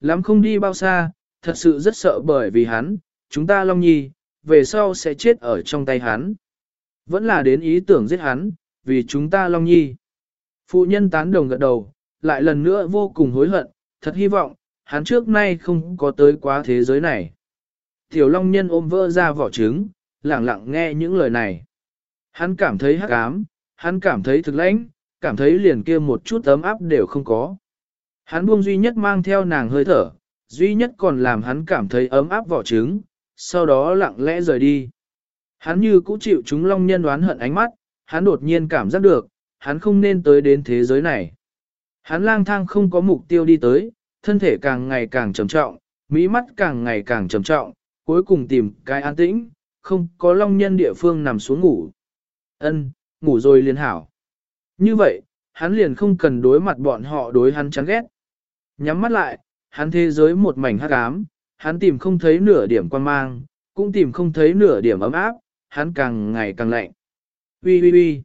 lắm không đi bao xa, thật sự rất sợ bởi vì hắn, chúng ta Long Nhi, về sau sẽ chết ở trong tay hắn. Vẫn là đến ý tưởng giết hắn, vì chúng ta Long Nhi. Phụ nhân tán đồng gật đầu, lại lần nữa vô cùng hối hận, thật hy vọng, hắn trước nay không có tới quá thế giới này. Tiểu Long Nhân ôm vỡ ra vỏ trứng, lặng lặng nghe những lời này. Hắn cảm thấy hắc ám, hắn cảm thấy thực lãnh, cảm thấy liền kia một chút ấm áp đều không có. Hắn buông duy nhất mang theo nàng hơi thở, duy nhất còn làm hắn cảm thấy ấm áp vỏ trứng, sau đó lặng lẽ rời đi. Hắn như cũ chịu chúng long nhân đoán hận ánh mắt, hắn đột nhiên cảm giác được, hắn không nên tới đến thế giới này. Hắn lang thang không có mục tiêu đi tới, thân thể càng ngày càng trầm trọng, mỹ mắt càng ngày càng trầm trọng, cuối cùng tìm cái an tĩnh, không có long nhân địa phương nằm xuống ngủ. Ân, ngủ rồi liền hảo. Như vậy, hắn liền không cần đối mặt bọn họ đối hắn chán ghét. Nhắm mắt lại, hắn thế giới một mảnh hắc ám, hắn tìm không thấy nửa điểm quan mang, cũng tìm không thấy nửa điểm ấm áp, hắn càng ngày càng lạnh. Ui ui ui.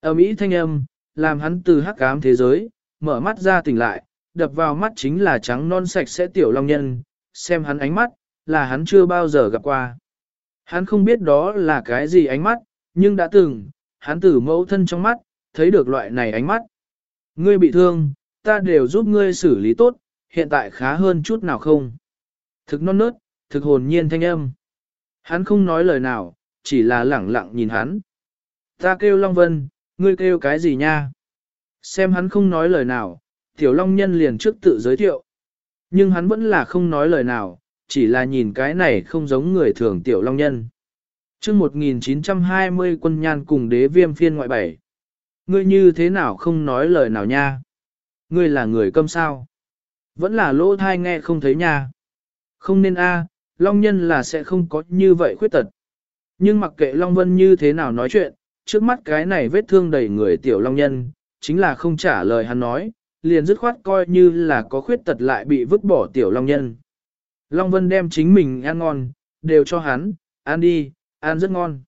Ở Mỹ thanh âm, làm hắn từ hắc ám thế giới, mở mắt ra tỉnh lại, đập vào mắt chính là trắng non sạch sẽ tiểu long nhân, xem hắn ánh mắt, là hắn chưa bao giờ gặp qua. Hắn không biết đó là cái gì ánh mắt, nhưng đã từng, hắn từ mẫu thân trong mắt, thấy được loại này ánh mắt. Ngươi bị thương, ta đều giúp ngươi xử lý tốt, hiện tại khá hơn chút nào không? Thực non nớt, thực hồn nhiên thanh âm. Hắn không nói lời nào, chỉ là lẳng lặng nhìn hắn. Ta kêu Long Vân, ngươi kêu cái gì nha? Xem hắn không nói lời nào, Tiểu Long Nhân liền trước tự giới thiệu. Nhưng hắn vẫn là không nói lời nào, chỉ là nhìn cái này không giống người thường Tiểu Long Nhân. chương 1920 quân nhan cùng đế viêm phiên ngoại bảy. Ngươi như thế nào không nói lời nào nha? Ngươi là người câm sao? Vẫn là lỗ thai nghe không thấy nha. Không nên a, à, Long Nhân là sẽ không có như vậy khuyết tật. Nhưng mặc kệ Long Vân như thế nào nói chuyện, trước mắt cái này vết thương đầy người tiểu Long Nhân, chính là không trả lời hắn nói, liền dứt khoát coi như là có khuyết tật lại bị vứt bỏ tiểu Long Nhân. Long Vân đem chính mình ăn ngon, đều cho hắn, ăn đi, ăn rất ngon.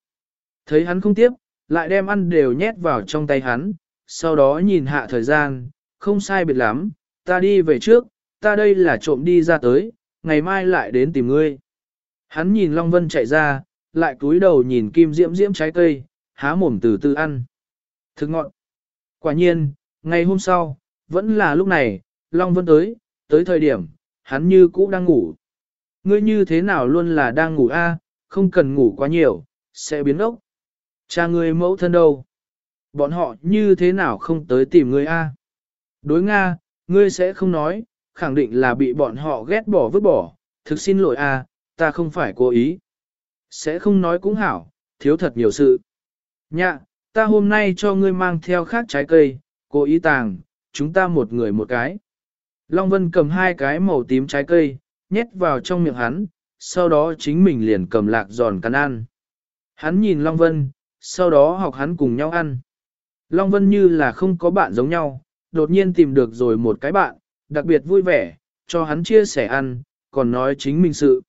Thấy hắn không tiếp, lại đem ăn đều nhét vào trong tay hắn, sau đó nhìn hạ thời gian, không sai biệt lắm, ta đi về trước, ta đây là trộm đi ra tới, ngày mai lại đến tìm ngươi. Hắn nhìn Long Vân chạy ra, lại cúi đầu nhìn kim diễm diễm trái cây, há mồm từ từ ăn. Thức ngọn. Quả nhiên, ngày hôm sau, vẫn là lúc này, Long Vân tới, tới thời điểm, hắn như cũ đang ngủ. Ngươi như thế nào luôn là đang ngủ a, không cần ngủ quá nhiều, sẽ biến ốc. Cha ngươi mẫu thân đâu? Bọn họ như thế nào không tới tìm ngươi a? Đối Nga, ngươi sẽ không nói, khẳng định là bị bọn họ ghét bỏ vứt bỏ, thực xin lỗi a, ta không phải cố ý. Sẽ không nói cũng hảo, thiếu thật nhiều sự. Nhạ, ta hôm nay cho ngươi mang theo khác trái cây, cố ý tàng, chúng ta một người một cái. Long Vân cầm hai cái màu tím trái cây, nhét vào trong miệng hắn, sau đó chính mình liền cầm lạc giòn cắn ăn. Hắn nhìn Long Vân, sau đó học hắn cùng nhau ăn. Long Vân như là không có bạn giống nhau, đột nhiên tìm được rồi một cái bạn, đặc biệt vui vẻ, cho hắn chia sẻ ăn, còn nói chính mình sự.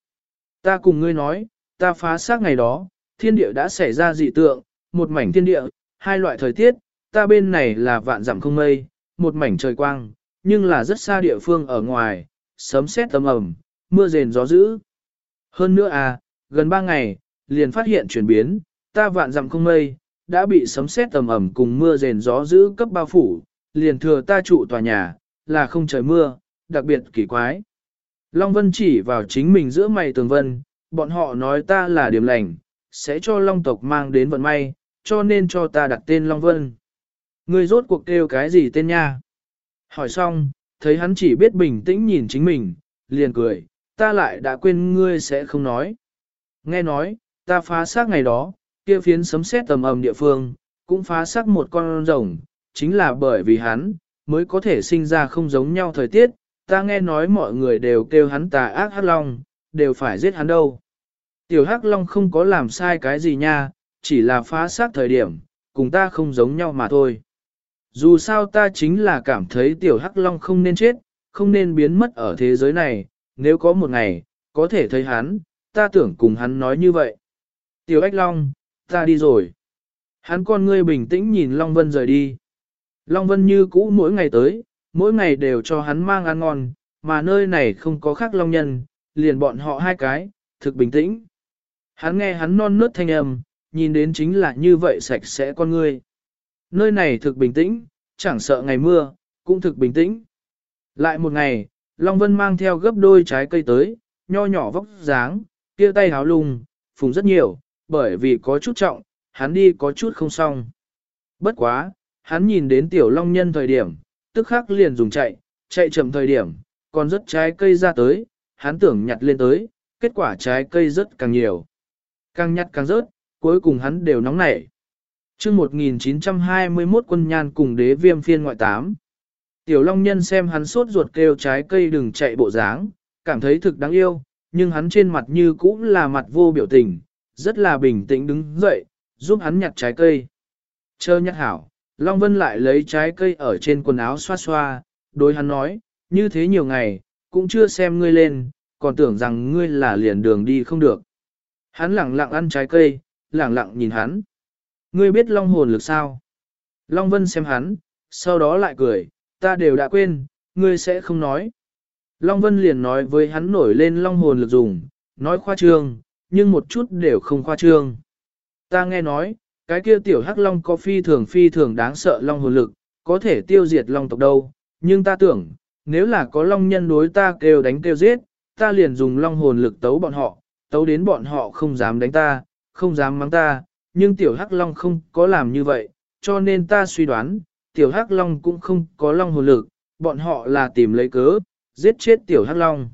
Ta cùng ngươi nói, ta phá xác ngày đó, thiên địa đã xảy ra dị tượng, một mảnh thiên địa, hai loại thời tiết, ta bên này là vạn dặm không mây, một mảnh trời quang, nhưng là rất xa địa phương ở ngoài, sấm sét tầm ẩm, mưa rền gió dữ. Hơn nữa à, gần ba ngày, liền phát hiện chuyển biến, ta vạn dặm không mây, đã bị sấm sét tầm ẩm cùng mưa rền gió dữ cấp bao phủ, liền thừa ta trụ tòa nhà, là không trời mưa, đặc biệt kỳ quái. Long Vân chỉ vào chính mình giữa mày tường vân, bọn họ nói ta là điểm lành, sẽ cho Long tộc mang đến vận may, cho nên cho ta đặt tên Long Vân. Ngươi rốt cuộc kêu cái gì tên nha? Hỏi xong, thấy hắn chỉ biết bình tĩnh nhìn chính mình, liền cười, ta lại đã quên ngươi sẽ không nói. Nghe nói, ta phá xác ngày đó, kia phiến sấm sét tầm ầm địa phương, cũng phá xác một con rồng, chính là bởi vì hắn, mới có thể sinh ra không giống nhau thời tiết, ta nghe nói mọi người đều kêu hắn tà ác hắc long, đều phải giết hắn đâu. Tiểu hắc long không có làm sai cái gì nha, chỉ là phá xác thời điểm, cùng ta không giống nhau mà thôi. Dù sao ta chính là cảm thấy tiểu hắc long không nên chết, không nên biến mất ở thế giới này, nếu có một ngày, có thể thấy hắn, ta tưởng cùng hắn nói như vậy. Tiểu ách long, ta đi rồi. Hắn con ngươi bình tĩnh nhìn Long Vân rời đi. Long Vân như cũ mỗi ngày tới, mỗi ngày đều cho hắn mang ăn ngon, mà nơi này không có khác long nhân, liền bọn họ hai cái, thực bình tĩnh. Hắn nghe hắn non nớt thanh âm, nhìn đến chính là như vậy sạch sẽ con người, Nơi này thực bình tĩnh, chẳng sợ ngày mưa, cũng thực bình tĩnh. Lại một ngày, Long Vân mang theo gấp đôi trái cây tới, nho nhỏ vóc dáng, kia tay háo lùng, phùng rất nhiều, bởi vì có chút trọng, hắn đi có chút không xong. Bất quá, hắn nhìn đến tiểu long nhân thời điểm, tức khắc liền dùng chạy, chạy chậm thời điểm, còn rất trái cây ra tới, hắn tưởng nhặt lên tới, kết quả trái cây rất càng nhiều. Càng nhặt càng rớt, cuối cùng hắn đều nóng nảy. chương 1921 quân nhan cùng đế viêm phiên ngoại tám. Tiểu Long Nhân xem hắn sốt ruột kêu trái cây đừng chạy bộ dáng, cảm thấy thực đáng yêu, nhưng hắn trên mặt như cũng là mặt vô biểu tình, rất là bình tĩnh đứng dậy, giúp hắn nhặt trái cây. Chờ nhặt hảo, Long Vân lại lấy trái cây ở trên quần áo xoa xoa, đối hắn nói, như thế nhiều ngày, cũng chưa xem ngươi lên, còn tưởng rằng ngươi là liền đường đi không được. Hắn lặng lặng ăn trái cây, lặng lặng nhìn hắn. Ngươi biết long hồn lực sao? Long Vân xem hắn, sau đó lại cười, ta đều đã quên, ngươi sẽ không nói. Long Vân liền nói với hắn nổi lên long hồn lực dùng, nói khoa trương, nhưng một chút đều không khoa trương. Ta nghe nói, cái kia tiểu hắc long có phi thường phi thường đáng sợ long hồn lực, có thể tiêu diệt long tộc đâu, nhưng ta tưởng, nếu là có long nhân đối ta kêu đánh kêu giết, ta liền dùng long hồn lực tấu bọn họ, tấu đến bọn họ không dám đánh ta, không dám mắng ta, nhưng tiểu hắc long không có làm như vậy, cho nên ta suy đoán, tiểu hắc long cũng không có long hồn lực, bọn họ là tìm lấy cớ, giết chết tiểu hắc long.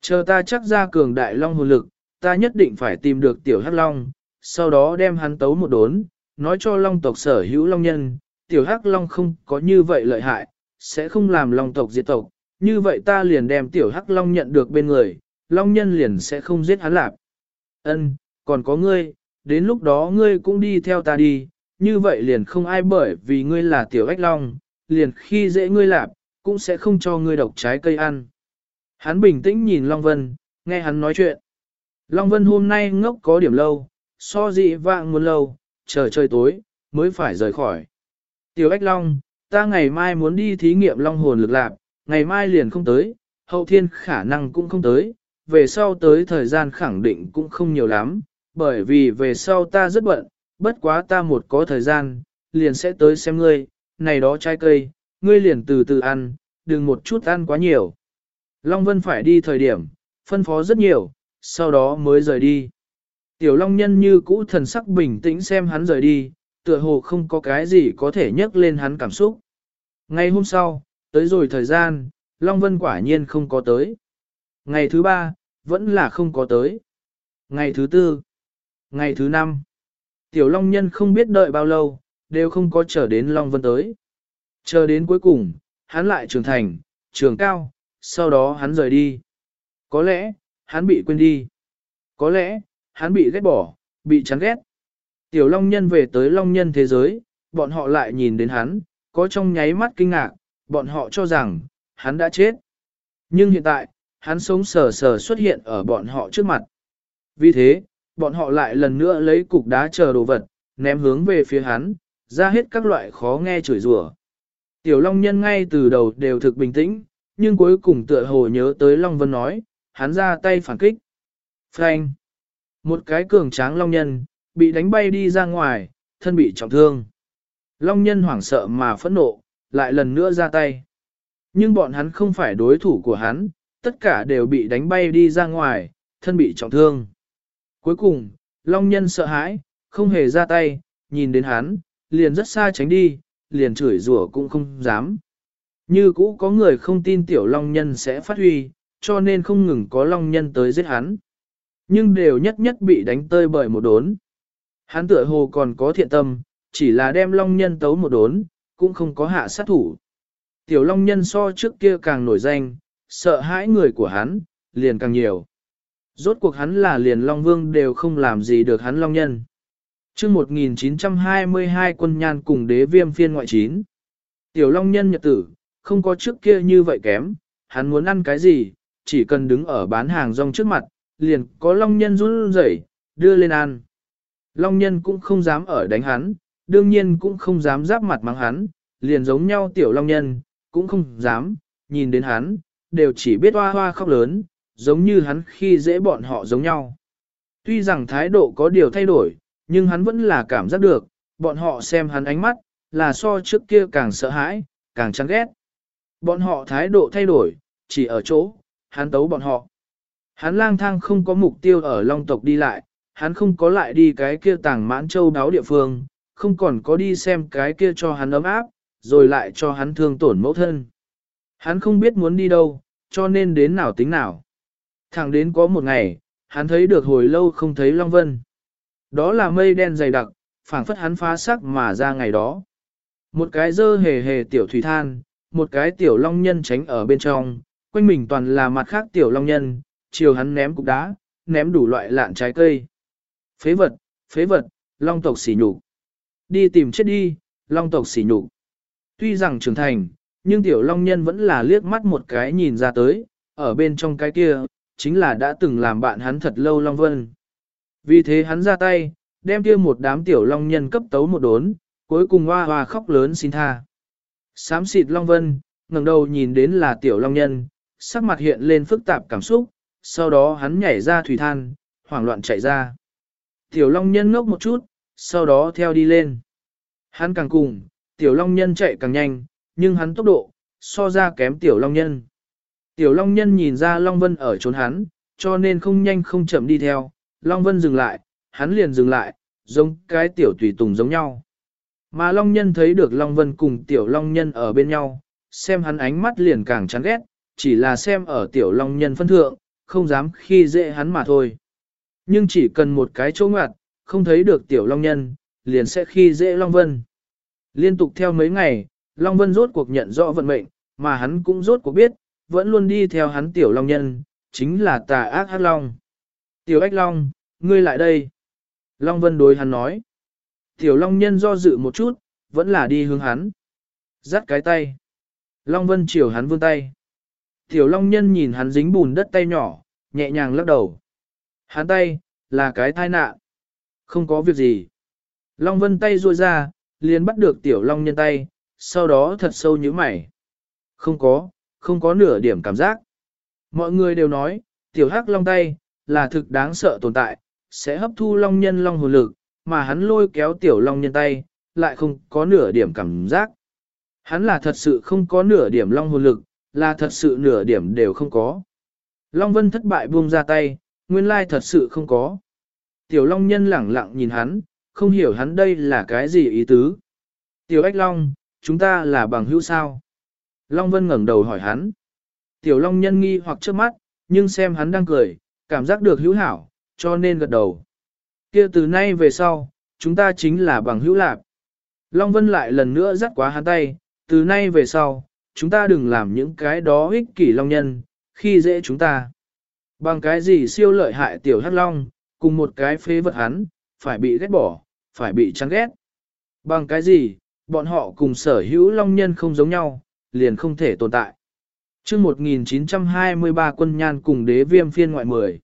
Chờ ta chắc ra cường đại long hồn lực, ta nhất định phải tìm được tiểu hắc long, sau đó đem hắn tấu một đốn, nói cho long tộc sở hữu long nhân, tiểu hắc long không có như vậy lợi hại, sẽ không làm long tộc diệt tộc, như vậy ta liền đem tiểu hắc long nhận được bên người, long nhân liền sẽ không giết hắn lạc. Ân, còn có ngươi, đến lúc đó ngươi cũng đi theo ta đi, như vậy liền không ai bởi vì ngươi là tiểu ách long, liền khi dễ ngươi lạp, cũng sẽ không cho ngươi độc trái cây ăn. Hắn bình tĩnh nhìn Long Vân, nghe hắn nói chuyện. Long Vân hôm nay ngốc có điểm lâu, so dị vạng muốn lâu, chờ trời tối, mới phải rời khỏi. Tiểu ách long, ta ngày mai muốn đi thí nghiệm long hồn lực lạc, ngày mai liền không tới, hậu thiên khả năng cũng không tới, về sau tới thời gian khẳng định cũng không nhiều lắm, bởi vì về sau ta rất bận, bất quá ta một có thời gian, liền sẽ tới xem ngươi, này đó trái cây, ngươi liền từ từ ăn, đừng một chút ăn quá nhiều. Long Vân phải đi thời điểm, phân phó rất nhiều, sau đó mới rời đi. Tiểu Long Nhân như cũ thần sắc bình tĩnh xem hắn rời đi, tựa hồ không có cái gì có thể nhắc lên hắn cảm xúc. Ngày hôm sau, tới rồi thời gian, Long Vân quả nhiên không có tới. Ngày thứ ba, vẫn là không có tới. Ngày thứ tư, ngày thứ năm, Tiểu Long Nhân không biết đợi bao lâu, đều không có chờ đến Long Vân tới. Chờ đến cuối cùng, hắn lại trưởng thành, trường cao, sau đó hắn rời đi. Có lẽ, hắn bị quên đi. Có lẽ, hắn bị ghét bỏ, bị chán ghét. Tiểu Long Nhân về tới Long Nhân thế giới, bọn họ lại nhìn đến hắn, có trong nháy mắt kinh ngạc, bọn họ cho rằng, hắn đã chết. Nhưng hiện tại, hắn sống sờ sờ xuất hiện ở bọn họ trước mặt. Vì thế, bọn họ lại lần nữa lấy cục đá chờ đồ vật, ném hướng về phía hắn, ra hết các loại khó nghe chửi rủa. Tiểu Long Nhân ngay từ đầu đều thực bình tĩnh, nhưng cuối cùng tựa hồ nhớ tới Long Vân nói, hắn ra tay phản kích. Frank! Một cái cường tráng Long Nhân, bị đánh bay đi ra ngoài, thân bị trọng thương. Long Nhân hoảng sợ mà phẫn nộ, lại lần nữa ra tay. Nhưng bọn hắn không phải đối thủ của hắn, tất cả đều bị đánh bay đi ra ngoài, thân bị trọng thương. Cuối cùng, Long Nhân sợ hãi, không hề ra tay, nhìn đến hắn, liền rất xa tránh đi, liền chửi rủa cũng không dám. Như cũ có người không tin tiểu Long Nhân sẽ phát huy, cho nên không ngừng có Long Nhân tới giết hắn. Nhưng đều nhất nhất bị đánh tơi bởi một đốn. Hắn tựa hồ còn có thiện tâm, chỉ là đem Long Nhân tấu một đốn, cũng không có hạ sát thủ. Tiểu Long Nhân so trước kia càng nổi danh, sợ hãi người của hắn, liền càng nhiều. Rốt cuộc hắn là liền Long Vương đều không làm gì được hắn Long Nhân. chương 1922 quân nhan cùng đế viêm phiên ngoại chín. Tiểu Long Nhân nhật tử, không có trước kia như vậy kém, hắn muốn ăn cái gì, chỉ cần đứng ở bán hàng rong trước mặt, liền có Long Nhân run rẩy đưa lên ăn. Long Nhân cũng không dám ở đánh hắn, đương nhiên cũng không dám giáp mặt mắng hắn, liền giống nhau Tiểu Long Nhân, cũng không dám, nhìn đến hắn, đều chỉ biết hoa hoa khóc lớn, giống như hắn khi dễ bọn họ giống nhau. Tuy rằng thái độ có điều thay đổi, nhưng hắn vẫn là cảm giác được, bọn họ xem hắn ánh mắt, là so trước kia càng sợ hãi, càng chán ghét. Bọn họ thái độ thay đổi, chỉ ở chỗ, hắn tấu bọn họ. Hắn lang thang không có mục tiêu ở Long tộc đi lại, hắn không có lại đi cái kia tàng mãn châu đáo địa phương, không còn có đi xem cái kia cho hắn ấm áp, rồi lại cho hắn thương tổn mẫu thân. Hắn không biết muốn đi đâu, cho nên đến nào tính nào. Thẳng đến có một ngày, hắn thấy được hồi lâu không thấy Long Vân. Đó là mây đen dày đặc, phảng phất hắn phá sắc mà ra ngày đó. Một cái dơ hề hề tiểu thủy than, một cái tiểu long nhân tránh ở bên trong, quanh mình toàn là mặt khác tiểu long nhân, chiều hắn ném cục đá, ném đủ loại lạn trái cây. Phế vật, phế vật, long tộc xỉ nhục. Đi tìm chết đi, long tộc xỉ nhục. Tuy rằng trưởng thành, nhưng tiểu long nhân vẫn là liếc mắt một cái nhìn ra tới, ở bên trong cái kia, chính là đã từng làm bạn hắn thật lâu long vân. Vì thế hắn ra tay, đem kia một đám tiểu long nhân cấp tấu một đốn, cuối cùng hoa hoa khóc lớn xin tha. Sám xịt long vân, ngẩng đầu nhìn đến là tiểu long nhân, sắc mặt hiện lên phức tạp cảm xúc, sau đó hắn nhảy ra thủy than, hoảng loạn chạy ra. Tiểu long nhân ngốc một chút, sau đó theo đi lên. Hắn càng cùng, tiểu long nhân chạy càng nhanh, nhưng hắn tốc độ, so ra kém tiểu long nhân. Tiểu long nhân nhìn ra long vân ở trốn hắn, cho nên không nhanh không chậm đi theo, long vân dừng lại, hắn liền dừng lại, giống cái tiểu tùy tùng giống nhau. Mà long nhân thấy được long vân cùng tiểu long nhân ở bên nhau, xem hắn ánh mắt liền càng chán ghét, chỉ là xem ở tiểu long nhân phân thượng, không dám khi dễ hắn mà thôi. Nhưng chỉ cần một cái chỗ ngoặt, không thấy được tiểu long nhân, liền sẽ khi dễ long vân. Liên tục theo mấy ngày, long vân rốt cuộc nhận rõ vận mệnh, mà hắn cũng rốt cuộc biết, vẫn luôn đi theo hắn tiểu long nhân, chính là tà ác hắc long. Tiểu ách long, ngươi lại đây. Long vân đối hắn nói. Tiểu long nhân do dự một chút, vẫn là đi hướng hắn. Dắt cái tay. Long vân chiều hắn vươn tay. Tiểu long nhân nhìn hắn dính bùn đất tay nhỏ, nhẹ nhàng lắc đầu. Hắn tay, là cái thai nạn. Không có việc gì. Long vân tay ruôi ra, liền bắt được tiểu long nhân tay, sau đó thật sâu như mày. Không có, không có nửa điểm cảm giác. Mọi người đều nói, tiểu hắc long tay, là thực đáng sợ tồn tại, sẽ hấp thu long nhân long hồn lực, mà hắn lôi kéo tiểu long nhân tay, lại không có nửa điểm cảm giác. Hắn là thật sự không có nửa điểm long hồn lực, là thật sự nửa điểm đều không có. Long Vân thất bại buông ra tay, nguyên lai thật sự không có. Tiểu Long nhân lẳng lặng nhìn hắn, không hiểu hắn đây là cái gì ý tứ. Tiểu Ách Long, chúng ta là bằng hữu sao? Long Vân ngẩng đầu hỏi hắn. Tiểu Long nhân nghi hoặc trước mắt, nhưng xem hắn đang cười, cảm giác được hữu hảo, cho nên gật đầu. Kia từ nay về sau, chúng ta chính là bằng hữu lạc. Long Vân lại lần nữa dắt quá hắn tay, từ nay về sau, chúng ta đừng làm những cái đó ích kỷ Long nhân, khi dễ chúng ta. Bằng cái gì siêu lợi hại tiểu hắc Long, cùng một cái phế vật hắn, phải bị ghét bỏ, phải bị chán ghét. Bằng cái gì, bọn họ cùng sở hữu Long nhân không giống nhau, liền không thể tồn tại. chương 1923 quân nhan cùng đế viêm phiên ngoại 10.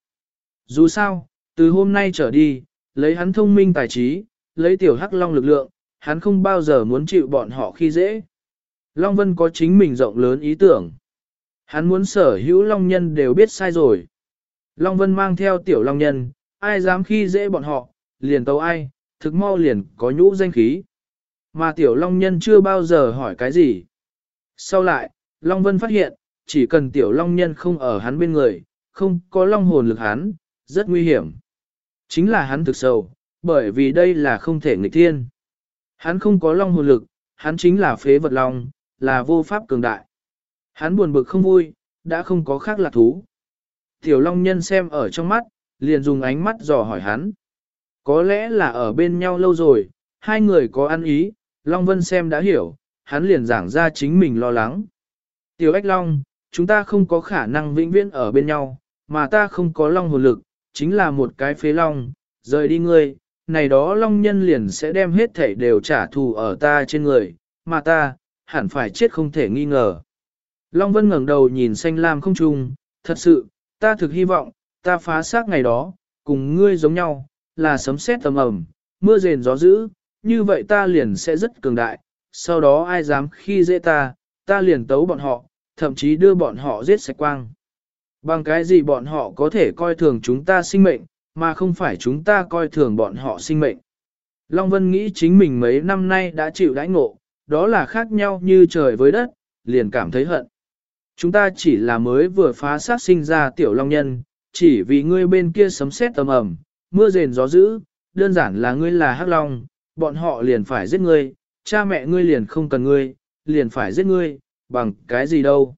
Dù sao, từ hôm nay trở đi, lấy hắn thông minh tài trí, lấy tiểu hắc long lực lượng, hắn không bao giờ muốn chịu bọn họ khi dễ. Long Vân có chính mình rộng lớn ý tưởng. Hắn muốn sở hữu Long Nhân đều biết sai rồi. Long Vân mang theo tiểu Long Nhân, ai dám khi dễ bọn họ, liền tấu ai, thực mau liền có nhũ danh khí. Mà tiểu Long Nhân chưa bao giờ hỏi cái gì. Sau lại, Long Vân phát hiện, chỉ cần tiểu Long Nhân không ở hắn bên người, không có Long hồn lực hắn, rất nguy hiểm. Chính là hắn thực sầu, bởi vì đây là không thể nghịch thiên. Hắn không có Long hồn lực, hắn chính là phế vật Long, là vô pháp cường đại. Hắn buồn bực không vui, đã không có khác lạc thú. Tiểu Long Nhân xem ở trong mắt, liền dùng ánh mắt dò hỏi hắn. Có lẽ là ở bên nhau lâu rồi, hai người có ăn ý, Long Vân xem đã hiểu, hắn liền giảng ra chính mình lo lắng. Tiểu Ách Long, chúng ta không có khả năng vĩnh viễn ở bên nhau, mà ta không có Long hồn lực, chính là một cái phế Long, rời đi ngươi, này đó Long Nhân liền sẽ đem hết thảy đều trả thù ở ta trên người, mà ta, hẳn phải chết không thể nghi ngờ. Long Vân ngẩng đầu nhìn xanh lam không trung, thật sự, ta thực hy vọng, ta phá xác ngày đó, cùng ngươi giống nhau, là sấm sét tầm ẩm, mưa rền gió dữ, như vậy ta liền sẽ rất cường đại, sau đó ai dám khi dễ ta, ta liền tấu bọn họ, thậm chí đưa bọn họ giết sạch quang. Bằng cái gì bọn họ có thể coi thường chúng ta sinh mệnh, mà không phải chúng ta coi thường bọn họ sinh mệnh. Long Vân nghĩ chính mình mấy năm nay đã chịu đãi ngộ, đó là khác nhau như trời với đất, liền cảm thấy hận. Chúng ta chỉ là mới vừa phá sát sinh ra tiểu long nhân, chỉ vì ngươi bên kia sấm sét tầm ẩm, mưa rền gió dữ, đơn giản là ngươi là hắc long, bọn họ liền phải giết ngươi, cha mẹ ngươi liền không cần ngươi, liền phải giết ngươi, bằng cái gì đâu.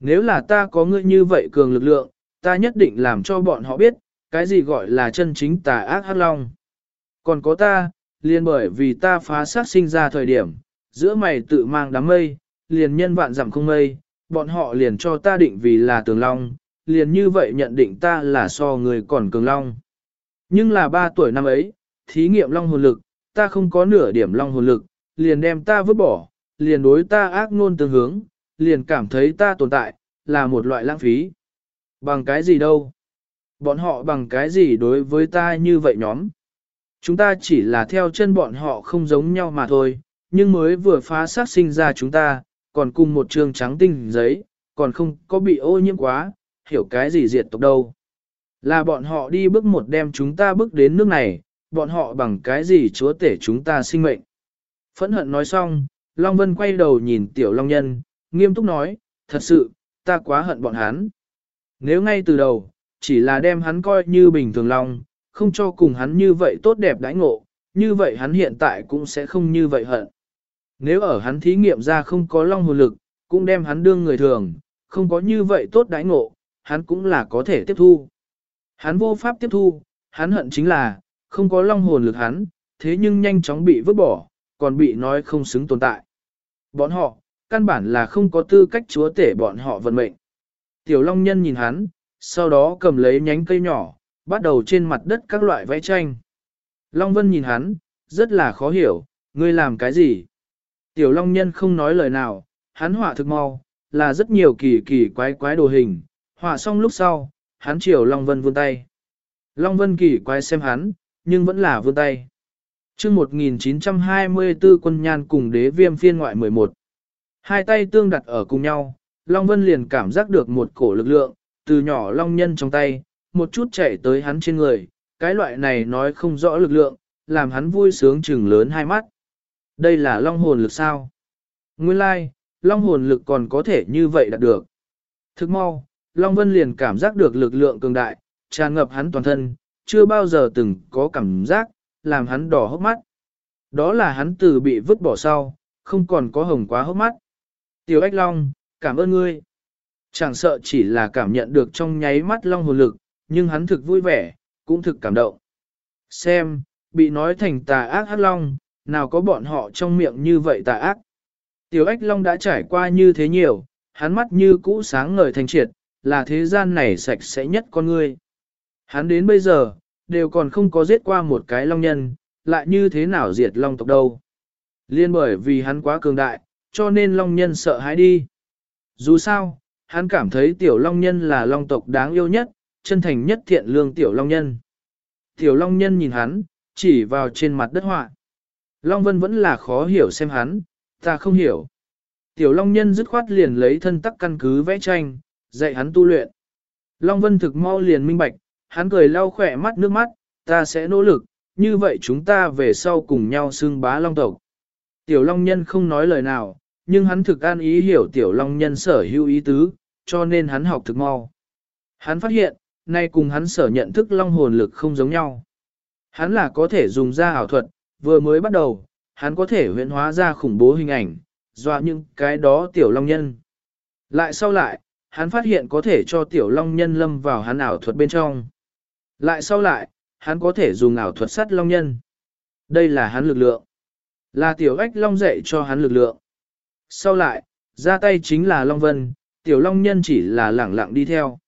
Nếu là ta có ngươi như vậy cường lực lượng, ta nhất định làm cho bọn họ biết, cái gì gọi là chân chính tà ác hắc long. Còn có ta, liền bởi vì ta phá sát sinh ra thời điểm, giữa mày tự mang đám mây, liền nhân vạn dặm không mây, bọn họ liền cho ta định vì là tường long, liền như vậy nhận định ta là so người còn cường long. Nhưng là ba tuổi năm ấy, thí nghiệm long hồn lực, ta không có nửa điểm long hồn lực, liền đem ta vứt bỏ, liền đối ta ác ngôn tương hướng, liền cảm thấy ta tồn tại, là một loại lãng phí. Bằng cái gì đâu? Bọn họ bằng cái gì đối với ta như vậy nhóm? Chúng ta chỉ là theo chân bọn họ không giống nhau mà thôi, nhưng mới vừa phá xác sinh ra chúng ta, còn cùng một trường trắng tinh giấy, còn không có bị ô nhiễm quá, hiểu cái gì diệt tộc đâu. Là bọn họ đi bước một đem chúng ta bước đến nước này, bọn họ bằng cái gì chúa tể chúng ta sinh mệnh. Phẫn hận nói xong, Long Vân quay đầu nhìn tiểu Long Nhân, nghiêm túc nói, thật sự, ta quá hận bọn hắn. Nếu ngay từ đầu, chỉ là đem hắn coi như bình thường Long, không cho cùng hắn như vậy tốt đẹp đãi ngộ, như vậy hắn hiện tại cũng sẽ không như vậy hận. Nếu ở hắn thí nghiệm ra không có Long hồn lực, cũng đem hắn đương người thường, không có như vậy tốt đãi ngộ, hắn cũng là có thể tiếp thu. Hắn vô pháp tiếp thu, hắn hận chính là, không có long hồn lực hắn, thế nhưng nhanh chóng bị vứt bỏ, còn bị nói không xứng tồn tại. Bọn họ, căn bản là không có tư cách chúa tể bọn họ vận mệnh. Tiểu Long Nhân nhìn hắn, sau đó cầm lấy nhánh cây nhỏ, bắt đầu trên mặt đất các loại vẽ tranh. Long Vân nhìn hắn, rất là khó hiểu, ngươi làm cái gì? Tiểu Long Nhân không nói lời nào, hắn họa thực mau, là rất nhiều kỳ kỳ quái quái đồ hình, họa xong lúc sau, hắn chiều Long Vân vươn tay. Long Vân kỳ quái xem hắn, nhưng vẫn là vươn tay. chương 1924 quân nhan cùng đế viêm phiên ngoại 11. Hai tay tương đặt ở cùng nhau, Long Vân liền cảm giác được một cổ lực lượng, từ nhỏ Long Nhân trong tay, một chút chạy tới hắn trên người, cái loại này nói không rõ lực lượng, làm hắn vui sướng chừng lớn hai mắt. Đây là Long hồn lực sao? Nguyên lai, like, Long hồn lực còn có thể như vậy đạt được. Thức mau, Long Vân liền cảm giác được lực lượng cường đại, tràn ngập hắn toàn thân, chưa bao giờ từng có cảm giác, làm hắn đỏ hốc mắt. Đó là hắn từ bị vứt bỏ sau, không còn có hồng quá hốc mắt. Tiểu Ách Long, cảm ơn ngươi. Chẳng sợ chỉ là cảm nhận được trong nháy mắt Long hồn lực, nhưng hắn thực vui vẻ, cũng thực cảm động. Xem, bị nói thành tà ác hắc Long, nào có bọn họ trong miệng như vậy tà ác. Tiểu Ách Long đã trải qua như thế nhiều, hắn mắt như cũ sáng ngời thành triệt, là thế gian này sạch sẽ nhất con người. Hắn đến bây giờ, đều còn không có giết qua một cái long nhân, lại như thế nào diệt long tộc đâu. Liên bởi vì hắn quá cường đại, cho nên long nhân sợ hãi đi. Dù sao, hắn cảm thấy tiểu long nhân là long tộc đáng yêu nhất, chân thành nhất thiện lương tiểu long nhân. Tiểu long nhân nhìn hắn, chỉ vào trên mặt đất họa. Long vân vẫn là khó hiểu xem hắn, ta không hiểu. Tiểu long nhân dứt khoát liền lấy thân tắc căn cứ vẽ tranh, dạy hắn tu luyện. Long Vân thực mau liền minh bạch, hắn cười lau khỏe mắt nước mắt, ta sẽ nỗ lực, như vậy chúng ta về sau cùng nhau xương bá Long tộc. Tiểu Long Nhân không nói lời nào, nhưng hắn thực an ý hiểu Tiểu Long Nhân sở hữu ý tứ, cho nên hắn học thực mau. Hắn phát hiện, nay cùng hắn sở nhận thức Long hồn lực không giống nhau. Hắn là có thể dùng ra ảo thuật, vừa mới bắt đầu, hắn có thể huyễn hóa ra khủng bố hình ảnh, dọa những cái đó Tiểu Long Nhân. Lại sau lại, hắn phát hiện có thể cho tiểu long nhân lâm vào hắn ảo thuật bên trong. Lại sau lại, hắn có thể dùng ảo thuật sắt long nhân. Đây là hắn lực lượng. Là tiểu ách long dạy cho hắn lực lượng. Sau lại, ra tay chính là long vân, tiểu long nhân chỉ là lẳng lặng đi theo.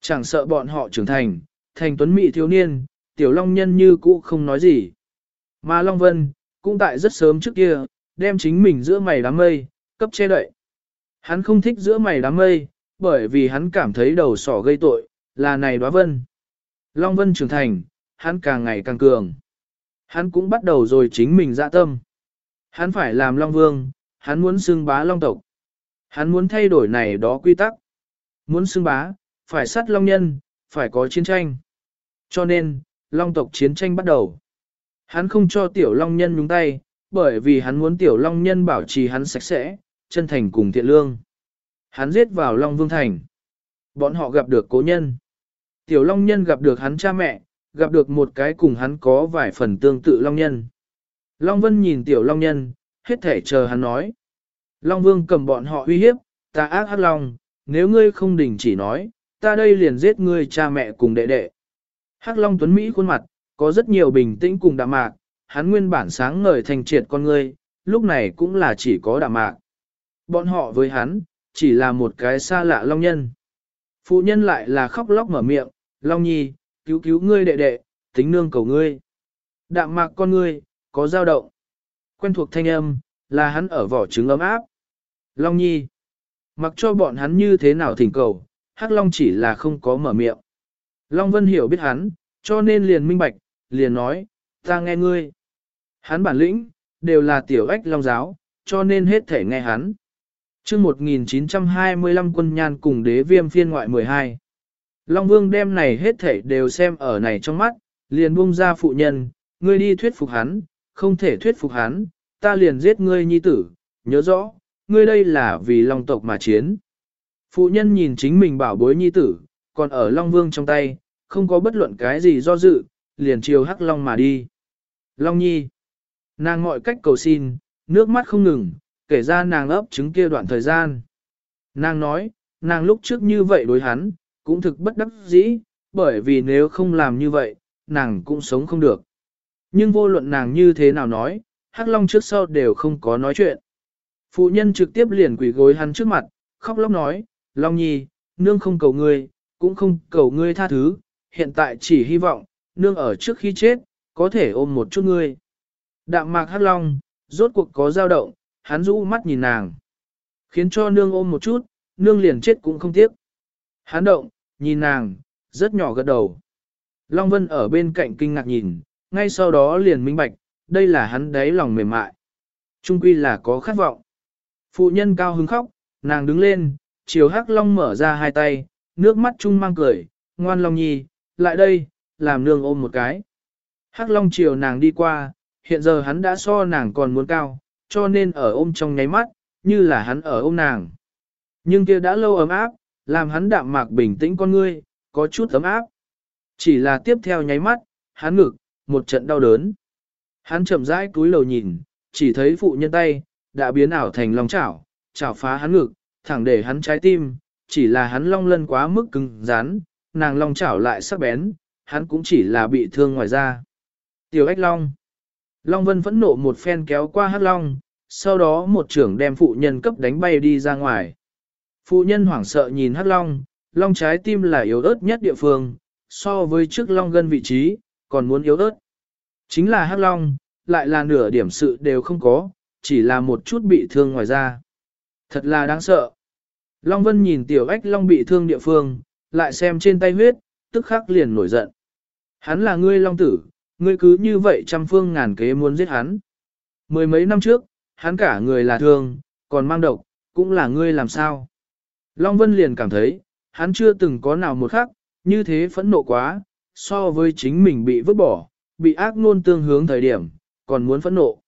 Chẳng sợ bọn họ trưởng thành, thành tuấn mỹ thiếu niên, tiểu long nhân như cũ không nói gì. Mà long vân, cũng tại rất sớm trước kia, đem chính mình giữa mày đám mây, cấp che đậy. Hắn không thích giữa mày đám mây, bởi vì hắn cảm thấy đầu sỏ gây tội, là này đoá vân. Long vân trưởng thành, hắn càng ngày càng cường. Hắn cũng bắt đầu rồi chính mình dạ tâm. Hắn phải làm Long Vương, hắn muốn xưng bá Long tộc. Hắn muốn thay đổi này đó quy tắc. Muốn xưng bá, phải sát long nhân, phải có chiến tranh. Cho nên, long tộc chiến tranh bắt đầu. Hắn không cho tiểu long nhân nhúng tay, bởi vì hắn muốn tiểu long nhân bảo trì hắn sạch sẽ, chân thành cùng thiện lương. Hắn giết vào Long Vương Thành. Bọn họ gặp được cố nhân. Tiểu Long Nhân gặp được hắn cha mẹ, gặp được một cái cùng hắn có vài phần tương tự Long Nhân. Long Vân nhìn Tiểu Long Nhân, hết thể chờ hắn nói. Long Vương cầm bọn họ uy hiếp, ta ác hắc Long, nếu ngươi không đình chỉ nói, ta đây liền giết ngươi cha mẹ cùng đệ đệ. Hắc Long Tuấn Mỹ khuôn mặt, có rất nhiều bình tĩnh cùng đạm mạc, hắn nguyên bản sáng ngời thành triệt con ngươi, lúc này cũng là chỉ có đạm mạc. Bọn họ với hắn, chỉ là một cái xa lạ Long Nhân. Phụ nhân lại là khóc lóc mở miệng, Long Nhi, cứu cứu ngươi đệ đệ, tính nương cầu ngươi. Đạm mạc con ngươi, có dao động. Quen thuộc thanh âm, là hắn ở vỏ trứng ấm áp. Long Nhi, mặc cho bọn hắn như thế nào thỉnh cầu, Hắc Long chỉ là không có mở miệng. Long Vân hiểu biết hắn, cho nên liền minh bạch, liền nói, ta nghe ngươi. Hắn bản lĩnh, đều là tiểu ách Long giáo, cho nên hết thể nghe hắn chương 1925 quân nhan cùng đế viêm phiên ngoại 12. Long Vương đem này hết thể đều xem ở này trong mắt, liền buông ra phụ nhân, ngươi đi thuyết phục hắn, không thể thuyết phục hắn, ta liền giết ngươi nhi tử, nhớ rõ, ngươi đây là vì Long tộc mà chiến. Phụ nhân nhìn chính mình bảo bối nhi tử, còn ở Long Vương trong tay, không có bất luận cái gì do dự, liền chiều hắc Long mà đi. Long Nhi, nàng mọi cách cầu xin, nước mắt không ngừng, kể ra nàng ấp trứng kia đoạn thời gian. Nàng nói, nàng lúc trước như vậy đối hắn, cũng thực bất đắc dĩ, bởi vì nếu không làm như vậy, nàng cũng sống không được. Nhưng vô luận nàng như thế nào nói, Hắc Long trước sau đều không có nói chuyện. Phụ nhân trực tiếp liền quỳ gối hắn trước mặt, khóc lóc nói, Long Nhi, nương không cầu ngươi, cũng không cầu ngươi tha thứ, hiện tại chỉ hy vọng, nương ở trước khi chết, có thể ôm một chút ngươi. Đạm mạc Hắc Long, rốt cuộc có dao động, hắn rũ mắt nhìn nàng. Khiến cho nương ôm một chút, nương liền chết cũng không tiếc. Hắn động, nhìn nàng, rất nhỏ gật đầu. Long Vân ở bên cạnh kinh ngạc nhìn, ngay sau đó liền minh bạch, đây là hắn đáy lòng mềm mại. Trung quy là có khát vọng. Phụ nhân cao hứng khóc, nàng đứng lên, chiều hắc long mở ra hai tay, nước mắt chung mang cười, ngoan long nhi, lại đây, làm nương ôm một cái. Hắc long chiều nàng đi qua, hiện giờ hắn đã so nàng còn muốn cao, cho nên ở ôm trong nháy mắt, như là hắn ở ôm nàng. Nhưng kia đã lâu ấm áp, làm hắn đạm mạc bình tĩnh con ngươi, có chút ấm áp. Chỉ là tiếp theo nháy mắt, hắn ngực, một trận đau đớn. Hắn chậm rãi cúi đầu nhìn, chỉ thấy phụ nhân tay, đã biến ảo thành lòng chảo, chảo phá hắn ngực, thẳng để hắn trái tim, chỉ là hắn long lân quá mức cứng rắn, nàng long chảo lại sắc bén, hắn cũng chỉ là bị thương ngoài da. Tiểu ách long. Long Vân phẫn nộ một phen kéo qua Hắc Long, sau đó một trưởng đem phụ nhân cấp đánh bay đi ra ngoài. Phụ nhân hoảng sợ nhìn Hắc Long, Long trái tim là yếu ớt nhất địa phương, so với trước Long gân vị trí, còn muốn yếu ớt. Chính là Hắc Long, lại là nửa điểm sự đều không có, chỉ là một chút bị thương ngoài ra. Thật là đáng sợ. Long Vân nhìn tiểu ách Long bị thương địa phương, lại xem trên tay huyết, tức khắc liền nổi giận. Hắn là ngươi Long tử, Ngươi cứ như vậy trăm phương ngàn kế muốn giết hắn. Mười mấy năm trước, hắn cả người là thương, còn mang độc, cũng là ngươi làm sao. Long Vân liền cảm thấy, hắn chưa từng có nào một khắc, như thế phẫn nộ quá, so với chính mình bị vứt bỏ, bị ác luôn tương hướng thời điểm, còn muốn phẫn nộ.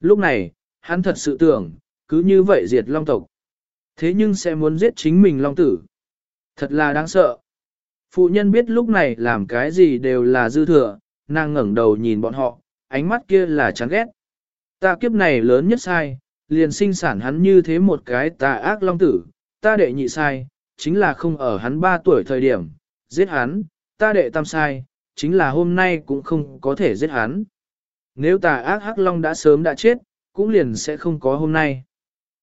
Lúc này, hắn thật sự tưởng, cứ như vậy diệt Long tộc. Thế nhưng sẽ muốn giết chính mình Long tử. Thật là đáng sợ. Phụ nhân biết lúc này làm cái gì đều là dư thừa, nàng ngẩng đầu nhìn bọn họ, ánh mắt kia là chán ghét. Ta kiếp này lớn nhất sai, liền sinh sản hắn như thế một cái tà ác long tử, ta đệ nhị sai, chính là không ở hắn ba tuổi thời điểm, giết hắn, ta đệ tam sai, chính là hôm nay cũng không có thể giết hắn. Nếu tà ác hắc long đã sớm đã chết, cũng liền sẽ không có hôm nay.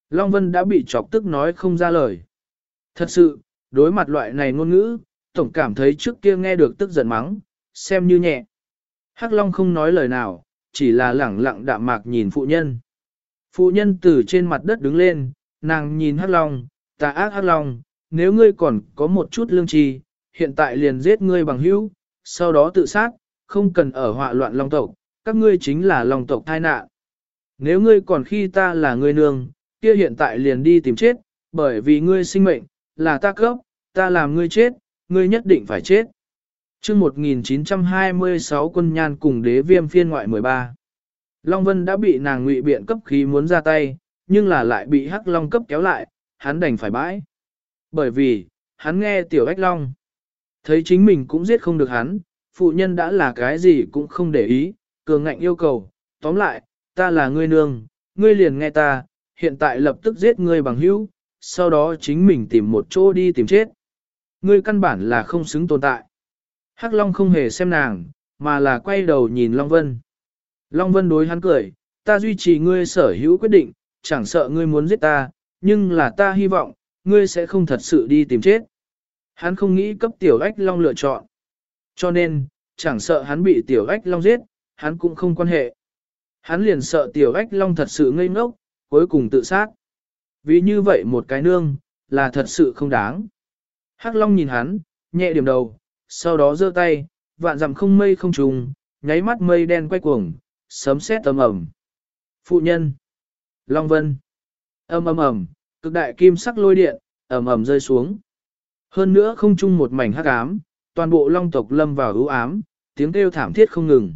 Long Vân đã bị chọc tức nói không ra lời. Thật sự, đối mặt loại này ngôn ngữ, tổng cảm thấy trước kia nghe được tức giận mắng, xem như nhẹ. Hắc Long không nói lời nào, chỉ là lẳng lặng đạm mạc nhìn phụ nhân. Phụ nhân từ trên mặt đất đứng lên, nàng nhìn Hắc Long, ta ác Hắc Long, nếu ngươi còn có một chút lương trì, hiện tại liền giết ngươi bằng hữu, sau đó tự sát, không cần ở họa loạn Long tộc, các ngươi chính là Long tộc tai nạn. Nếu ngươi còn khi ta là ngươi nương, kia hiện tại liền đi tìm chết, Bởi vì ngươi sinh mệnh, là ta cấp, ta làm ngươi chết, ngươi nhất định phải chết. chương 1926 quân nhan cùng đế viêm phiên ngoại 13. Long Vân đã bị nàng ngụy biện cấp khí muốn ra tay, nhưng là lại bị Hắc Long cấp kéo lại, hắn đành phải bãi. Bởi vì, hắn nghe tiểu ách Long. Thấy chính mình cũng giết không được hắn, phụ nhân đã là cái gì cũng không để ý, cường ngạnh yêu cầu, tóm lại, ta là ngươi nương, ngươi liền nghe ta, hiện tại lập tức giết ngươi bằng hữu, sau đó chính mình tìm một chỗ đi tìm chết. Ngươi căn bản là không xứng tồn tại. Hắc Long không hề xem nàng, mà là quay đầu nhìn Long Vân. Long Vân đối hắn cười, ta duy trì ngươi sở hữu quyết định, chẳng sợ ngươi muốn giết ta, nhưng là ta hy vọng, ngươi sẽ không thật sự đi tìm chết. Hắn không nghĩ cấp tiểu ách Long lựa chọn. Cho nên, chẳng sợ hắn bị tiểu ách Long giết, hắn cũng không quan hệ. Hắn liền sợ tiểu ách Long thật sự ngây ngốc, cuối cùng tự sát. Vì như vậy một cái nương, là thật sự không đáng. Hắc Long nhìn hắn, nhẹ điểm đầu, sau đó giơ tay, vạn dặm không mây không trùng, nháy mắt mây đen quay cuồng, sấm sét tầm ẩm. Phụ nhân. Long Vân. Âm ầm ầm, cực đại kim sắc lôi điện, ầm ầm rơi xuống. Hơn nữa không chung một mảnh hắc ám, toàn bộ long tộc lâm vào ưu ám, tiếng kêu thảm thiết không ngừng.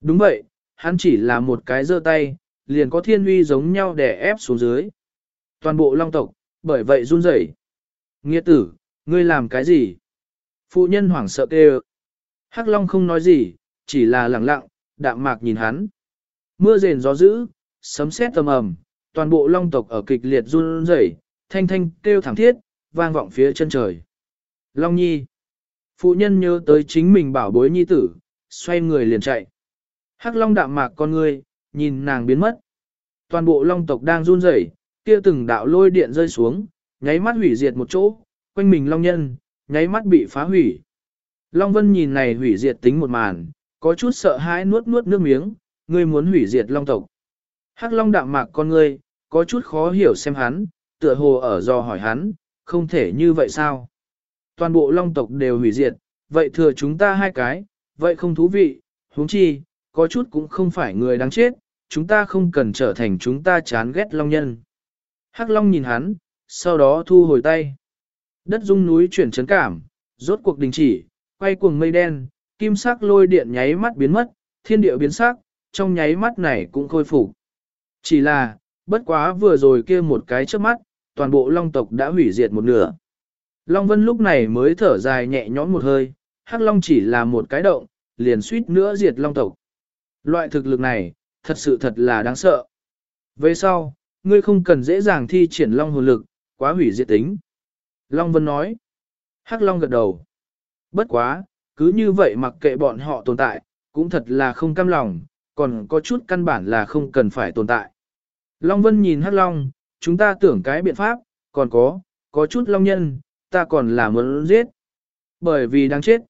Đúng vậy, hắn chỉ là một cái giơ tay, liền có thiên uy giống nhau để ép xuống dưới. Toàn bộ long tộc, bởi vậy run rẩy. Nghĩa tử, ngươi làm cái gì? Phụ nhân hoảng sợ kêu. Hắc long không nói gì, chỉ là lặng lặng, đạm mạc nhìn hắn. Mưa rền gió dữ, sấm sét tầm ầm, toàn bộ long tộc ở kịch liệt run rẩy, thanh thanh kêu thảm thiết, vang vọng phía chân trời. Long nhi. Phụ nhân nhớ tới chính mình bảo bối nhi tử, xoay người liền chạy. Hắc long đạm mạc con ngươi, nhìn nàng biến mất. Toàn bộ long tộc đang run rẩy, kia từng đạo lôi điện rơi xuống, nháy mắt hủy diệt một chỗ, quanh mình long nhân, nháy mắt bị phá hủy. Long Vân nhìn này hủy diệt tính một màn, có chút sợ hãi nuốt nuốt nước miếng, ngươi muốn hủy diệt long tộc. Hắc long đạm mạc con ngươi, có chút khó hiểu xem hắn, tựa hồ ở do hỏi hắn, không thể như vậy sao? Toàn bộ long tộc đều hủy diệt, vậy thừa chúng ta hai cái, vậy không thú vị, huống chi, có chút cũng không phải người đáng chết, chúng ta không cần trở thành chúng ta chán ghét long nhân. Hắc long nhìn hắn, sau đó thu hồi tay. Đất rung núi chuyển chấn cảm, rốt cuộc đình chỉ, quay cuồng mây đen, kim sắc lôi điện nháy mắt biến mất, thiên địa biến sắc, trong nháy mắt này cũng khôi phục. Chỉ là, bất quá vừa rồi kia một cái trước mắt, toàn bộ long tộc đã hủy diệt một nửa. Long Vân lúc này mới thở dài nhẹ nhõm một hơi, Hắc Long chỉ là một cái động, liền suýt nữa diệt long tộc. Loại thực lực này, thật sự thật là đáng sợ. Về sau, ngươi không cần dễ dàng thi triển long hồn lực, quá hủy diệt tính. Long Vân nói. Hắc Long gật đầu. Bất quá, cứ như vậy mặc kệ bọn họ tồn tại, cũng thật là không cam lòng, còn có chút căn bản là không cần phải tồn tại. Long Vân nhìn Hắc Long, chúng ta tưởng cái biện pháp, còn có, có chút Long nhân, ta còn là muốn giết. Bởi vì đáng chết.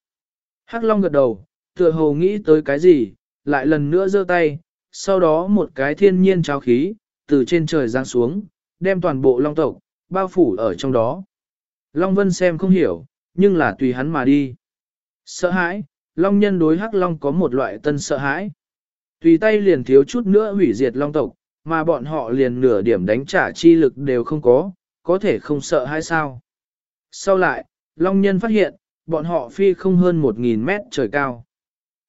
Hắc Long gật đầu, tựa hồ nghĩ tới cái gì, lại lần nữa giơ tay, sau đó một cái thiên nhiên trao khí, từ trên trời giáng xuống, đem toàn bộ Long tộc, bao phủ ở trong đó. Long Vân xem không hiểu, nhưng là tùy hắn mà đi. Sợ hãi, Long nhân đối Hắc Long có một loại tân sợ hãi. Tùy tay liền thiếu chút nữa hủy diệt Long tộc, mà bọn họ liền nửa điểm đánh trả chi lực đều không có, có thể không sợ hay sao. Sau lại, Long nhân phát hiện, bọn họ phi không hơn 1.000 mét trời cao.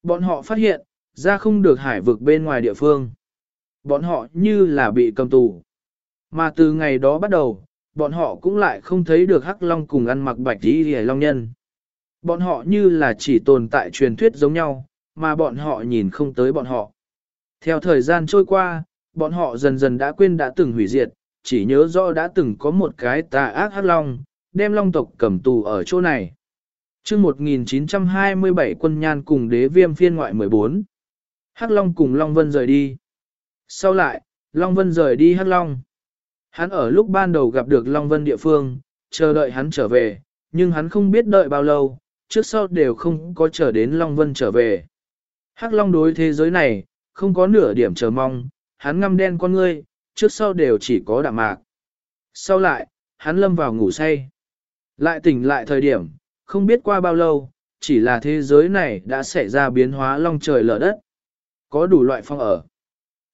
Bọn họ phát hiện, ra không được hải vực bên ngoài địa phương. Bọn họ như là bị cầm tù. Mà từ ngày đó bắt đầu, bọn họ cũng lại không thấy được hắc long cùng ăn mặc bạch đi hề long nhân. Bọn họ như là chỉ tồn tại truyền thuyết giống nhau, mà bọn họ nhìn không tới bọn họ. Theo thời gian trôi qua, bọn họ dần dần đã quên đã từng hủy diệt, chỉ nhớ rõ đã từng có một cái tà ác hắc long, đem long tộc cầm tù ở chỗ này. chương 1927 quân nhan cùng đế viêm phiên ngoại 14. Hắc Long cùng Long Vân rời đi. Sau lại, Long Vân rời đi Hắc Long. Hắn ở lúc ban đầu gặp được Long Vân địa phương, chờ đợi hắn trở về, nhưng hắn không biết đợi bao lâu, trước sau đều không có chờ đến Long Vân trở về. Hắc Long đối thế giới này, không có nửa điểm chờ mong, hắn ngăm đen con ngươi, trước sau đều chỉ có đạm mạc. Sau lại, hắn lâm vào ngủ say. Lại tỉnh lại thời điểm, không biết qua bao lâu, chỉ là thế giới này đã xảy ra biến hóa long trời lở đất. Có đủ loại phong ở.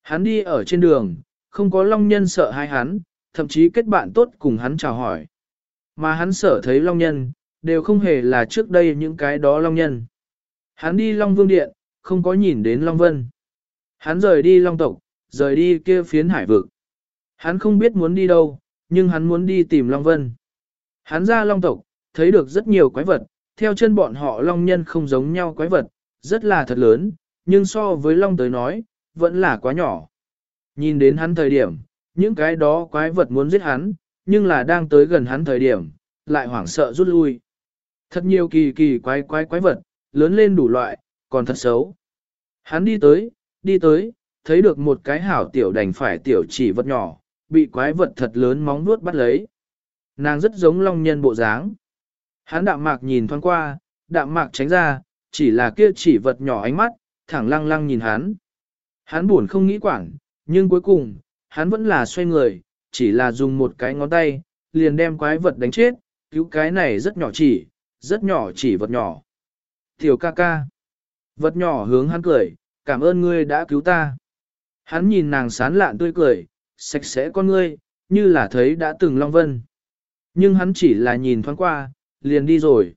Hắn đi ở trên đường, không có long nhân sợ hai hắn, thậm chí kết bạn tốt cùng hắn chào hỏi. Mà hắn sở thấy long nhân, đều không hề là trước đây những cái đó long nhân. Hắn đi long vương điện, không có nhìn đến long vân. Hắn rời đi long tộc, rời đi kia phiến hải vực. Hắn không biết muốn đi đâu, nhưng hắn muốn đi tìm long vân. Hắn ra long tộc, thấy được rất nhiều quái vật, theo chân bọn họ long nhân không giống nhau quái vật, rất là thật lớn, nhưng so với long tới nói, vẫn là quá nhỏ. Nhìn đến hắn thời điểm, những cái đó quái vật muốn giết hắn, nhưng là đang tới gần hắn thời điểm, lại hoảng sợ rút lui. Thật nhiều kỳ kỳ quái quái quái vật, lớn lên đủ loại, còn thật xấu. Hắn đi tới, đi tới, thấy được một cái hảo tiểu đành phải tiểu chỉ vật nhỏ, bị quái vật thật lớn móng vuốt bắt lấy. Nàng rất giống long nhân bộ dáng. Hắn đạm mạc nhìn thoáng qua, đạm mạc tránh ra, chỉ là kia chỉ vật nhỏ ánh mắt, thẳng lăng lăng nhìn hắn. Hắn buồn không nghĩ quản, nhưng cuối cùng, hắn vẫn là xoay người, chỉ là dùng một cái ngón tay, liền đem quái vật đánh chết, cứu cái này rất nhỏ chỉ, rất nhỏ chỉ vật nhỏ. Tiểu ca ca. Vật nhỏ hướng hắn cười, cảm ơn ngươi đã cứu ta. Hắn nhìn nàng sán lạn tươi cười, sạch sẽ con ngươi, như là thấy đã từng Long Vân. Nhưng hắn chỉ là nhìn thoáng qua, liền đi rồi.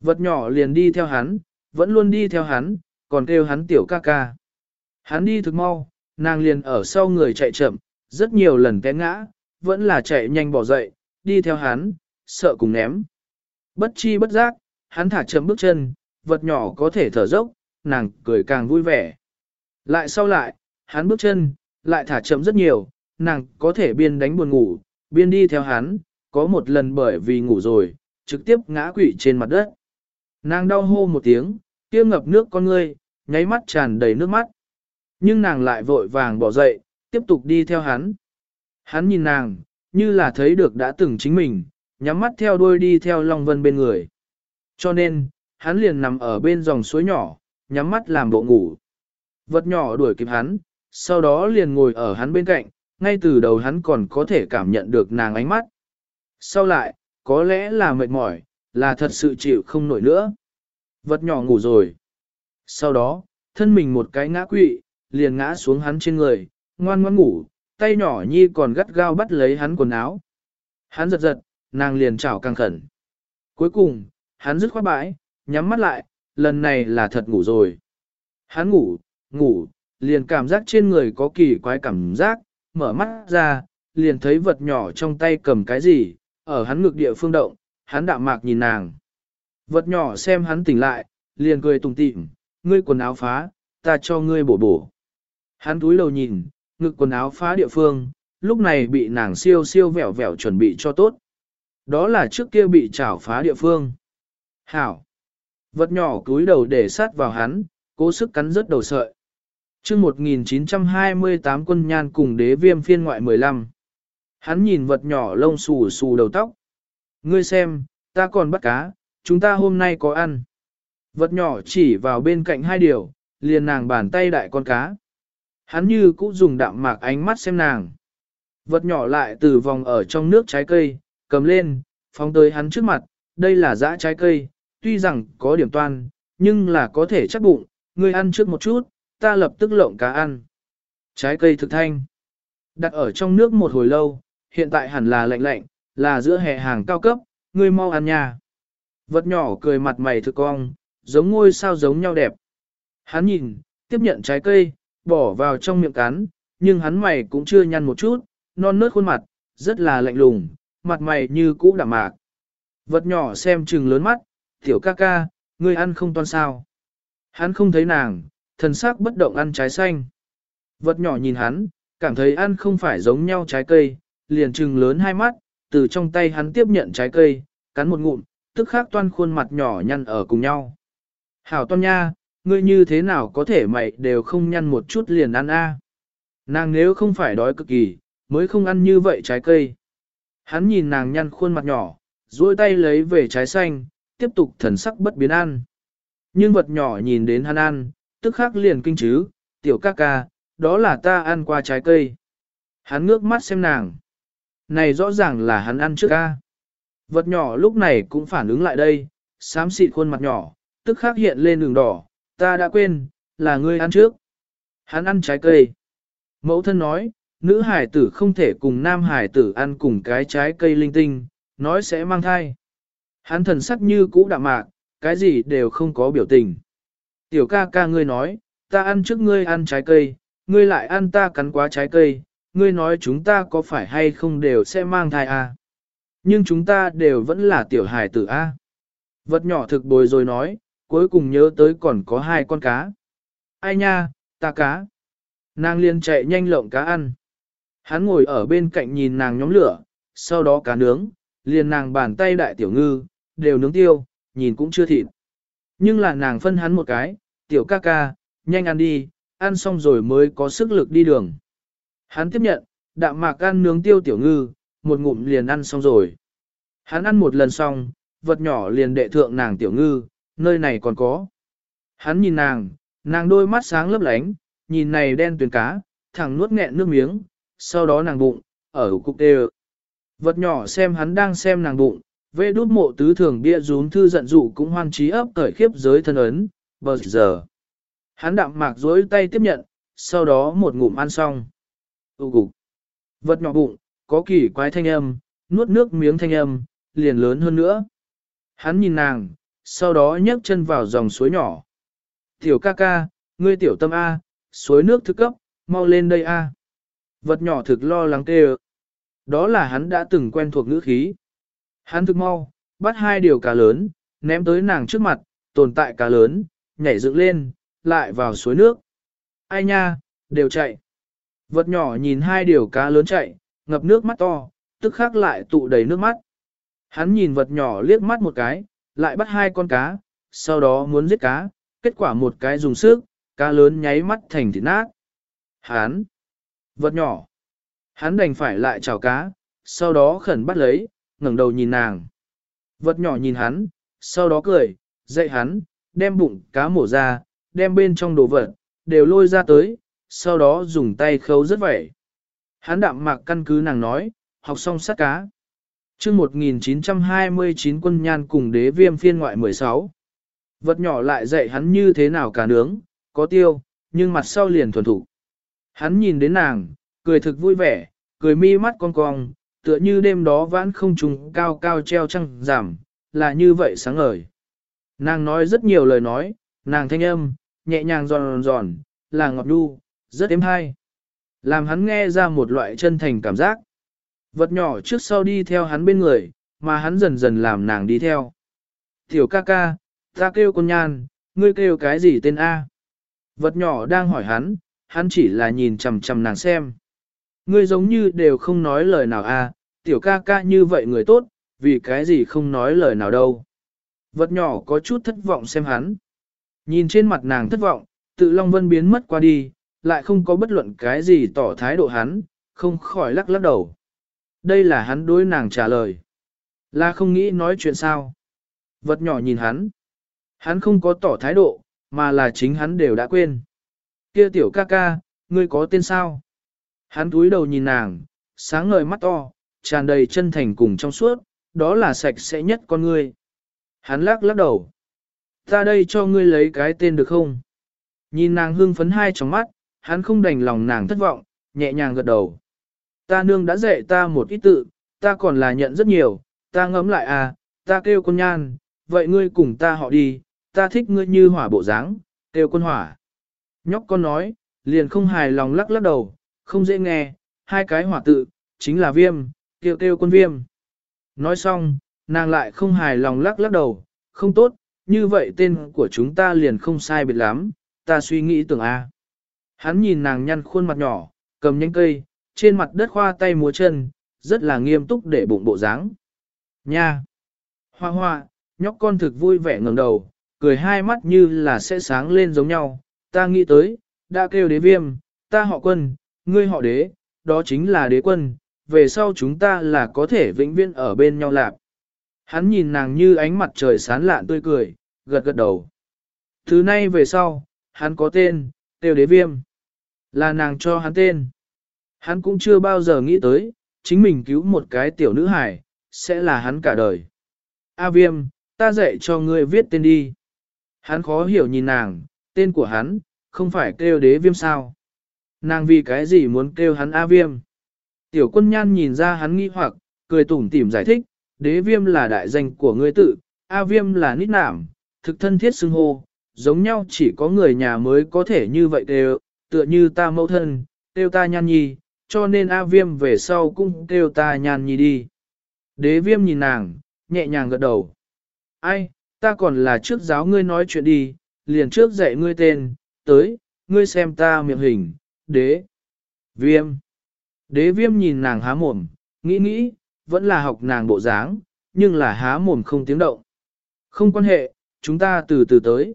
Vật nhỏ liền đi theo hắn, vẫn luôn đi theo hắn, còn kêu hắn tiểu ca ca. Hắn đi thực mau, nàng liền ở sau người chạy chậm, rất nhiều lần té ngã, vẫn là chạy nhanh bỏ dậy, đi theo hắn, sợ cùng ném. Bất chi bất giác, hắn thả chậm bước chân, vật nhỏ có thể thở dốc, nàng cười càng vui vẻ. Lại sau lại, hắn bước chân, lại thả chậm rất nhiều, nàng có thể biên đánh buồn ngủ, biên đi theo hắn, có một lần bởi vì ngủ rồi, trực tiếp ngã quỵ trên mặt đất. Nàng đau hô một tiếng, kia ngập nước con ngươi, nháy mắt tràn đầy nước mắt. Nhưng nàng lại vội vàng bỏ dậy, tiếp tục đi theo hắn. Hắn nhìn nàng, như là thấy được đã từng chính mình, nhắm mắt theo đuôi đi theo Long Vân bên người. Cho nên, hắn liền nằm ở bên dòng suối nhỏ, nhắm mắt làm bộ ngủ. Vật nhỏ đuổi kịp hắn, sau đó liền ngồi ở hắn bên cạnh, ngay từ đầu hắn còn có thể cảm nhận được nàng ánh mắt. Sau lại, có lẽ là mệt mỏi, là thật sự chịu không nổi nữa. Vật nhỏ ngủ rồi. Sau đó, thân mình một cái ngã quỵ, liền ngã xuống hắn trên người, ngoan ngoan ngủ, tay nhỏ nhi còn gắt gao bắt lấy hắn quần áo. Hắn giật giật, nàng liền chảo càng khẩn. Cuối cùng, hắn dứt khoát bãi, nhắm mắt lại, lần này là thật ngủ rồi. Hắn ngủ, ngủ, liền cảm giác trên người có kỳ quái cảm giác, mở mắt ra, liền thấy vật nhỏ trong tay cầm cái gì, ở hắn ngực địa phương động, hắn đạm mạc nhìn nàng. Vật nhỏ xem hắn tỉnh lại, liền cười tùng tịm, ngươi quần áo phá, ta cho ngươi bổ bổ. Hắn túi đầu nhìn, ngực quần áo phá địa phương, lúc này bị nàng siêu siêu vẻo vẻo chuẩn bị cho tốt. Đó là trước kia bị chảo phá địa phương. Hảo. Vật nhỏ cúi đầu để sát vào hắn, cố sức cắn rớt đầu sợi. chương 1928 quân nhan cùng đế viêm phiên ngoại 15. Hắn nhìn vật nhỏ lông xù xù đầu tóc. Ngươi xem, ta còn bắt cá, chúng ta hôm nay có ăn. Vật nhỏ chỉ vào bên cạnh hai điều, liền nàng bàn tay đại con cá. Hắn như cũng dùng đạm mạc ánh mắt xem nàng. Vật nhỏ lại từ vòng ở trong nước trái cây, cầm lên, phóng tới hắn trước mặt, đây là dã trái cây, tuy rằng có điểm toan, nhưng là có thể chắc bụng, ngươi ăn trước một chút, ta lập tức lộng cá ăn. Trái cây thực thanh. Đặt ở trong nước một hồi lâu, hiện tại hẳn là lạnh lạnh, là giữa hè hàng cao cấp, ngươi mau ăn nha. Vật nhỏ cười mặt mày thực cong, giống ngôi sao giống nhau đẹp. Hắn nhìn, tiếp nhận trái cây, bỏ vào trong miệng cắn, nhưng hắn mày cũng chưa nhăn một chút, non nớt khuôn mặt, rất là lạnh lùng, mặt mày như cũ đạm mạc. Vật nhỏ xem chừng lớn mắt, tiểu ca ca, ngươi ăn không toan sao. Hắn không thấy nàng, thần sắc bất động ăn trái xanh. Vật nhỏ nhìn hắn, cảm thấy ăn không phải giống nhau trái cây, liền trừng lớn hai mắt, từ trong tay hắn tiếp nhận trái cây, cắn một ngụm, tức khắc toan khuôn mặt nhỏ nhăn ở cùng nhau. Hảo toan nha, ngươi như thế nào có thể mày đều không nhăn một chút liền ăn a? Nàng nếu không phải đói cực kỳ, mới không ăn như vậy trái cây. Hắn nhìn nàng nhăn khuôn mặt nhỏ, duỗi tay lấy về trái xanh, tiếp tục thần sắc bất biến ăn. Nhưng vật nhỏ nhìn đến hắn ăn, tức khắc liền kinh chứ, tiểu ca ca, đó là ta ăn qua trái cây. Hắn ngước mắt xem nàng. Này rõ ràng là hắn ăn trước ca. Vật nhỏ lúc này cũng phản ứng lại đây, xám xịt khuôn mặt nhỏ, tức khắc hiện lên đường đỏ, ta đã quên, là ngươi ăn trước. Hắn ăn trái cây. Mẫu thân nói, nữ hải tử không thể cùng nam hải tử ăn cùng cái trái cây linh tinh, nói sẽ mang thai. Hắn thần sắc như cũ đạm mạc, cái gì đều không có biểu tình. Tiểu ca ca ngươi nói, ta ăn trước ngươi ăn trái cây, ngươi lại ăn ta cắn quá trái cây, ngươi nói chúng ta có phải hay không đều sẽ mang thai à? Nhưng chúng ta đều vẫn là tiểu hài tử a. À? Vật nhỏ thực bồi rồi nói, cuối cùng nhớ tới còn có hai con cá. Ai nha, ta cá. Nàng liền chạy nhanh lộng cá ăn. Hắn ngồi ở bên cạnh nhìn nàng nhóm lửa, sau đó cá nướng, liền nàng bàn tay đại tiểu ngư, đều nướng tiêu, nhìn cũng chưa thịt. Nhưng là nàng phân hắn một cái, tiểu ca ca, nhanh ăn đi, ăn xong rồi mới có sức lực đi đường. Hắn tiếp nhận, đạm mạc ăn nướng tiêu tiểu ngư, một ngụm liền ăn xong rồi. Hắn ăn một lần xong, vật nhỏ liền đệ thượng nàng tiểu ngư, nơi này còn có. Hắn nhìn nàng, nàng đôi mắt sáng lấp lánh, nhìn này đen tuyền cá, thẳng nuốt nghẹn nước miếng, sau đó nàng bụng, ở cục đê Vật nhỏ xem hắn đang xem nàng bụng, vê đút mộ tứ thường bia rún thư giận dụ cũng hoan trí ấp cởi khiếp giới thân ấn, bờ giờ. Hắn đạm mạc dối tay tiếp nhận, sau đó một ngụm ăn xong. Ú cục. Vật nhỏ bụng, có kỳ quái thanh âm, nuốt nước miếng thanh âm, liền lớn hơn nữa. Hắn nhìn nàng, sau đó nhấc chân vào dòng suối nhỏ. Tiểu ca ca, ngươi tiểu tâm A, suối nước thức cấp, mau lên đây A. Vật nhỏ thực lo lắng tê Đó là hắn đã từng quen thuộc ngữ khí. Hắn thực mau, bắt hai điều cá lớn, ném tới nàng trước mặt, tồn tại cá lớn, nhảy dựng lên, lại vào suối nước. Ai nha, đều chạy. Vật nhỏ nhìn hai điều cá lớn chạy, ngập nước mắt to, tức khắc lại tụ đầy nước mắt. Hắn nhìn vật nhỏ liếc mắt một cái, lại bắt hai con cá, sau đó muốn giết cá, kết quả một cái dùng sức, cá lớn nháy mắt thành thịt nát. Hắn, vật nhỏ, hắn đành phải lại chào cá, sau đó khẩn bắt lấy, ngẩng đầu nhìn nàng. Vật nhỏ nhìn hắn, sau đó cười, dạy hắn, đem bụng cá mổ ra, đem bên trong đồ vật, đều lôi ra tới, sau đó dùng tay khâu rất vẻ. Hắn đạm mạc căn cứ nàng nói, học xong sát cá chương 1929 quân nhan cùng đế viêm phiên ngoại 16. Vật nhỏ lại dạy hắn như thế nào cả nướng, có tiêu, nhưng mặt sau liền thuần thủ. Hắn nhìn đến nàng, cười thực vui vẻ, cười mi mắt cong cong, tựa như đêm đó vãn không trùng cao cao treo trăng giảm, là như vậy sáng ngời. Nàng nói rất nhiều lời nói, nàng thanh âm, nhẹ nhàng giòn giòn, là ngọt đu, rất êm hay. Làm hắn nghe ra một loại chân thành cảm giác. Vật nhỏ trước sau đi theo hắn bên người, mà hắn dần dần làm nàng đi theo. Tiểu ca ca, ta kêu con nhan, ngươi kêu cái gì tên A? Vật nhỏ đang hỏi hắn, hắn chỉ là nhìn chằm chằm nàng xem. Ngươi giống như đều không nói lời nào A, tiểu ca ca như vậy người tốt, vì cái gì không nói lời nào đâu. Vật nhỏ có chút thất vọng xem hắn. Nhìn trên mặt nàng thất vọng, tự Long Vân biến mất qua đi, lại không có bất luận cái gì tỏ thái độ hắn, không khỏi lắc lắc đầu. Đây là hắn đối nàng trả lời. Là không nghĩ nói chuyện sao. Vật nhỏ nhìn hắn. Hắn không có tỏ thái độ, mà là chính hắn đều đã quên. Kia tiểu ca ca, ngươi có tên sao? Hắn túi đầu nhìn nàng, sáng ngời mắt to, tràn đầy chân thành cùng trong suốt, đó là sạch sẽ nhất con ngươi. Hắn lắc lắc đầu. Ta đây cho ngươi lấy cái tên được không? Nhìn nàng hương phấn hai trong mắt, hắn không đành lòng nàng thất vọng, nhẹ nhàng gật đầu. Ta nương đã dạy ta một ít tự, ta còn là nhận rất nhiều, ta ngấm lại à, ta kêu con nhan, vậy ngươi cùng ta họ đi, ta thích ngươi như hỏa bộ dáng, kêu con hỏa. Nhóc con nói, liền không hài lòng lắc lắc đầu, không dễ nghe, hai cái hỏa tự, chính là viêm, kêu kêu con viêm. Nói xong, nàng lại không hài lòng lắc lắc đầu, không tốt, như vậy tên của chúng ta liền không sai biệt lắm, ta suy nghĩ tưởng A. Hắn nhìn nàng nhăn khuôn mặt nhỏ, cầm nhánh cây, trên mặt đất khoa tay múa chân, rất là nghiêm túc để bụng bộ dáng. Nha! Hoa hoa, nhóc con thực vui vẻ ngẩng đầu, cười hai mắt như là sẽ sáng lên giống nhau. Ta nghĩ tới, đã kêu đế viêm, ta họ quân, ngươi họ đế, đó chính là đế quân, về sau chúng ta là có thể vĩnh viễn ở bên nhau lạc. Hắn nhìn nàng như ánh mặt trời sán lạn tươi cười, gật gật đầu. Thứ nay về sau, hắn có tên, tiêu đế viêm. Là nàng cho hắn tên. Hắn cũng chưa bao giờ nghĩ tới, chính mình cứu một cái tiểu nữ hải, sẽ là hắn cả đời. A viêm, ta dạy cho ngươi viết tên đi. Hắn khó hiểu nhìn nàng, tên của hắn, không phải kêu đế viêm sao. Nàng vì cái gì muốn kêu hắn A viêm? Tiểu quân nhan nhìn ra hắn nghi hoặc, cười tủm tỉm giải thích, đế viêm là đại danh của ngươi tự, A viêm là nít nảm, thực thân thiết xưng hô, giống nhau chỉ có người nhà mới có thể như vậy đều, tựa như ta mẫu thân, kêu ta nhan nhi, cho nên A viêm về sau cũng kêu ta nhan nhi đi. Đế viêm nhìn nàng, nhẹ nhàng gật đầu. Ai, ta còn là trước giáo ngươi nói chuyện đi, liền trước dạy ngươi tên, tới, ngươi xem ta miệng hình, đế, viêm. Đế viêm nhìn nàng há mồm, nghĩ nghĩ, vẫn là học nàng bộ dáng, nhưng là há mồm không tiếng động. Không quan hệ, chúng ta từ từ tới.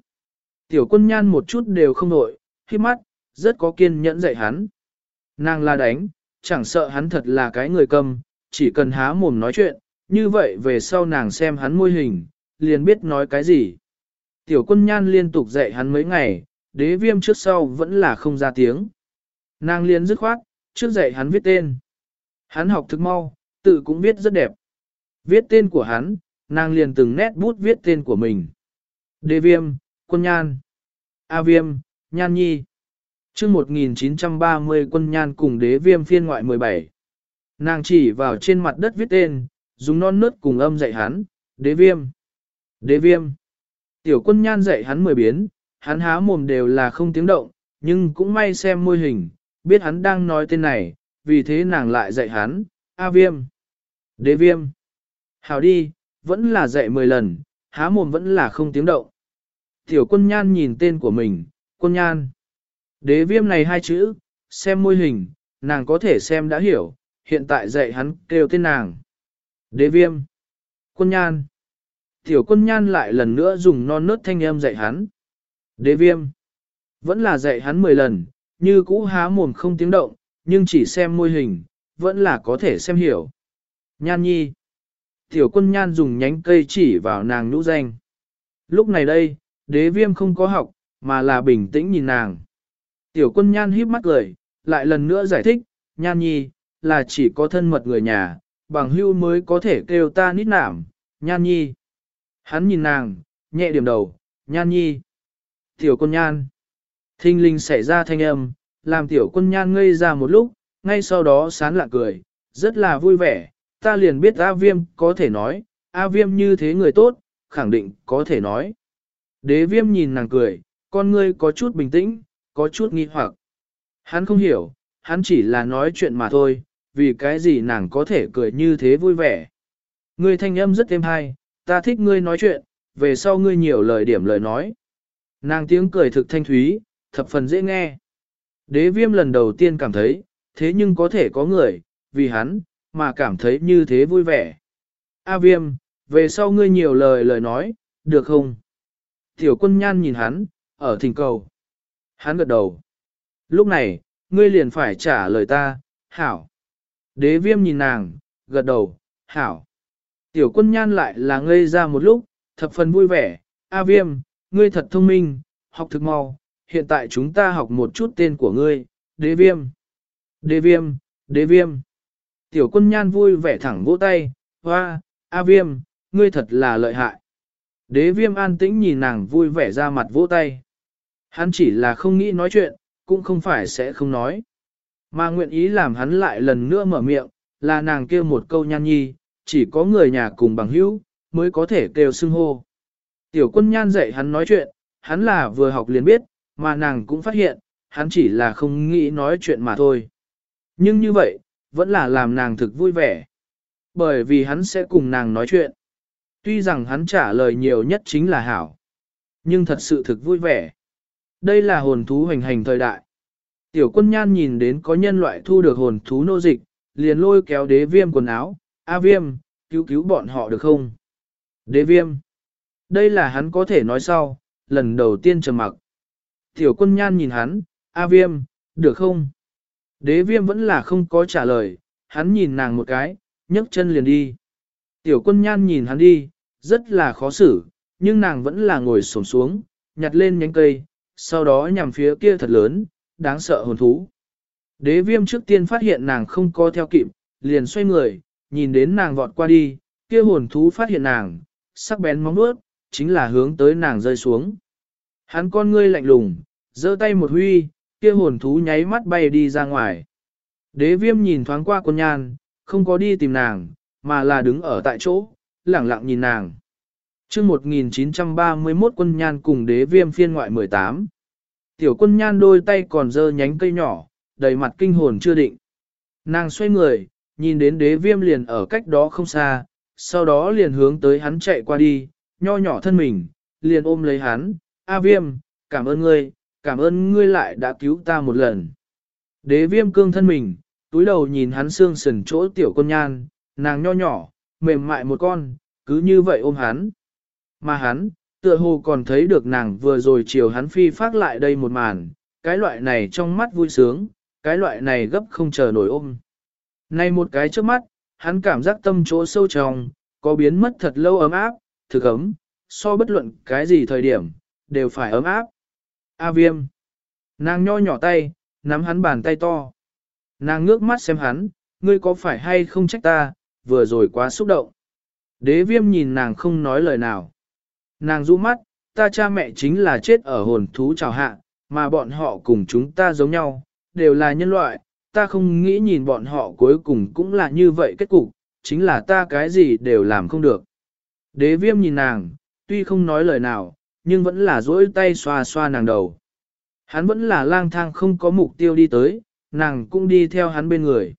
Tiểu quân nhan một chút đều không nổi, khi mắt, rất có kiên nhẫn dạy hắn. Nàng la đánh, chẳng sợ hắn thật là cái người câm, chỉ cần há mồm nói chuyện, như vậy về sau nàng xem hắn môi hình, liền biết nói cái gì. Tiểu quân nhan liên tục dạy hắn mấy ngày, đế viêm trước sau vẫn là không ra tiếng. Nàng liền dứt khoát, trước dạy hắn viết tên. Hắn học thức mau, tự cũng viết rất đẹp. Viết tên của hắn, nàng liền từng nét bút viết tên của mình. Đế viêm, quân nhan. A viêm, nhan nhi chương 1930 quân nhan cùng đế viêm phiên ngoại 17. Nàng chỉ vào trên mặt đất viết tên, dùng non nớt cùng âm dạy hắn, đế viêm. Đế viêm. Tiểu quân nhan dạy hắn mười biến, hắn há mồm đều là không tiếng động, nhưng cũng may xem môi hình, biết hắn đang nói tên này, vì thế nàng lại dạy hắn, A viêm. Đế viêm. Hào đi, vẫn là dạy mười lần, há mồm vẫn là không tiếng động. Tiểu quân nhan nhìn tên của mình, quân nhan. Đế viêm này hai chữ, xem môi hình, nàng có thể xem đã hiểu, hiện tại dạy hắn kêu tên nàng. Đế viêm. Quân nhan. Tiểu quân nhan lại lần nữa dùng non nớt thanh âm dạy hắn. Đế viêm. Vẫn là dạy hắn 10 lần, như cũ há mồm không tiếng động, nhưng chỉ xem môi hình, vẫn là có thể xem hiểu. Nhan nhi. Tiểu quân nhan dùng nhánh cây chỉ vào nàng nhũ danh. Lúc này đây, đế viêm không có học, mà là bình tĩnh nhìn nàng. Tiểu quân nhan híp mắt cười, lại lần nữa giải thích, nhan nhi, là chỉ có thân mật người nhà, bằng hưu mới có thể kêu ta nít nảm, nhan nhi. Hắn nhìn nàng, nhẹ điểm đầu, nhan nhi. Tiểu quân nhan. Thinh linh xảy ra thanh âm, làm tiểu quân nhan ngây ra một lúc, ngay sau đó sán lạ cười, rất là vui vẻ, ta liền biết A Viêm có thể nói, A Viêm như thế người tốt, khẳng định có thể nói. Đế Viêm nhìn nàng cười, con ngươi có chút bình tĩnh, có chút nghi hoặc. Hắn không hiểu, hắn chỉ là nói chuyện mà thôi, vì cái gì nàng có thể cười như thế vui vẻ. Ngươi thanh âm rất êm hay, ta thích ngươi nói chuyện, về sau ngươi nhiều lời điểm lời nói. Nàng tiếng cười thực thanh thúy, thập phần dễ nghe. Đế viêm lần đầu tiên cảm thấy, thế nhưng có thể có người, vì hắn, mà cảm thấy như thế vui vẻ. A viêm, về sau ngươi nhiều lời lời nói, được không? Tiểu quân nhan nhìn hắn, ở thỉnh cầu. Hắn gật đầu. Lúc này, ngươi liền phải trả lời ta, hảo. Đế viêm nhìn nàng, gật đầu, hảo. Tiểu quân nhan lại là ngây ra một lúc, thập phần vui vẻ, A viêm, ngươi thật thông minh, học thực mau, hiện tại chúng ta học một chút tên của ngươi, đế viêm. Đế viêm, đế viêm. Tiểu quân nhan vui vẻ thẳng vỗ tay, hoa, A viêm, ngươi thật là lợi hại. Đế viêm an tĩnh nhìn nàng vui vẻ ra mặt vỗ tay. Hắn chỉ là không nghĩ nói chuyện, cũng không phải sẽ không nói. Mà nguyện ý làm hắn lại lần nữa mở miệng, là nàng kêu một câu nhan nhi, chỉ có người nhà cùng bằng hữu, mới có thể kêu xưng hô. Tiểu quân nhan dạy hắn nói chuyện, hắn là vừa học liền biết, mà nàng cũng phát hiện, hắn chỉ là không nghĩ nói chuyện mà thôi. Nhưng như vậy, vẫn là làm nàng thực vui vẻ. Bởi vì hắn sẽ cùng nàng nói chuyện. Tuy rằng hắn trả lời nhiều nhất chính là hảo. Nhưng thật sự thực vui vẻ. Đây là hồn thú hành hành thời đại. Tiểu quân nhan nhìn đến có nhân loại thu được hồn thú nô dịch, liền lôi kéo đế viêm quần áo. A viêm, cứu cứu bọn họ được không? Đế viêm. Đây là hắn có thể nói sau, lần đầu tiên trầm mặc. Tiểu quân nhan nhìn hắn, A viêm, được không? Đế viêm vẫn là không có trả lời, hắn nhìn nàng một cái, nhấc chân liền đi. Tiểu quân nhan nhìn hắn đi, rất là khó xử, nhưng nàng vẫn là ngồi xổm xuống, nhặt lên nhánh cây, sau đó nhằm phía kia thật lớn, đáng sợ hồn thú. Đế viêm trước tiên phát hiện nàng không có theo kịp, liền xoay người, nhìn đến nàng vọt qua đi, kia hồn thú phát hiện nàng, sắc bén móng vuốt, chính là hướng tới nàng rơi xuống. Hắn con ngươi lạnh lùng, giơ tay một huy, kia hồn thú nháy mắt bay đi ra ngoài. Đế viêm nhìn thoáng qua quân nhan, không có đi tìm nàng, mà là đứng ở tại chỗ, lẳng lặng nhìn nàng chương 1931 quân nhan cùng đế viêm phiên ngoại 18. Tiểu quân nhan đôi tay còn dơ nhánh cây nhỏ, đầy mặt kinh hồn chưa định. Nàng xoay người, nhìn đến đế viêm liền ở cách đó không xa, sau đó liền hướng tới hắn chạy qua đi, nho nhỏ thân mình, liền ôm lấy hắn, A viêm, cảm ơn ngươi, cảm ơn ngươi lại đã cứu ta một lần. Đế viêm cương thân mình, túi đầu nhìn hắn xương sườn chỗ tiểu quân nhan, nàng nho nhỏ, mềm mại một con, cứ như vậy ôm hắn. Mà hắn, tựa hồ còn thấy được nàng vừa rồi chiều hắn phi phát lại đây một màn, cái loại này trong mắt vui sướng, cái loại này gấp không chờ nổi ôm. nay một cái trước mắt, hắn cảm giác tâm chỗ sâu trong, có biến mất thật lâu ấm áp, thực ấm, so bất luận cái gì thời điểm, đều phải ấm áp. A viêm. Nàng nho nhỏ tay, nắm hắn bàn tay to. Nàng ngước mắt xem hắn, ngươi có phải hay không trách ta, vừa rồi quá xúc động. Đế viêm nhìn nàng không nói lời nào. Nàng rũ mắt, ta cha mẹ chính là chết ở hồn thú trào hạ, mà bọn họ cùng chúng ta giống nhau, đều là nhân loại, ta không nghĩ nhìn bọn họ cuối cùng cũng là như vậy kết cục, chính là ta cái gì đều làm không được. Đế viêm nhìn nàng, tuy không nói lời nào, nhưng vẫn là dỗi tay xoa xoa nàng đầu. Hắn vẫn là lang thang không có mục tiêu đi tới, nàng cũng đi theo hắn bên người.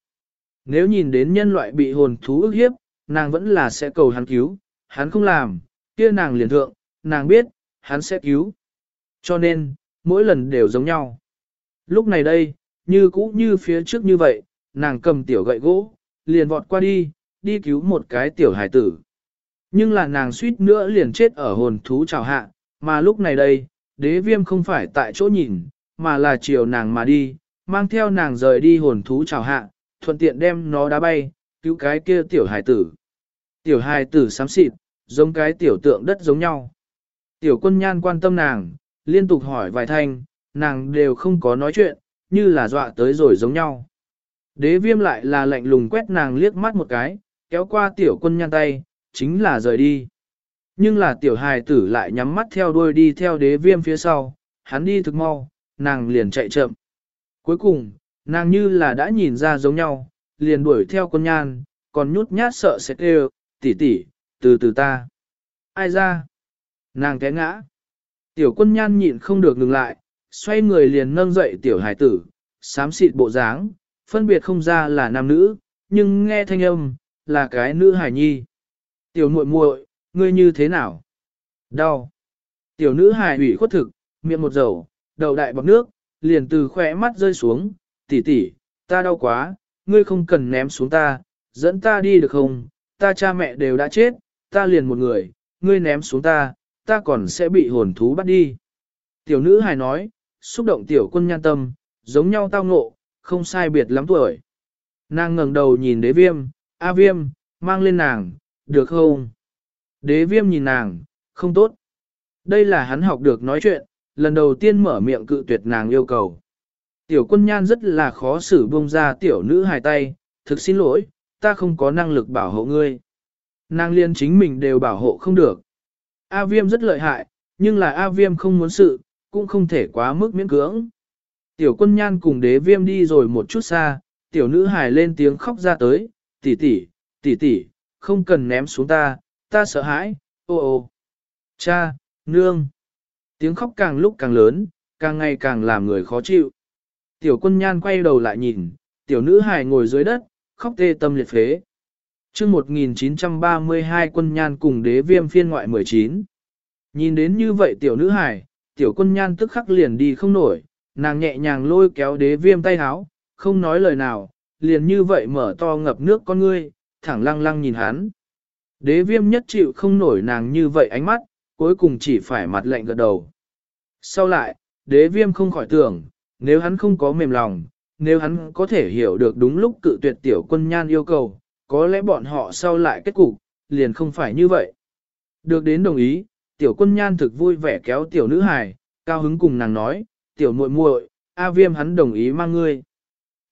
Nếu nhìn đến nhân loại bị hồn thú ức hiếp, nàng vẫn là sẽ cầu hắn cứu, hắn không làm, kia nàng liền thượng, nàng biết, hắn sẽ cứu. Cho nên, mỗi lần đều giống nhau. Lúc này đây, như cũ như phía trước như vậy, nàng cầm tiểu gậy gỗ, liền vọt qua đi, đi cứu một cái tiểu hải tử. Nhưng là nàng suýt nữa liền chết ở hồn thú trào hạ, mà lúc này đây, đế viêm không phải tại chỗ nhìn, mà là chiều nàng mà đi, mang theo nàng rời đi hồn thú trào hạ, thuận tiện đem nó đá bay, cứu cái kia tiểu hải tử. Tiểu hải tử xám xịt, giống cái tiểu tượng đất giống nhau. Tiểu quân nhan quan tâm nàng, liên tục hỏi vài thanh, nàng đều không có nói chuyện, như là dọa tới rồi giống nhau. Đế viêm lại là lạnh lùng quét nàng liếc mắt một cái, kéo qua tiểu quân nhan tay, chính là rời đi. Nhưng là tiểu hài tử lại nhắm mắt theo đuôi đi theo đế viêm phía sau, hắn đi thực mau, nàng liền chạy chậm. Cuối cùng, nàng như là đã nhìn ra giống nhau, liền đuổi theo quân nhan, còn nhút nhát sợ sẽ kêu, tỷ tỷ, từ từ ta. Ai ra? Nàng té ngã. Tiểu quân nhan nhịn không được ngừng lại, xoay người liền nâng dậy tiểu hải tử, xám xịt bộ dáng, phân biệt không ra là nam nữ, nhưng nghe thanh âm, là cái nữ hải nhi. Tiểu muội muội, ngươi như thế nào? Đau. Tiểu nữ hải ủy khuất thực, miệng một dầu, đầu đại bọc nước, liền từ khỏe mắt rơi xuống, tỷ tỷ, ta đau quá, ngươi không cần ném xuống ta, dẫn ta đi được không? Ta cha mẹ đều đã chết, ta liền một người, ngươi ném xuống ta, ta còn sẽ bị hồn thú bắt đi. Tiểu nữ hài nói, xúc động tiểu quân nhan tâm, giống nhau tao ngộ, không sai biệt lắm tuổi. Nàng ngẩng đầu nhìn đế viêm, A viêm, mang lên nàng, được không? Đế viêm nhìn nàng, không tốt. Đây là hắn học được nói chuyện, lần đầu tiên mở miệng cự tuyệt nàng yêu cầu. Tiểu quân nhan rất là khó xử buông ra tiểu nữ hài tay, thực xin lỗi, ta không có năng lực bảo hộ ngươi. Nàng liên chính mình đều bảo hộ không được. A viêm rất lợi hại, nhưng là A viêm không muốn sự, cũng không thể quá mức miễn cưỡng. Tiểu quân nhan cùng đế viêm đi rồi một chút xa, tiểu nữ hài lên tiếng khóc ra tới, tỷ tỷ, tỷ tỷ, không cần ném xuống ta, ta sợ hãi, ô ô. Cha, nương. Tiếng khóc càng lúc càng lớn, càng ngày càng làm người khó chịu. Tiểu quân nhan quay đầu lại nhìn, tiểu nữ hài ngồi dưới đất, khóc tê tâm liệt phế chương 1932 quân nhan cùng đế viêm phiên ngoại 19. Nhìn đến như vậy tiểu nữ hải, tiểu quân nhan tức khắc liền đi không nổi, nàng nhẹ nhàng lôi kéo đế viêm tay háo, không nói lời nào, liền như vậy mở to ngập nước con ngươi, thẳng lăng lăng nhìn hắn. Đế viêm nhất chịu không nổi nàng như vậy ánh mắt, cuối cùng chỉ phải mặt lạnh gật đầu. Sau lại, đế viêm không khỏi tưởng, nếu hắn không có mềm lòng, nếu hắn có thể hiểu được đúng lúc cự tuyệt tiểu quân nhan yêu cầu, có lẽ bọn họ sau lại kết cục, liền không phải như vậy. Được đến đồng ý, tiểu quân nhan thực vui vẻ kéo tiểu nữ hài, cao hứng cùng nàng nói, tiểu muội muội, A viêm hắn đồng ý mang ngươi.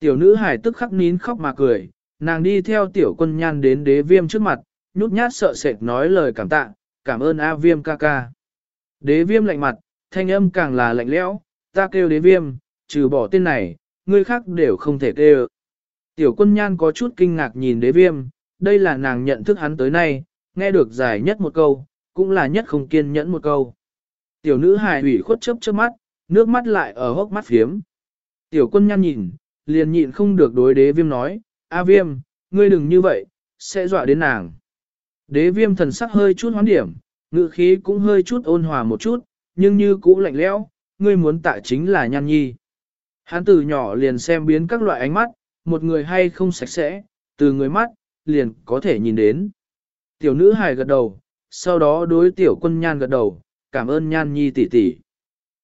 Tiểu nữ hài tức khắc nín khóc mà cười, nàng đi theo tiểu quân nhan đến đế viêm trước mặt, nhút nhát sợ sệt nói lời cảm tạ, cảm ơn A viêm ca ca. Đế viêm lạnh mặt, thanh âm càng là lạnh lẽo, ta kêu đế viêm, trừ bỏ tên này, ngươi khác đều không thể kêu. Tiểu quân nhan có chút kinh ngạc nhìn đế viêm, đây là nàng nhận thức hắn tới nay, nghe được dài nhất một câu, cũng là nhất không kiên nhẫn một câu. Tiểu nữ hài ủy khuất chớp chớp mắt, nước mắt lại ở hốc mắt phiếm. Tiểu quân nhan nhìn, liền nhịn không được đối đế viêm nói, A viêm, ngươi đừng như vậy, sẽ dọa đến nàng. Đế viêm thần sắc hơi chút hoán điểm, ngự khí cũng hơi chút ôn hòa một chút, nhưng như cũ lạnh lẽo, ngươi muốn tạ chính là nhan nhi. Hắn từ nhỏ liền xem biến các loại ánh mắt, một người hay không sạch sẽ, từ người mắt, liền có thể nhìn đến. Tiểu nữ hài gật đầu, sau đó đối tiểu quân nhan gật đầu, cảm ơn nhan nhi tỷ tỷ.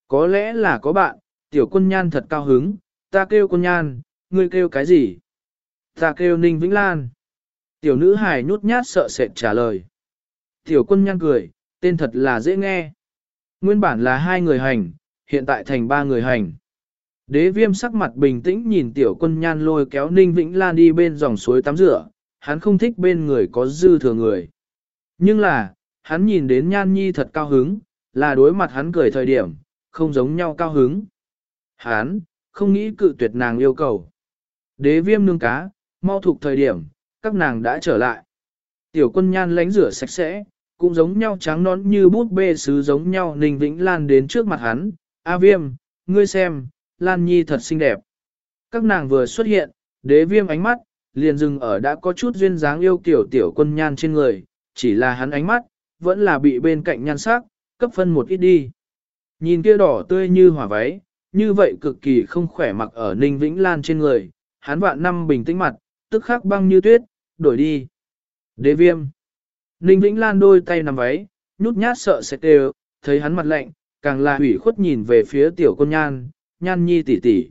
Có lẽ là có bạn, tiểu quân nhan thật cao hứng, ta kêu quân nhan, ngươi kêu cái gì? Ta kêu Ninh Vĩnh Lan. Tiểu nữ hài nhút nhát sợ sệt trả lời. Tiểu quân nhan cười, tên thật là dễ nghe. Nguyên bản là hai người hành, hiện tại thành ba người hành. Đế viêm sắc mặt bình tĩnh nhìn tiểu quân nhan lôi kéo Ninh Vĩnh Lan đi bên dòng suối tắm rửa, hắn không thích bên người có dư thừa người. Nhưng là, hắn nhìn đến nhan nhi thật cao hứng, là đối mặt hắn cười thời điểm, không giống nhau cao hứng. Hắn, không nghĩ cự tuyệt nàng yêu cầu. Đế viêm nương cá, mau thuộc thời điểm, các nàng đã trở lại. Tiểu quân nhan lánh rửa sạch sẽ, cũng giống nhau trắng nón như bút bê sứ giống nhau Ninh Vĩnh Lan đến trước mặt hắn. A viêm, ngươi xem, Lan Nhi thật xinh đẹp. Các nàng vừa xuất hiện, đế viêm ánh mắt, liền dừng ở đã có chút duyên dáng yêu kiểu tiểu quân nhan trên người, chỉ là hắn ánh mắt, vẫn là bị bên cạnh nhan sắc, cấp phân một ít đi. Nhìn kia đỏ tươi như hỏa váy, như vậy cực kỳ không khỏe mặc ở Ninh Vĩnh Lan trên người, hắn vạn năm bình tĩnh mặt, tức khắc băng như tuyết, đổi đi. Đế viêm. Ninh Vĩnh Lan đôi tay nằm váy, nhút nhát sợ sẽ đều, thấy hắn mặt lạnh, càng là hủy khuất nhìn về phía tiểu quân nhan, nhan nhi tỷ tỷ.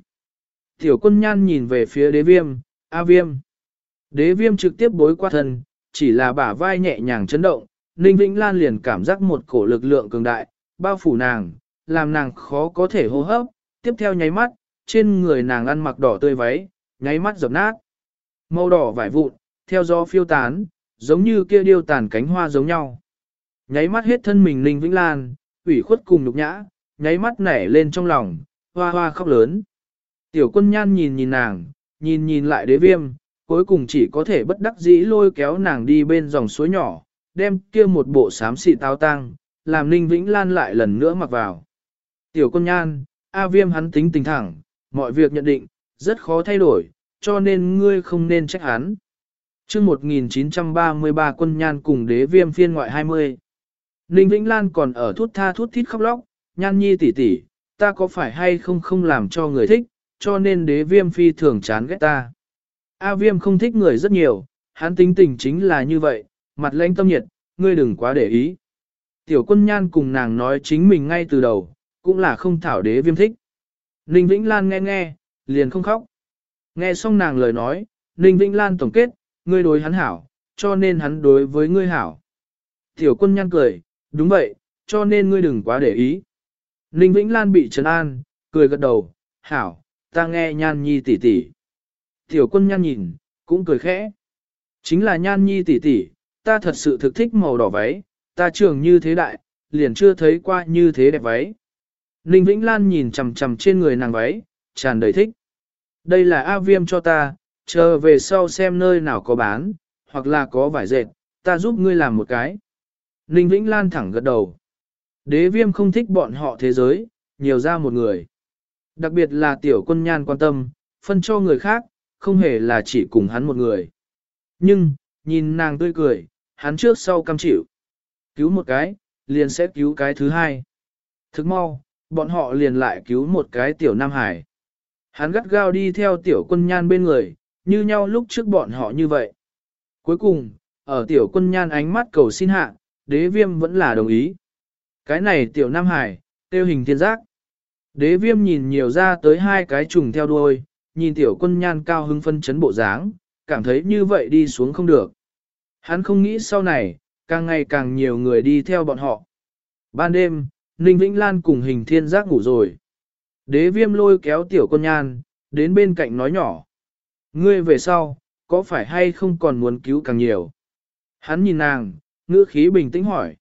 Tiểu quân nhan nhìn về phía đế viêm, a viêm. Đế viêm trực tiếp bối qua thân, chỉ là bả vai nhẹ nhàng chấn động, Ninh Vĩnh Lan liền cảm giác một cổ lực lượng cường đại, bao phủ nàng, làm nàng khó có thể hô hấp, tiếp theo nháy mắt, trên người nàng ăn mặc đỏ tươi váy, nháy mắt dập nát. Màu đỏ vải vụn, theo gió phiêu tán, giống như kia điêu tàn cánh hoa giống nhau. Nháy mắt hết thân mình Ninh Vĩnh Lan, ủy khuất cùng nhục nhã, nháy mắt nảy lên trong lòng, hoa hoa khóc lớn. Tiểu quân nhan nhìn nhìn nàng, nhìn nhìn lại đế viêm, cuối cùng chỉ có thể bất đắc dĩ lôi kéo nàng đi bên dòng suối nhỏ, đem kia một bộ xám xị tao tăng, làm Ninh Vĩnh Lan lại lần nữa mặc vào. Tiểu quân nhan, A viêm hắn tính tình thẳng, mọi việc nhận định, rất khó thay đổi, cho nên ngươi không nên trách hắn. Trước 1933 quân nhan cùng đế viêm phiên ngoại 20. Ninh Vĩnh Lan còn ở thút tha thút thít khóc lóc, nhan nhi tỷ tỷ, ta có phải hay không không làm cho người thích, cho nên đế viêm phi thường chán ghét ta. A viêm không thích người rất nhiều, hắn tính tình chính là như vậy, mặt lãnh tâm nhiệt, ngươi đừng quá để ý. Tiểu quân nhan cùng nàng nói chính mình ngay từ đầu, cũng là không thảo đế viêm thích. Ninh Vĩnh Lan nghe nghe, liền không khóc. Nghe xong nàng lời nói, Ninh Vĩnh Lan tổng kết, ngươi đối hắn hảo, cho nên hắn đối với ngươi hảo. Tiểu quân nhan cười, đúng vậy, cho nên ngươi đừng quá để ý. Ninh Vĩnh Lan bị trấn an, cười gật đầu, hảo, ta nghe nhan nhi tỷ tỷ. Tiểu quân nhan nhìn, cũng cười khẽ. Chính là nhan nhi tỷ tỷ, ta thật sự thực thích màu đỏ váy, ta trưởng như thế đại, liền chưa thấy qua như thế đẹp váy. Ninh Vĩnh Lan nhìn chằm chằm trên người nàng váy, tràn đầy thích. Đây là A viêm cho ta, chờ về sau xem nơi nào có bán, hoặc là có vải dệt, ta giúp ngươi làm một cái. Ninh Vĩnh Lan thẳng gật đầu. Đế viêm không thích bọn họ thế giới, nhiều ra một người. Đặc biệt là tiểu quân nhan quan tâm, phân cho người khác, không hề là chỉ cùng hắn một người. Nhưng, nhìn nàng tươi cười, hắn trước sau cam chịu. Cứu một cái, liền sẽ cứu cái thứ hai. Thức mau, bọn họ liền lại cứu một cái tiểu Nam Hải. Hắn gắt gao đi theo tiểu quân nhan bên người, như nhau lúc trước bọn họ như vậy. Cuối cùng, ở tiểu quân nhan ánh mắt cầu xin hạ, đế viêm vẫn là đồng ý. Cái này tiểu Nam Hải, tiêu hình thiên giác. Đế viêm nhìn nhiều ra tới hai cái trùng theo đuôi, nhìn tiểu quân nhan cao hưng phân chấn bộ dáng, cảm thấy như vậy đi xuống không được. Hắn không nghĩ sau này, càng ngày càng nhiều người đi theo bọn họ. Ban đêm, Ninh Vĩnh Lan cùng hình thiên giác ngủ rồi. Đế viêm lôi kéo tiểu quân nhan, đến bên cạnh nói nhỏ. Ngươi về sau, có phải hay không còn muốn cứu càng nhiều? Hắn nhìn nàng, ngữ khí bình tĩnh hỏi.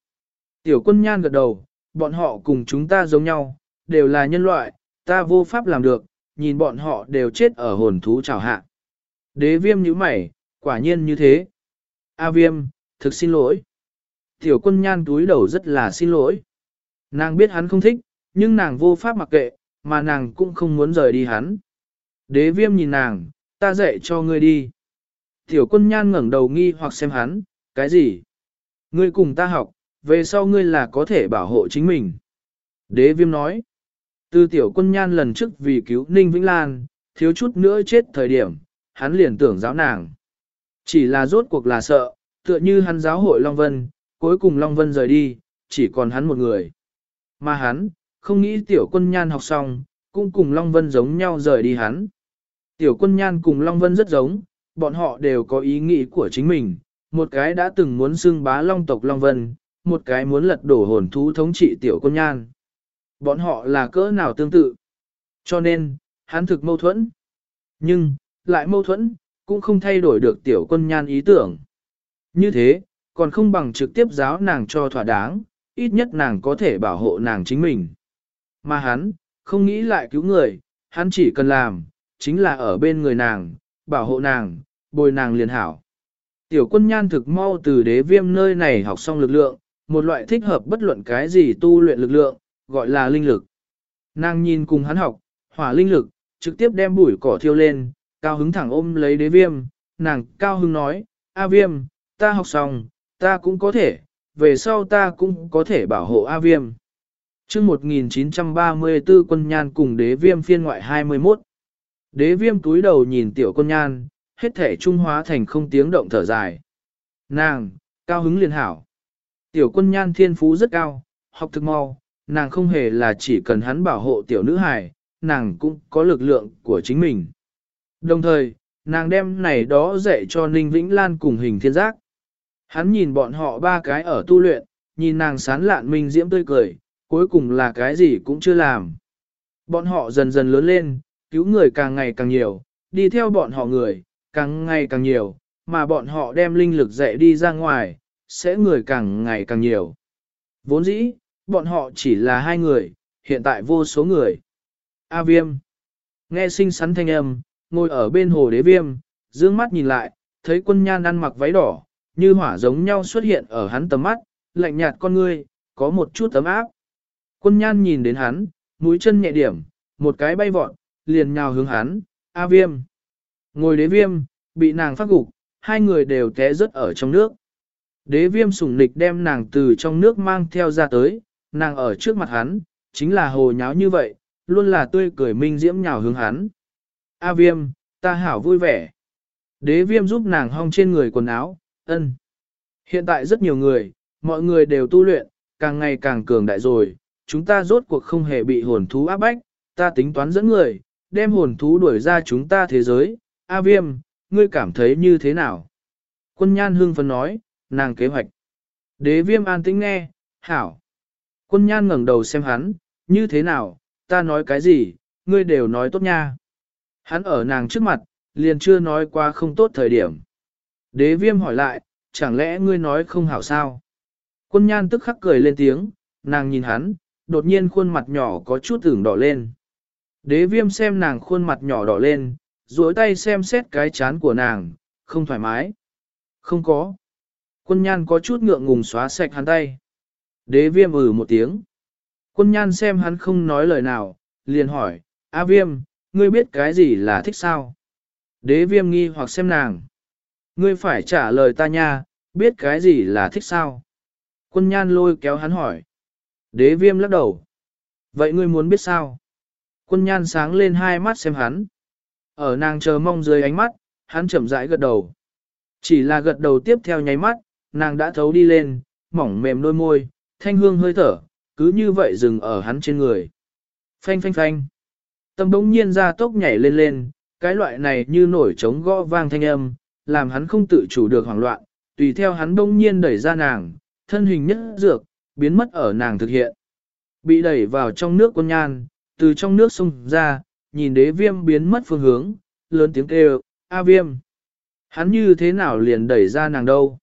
Tiểu quân nhan gật đầu, bọn họ cùng chúng ta giống nhau, đều là nhân loại, ta vô pháp làm được, nhìn bọn họ đều chết ở hồn thú trào hạ. Đế viêm như mày, quả nhiên như thế. A viêm, thực xin lỗi. Tiểu quân nhan túi đầu rất là xin lỗi. Nàng biết hắn không thích, nhưng nàng vô pháp mặc kệ, mà nàng cũng không muốn rời đi hắn. Đế viêm nhìn nàng, ta dạy cho ngươi đi. Tiểu quân nhan ngẩng đầu nghi hoặc xem hắn, cái gì? Ngươi cùng ta học, về sau ngươi là có thể bảo hộ chính mình. Đế viêm nói, từ tiểu quân nhan lần trước vì cứu Ninh Vĩnh Lan, thiếu chút nữa chết thời điểm, hắn liền tưởng giáo nàng. Chỉ là rốt cuộc là sợ, tựa như hắn giáo hội Long Vân, cuối cùng Long Vân rời đi, chỉ còn hắn một người. Mà hắn, không nghĩ tiểu quân nhan học xong, cũng cùng Long Vân giống nhau rời đi hắn. Tiểu quân nhan cùng Long Vân rất giống, bọn họ đều có ý nghĩ của chính mình, một cái đã từng muốn xưng bá Long tộc Long Vân, một cái muốn lật đổ hồn thú thống trị tiểu quân nhan. Bọn họ là cỡ nào tương tự. Cho nên, hắn thực mâu thuẫn. Nhưng, lại mâu thuẫn, cũng không thay đổi được tiểu quân nhan ý tưởng. Như thế, còn không bằng trực tiếp giáo nàng cho thỏa đáng, ít nhất nàng có thể bảo hộ nàng chính mình. Mà hắn, không nghĩ lại cứu người, hắn chỉ cần làm, chính là ở bên người nàng, bảo hộ nàng, bồi nàng liền hảo. Tiểu quân nhan thực mau từ đế viêm nơi này học xong lực lượng, một loại thích hợp bất luận cái gì tu luyện lực lượng, gọi là linh lực. Nàng nhìn cùng hắn học, hỏa linh lực, trực tiếp đem bụi cỏ thiêu lên, cao hứng thẳng ôm lấy đế viêm, nàng cao hứng nói, A viêm, ta học xong, ta cũng có thể, về sau ta cũng có thể bảo hộ A viêm. trước 1934 quân nhan cùng đế viêm phiên ngoại 21. Đế viêm túi đầu nhìn tiểu quân nhan, hết thể trung hóa thành không tiếng động thở dài. Nàng, cao hứng liền hảo. Tiểu quân nhan thiên phú rất cao, học thực mau, nàng không hề là chỉ cần hắn bảo hộ tiểu nữ hài, nàng cũng có lực lượng của chính mình. Đồng thời, nàng đem này đó dạy cho Ninh Vĩnh Lan cùng hình thiên giác. Hắn nhìn bọn họ ba cái ở tu luyện, nhìn nàng sán lạn minh diễm tươi cười, cuối cùng là cái gì cũng chưa làm. Bọn họ dần dần lớn lên, cứu người càng ngày càng nhiều, đi theo bọn họ người, càng ngày càng nhiều, mà bọn họ đem linh lực dạy đi ra ngoài, sẽ người càng ngày càng nhiều. Vốn dĩ, bọn họ chỉ là hai người, hiện tại vô số người. A viêm. Nghe sinh sắn thanh âm, ngồi ở bên hồ đế viêm, dương mắt nhìn lại, thấy quân nhan ăn mặc váy đỏ, như hỏa giống nhau xuất hiện ở hắn tầm mắt, lạnh nhạt con ngươi, có một chút tấm áp. Quân nhan nhìn đến hắn, mũi chân nhẹ điểm, một cái bay vọt, liền nhào hướng hắn, A viêm. Ngồi đế viêm, bị nàng phát gục, hai người đều té rớt ở trong nước. Đế viêm sủng nịch đem nàng từ trong nước mang theo ra tới, nàng ở trước mặt hắn, chính là hồ nháo như vậy, luôn là tươi cười minh diễm nhào hướng hắn. A viêm, ta hảo vui vẻ. Đế viêm giúp nàng hong trên người quần áo, ân. Hiện tại rất nhiều người, mọi người đều tu luyện, càng ngày càng cường đại rồi, chúng ta rốt cuộc không hề bị hồn thú áp bách, ta tính toán dẫn người, đem hồn thú đuổi ra chúng ta thế giới. A viêm, ngươi cảm thấy như thế nào? Quân nhan hương phấn nói, nàng kế hoạch. Đế viêm an tĩnh nghe, hảo. Quân nhan ngẩng đầu xem hắn, như thế nào, ta nói cái gì, ngươi đều nói tốt nha. Hắn ở nàng trước mặt, liền chưa nói qua không tốt thời điểm. Đế viêm hỏi lại, chẳng lẽ ngươi nói không hảo sao? Quân nhan tức khắc cười lên tiếng, nàng nhìn hắn, đột nhiên khuôn mặt nhỏ có chút ửng đỏ lên. Đế viêm xem nàng khuôn mặt nhỏ đỏ lên, duỗi tay xem xét cái chán của nàng, không thoải mái. Không có. Quân nhan có chút ngượng ngùng xóa sạch hắn tay. Đế viêm ừ một tiếng. Quân nhan xem hắn không nói lời nào, liền hỏi, A viêm, ngươi biết cái gì là thích sao? Đế viêm nghi hoặc xem nàng. Ngươi phải trả lời ta nha, biết cái gì là thích sao? Quân nhan lôi kéo hắn hỏi. Đế viêm lắc đầu. Vậy ngươi muốn biết sao? Quân nhan sáng lên hai mắt xem hắn. Ở nàng chờ mong dưới ánh mắt, hắn chậm rãi gật đầu. Chỉ là gật đầu tiếp theo nháy mắt, nàng đã thấu đi lên, mỏng mềm đôi môi, thanh hương hơi thở, cứ như vậy dừng ở hắn trên người. Phanh phanh phanh. Tâm bỗng nhiên ra tốc nhảy lên lên, cái loại này như nổi trống gõ vang thanh âm, làm hắn không tự chủ được hoảng loạn, tùy theo hắn bỗng nhiên đẩy ra nàng, thân hình nhất dược, biến mất ở nàng thực hiện. Bị đẩy vào trong nước con nhan, từ trong nước sông ra, nhìn đế viêm biến mất phương hướng, lớn tiếng kêu, A viêm. Hắn như thế nào liền đẩy ra nàng đâu?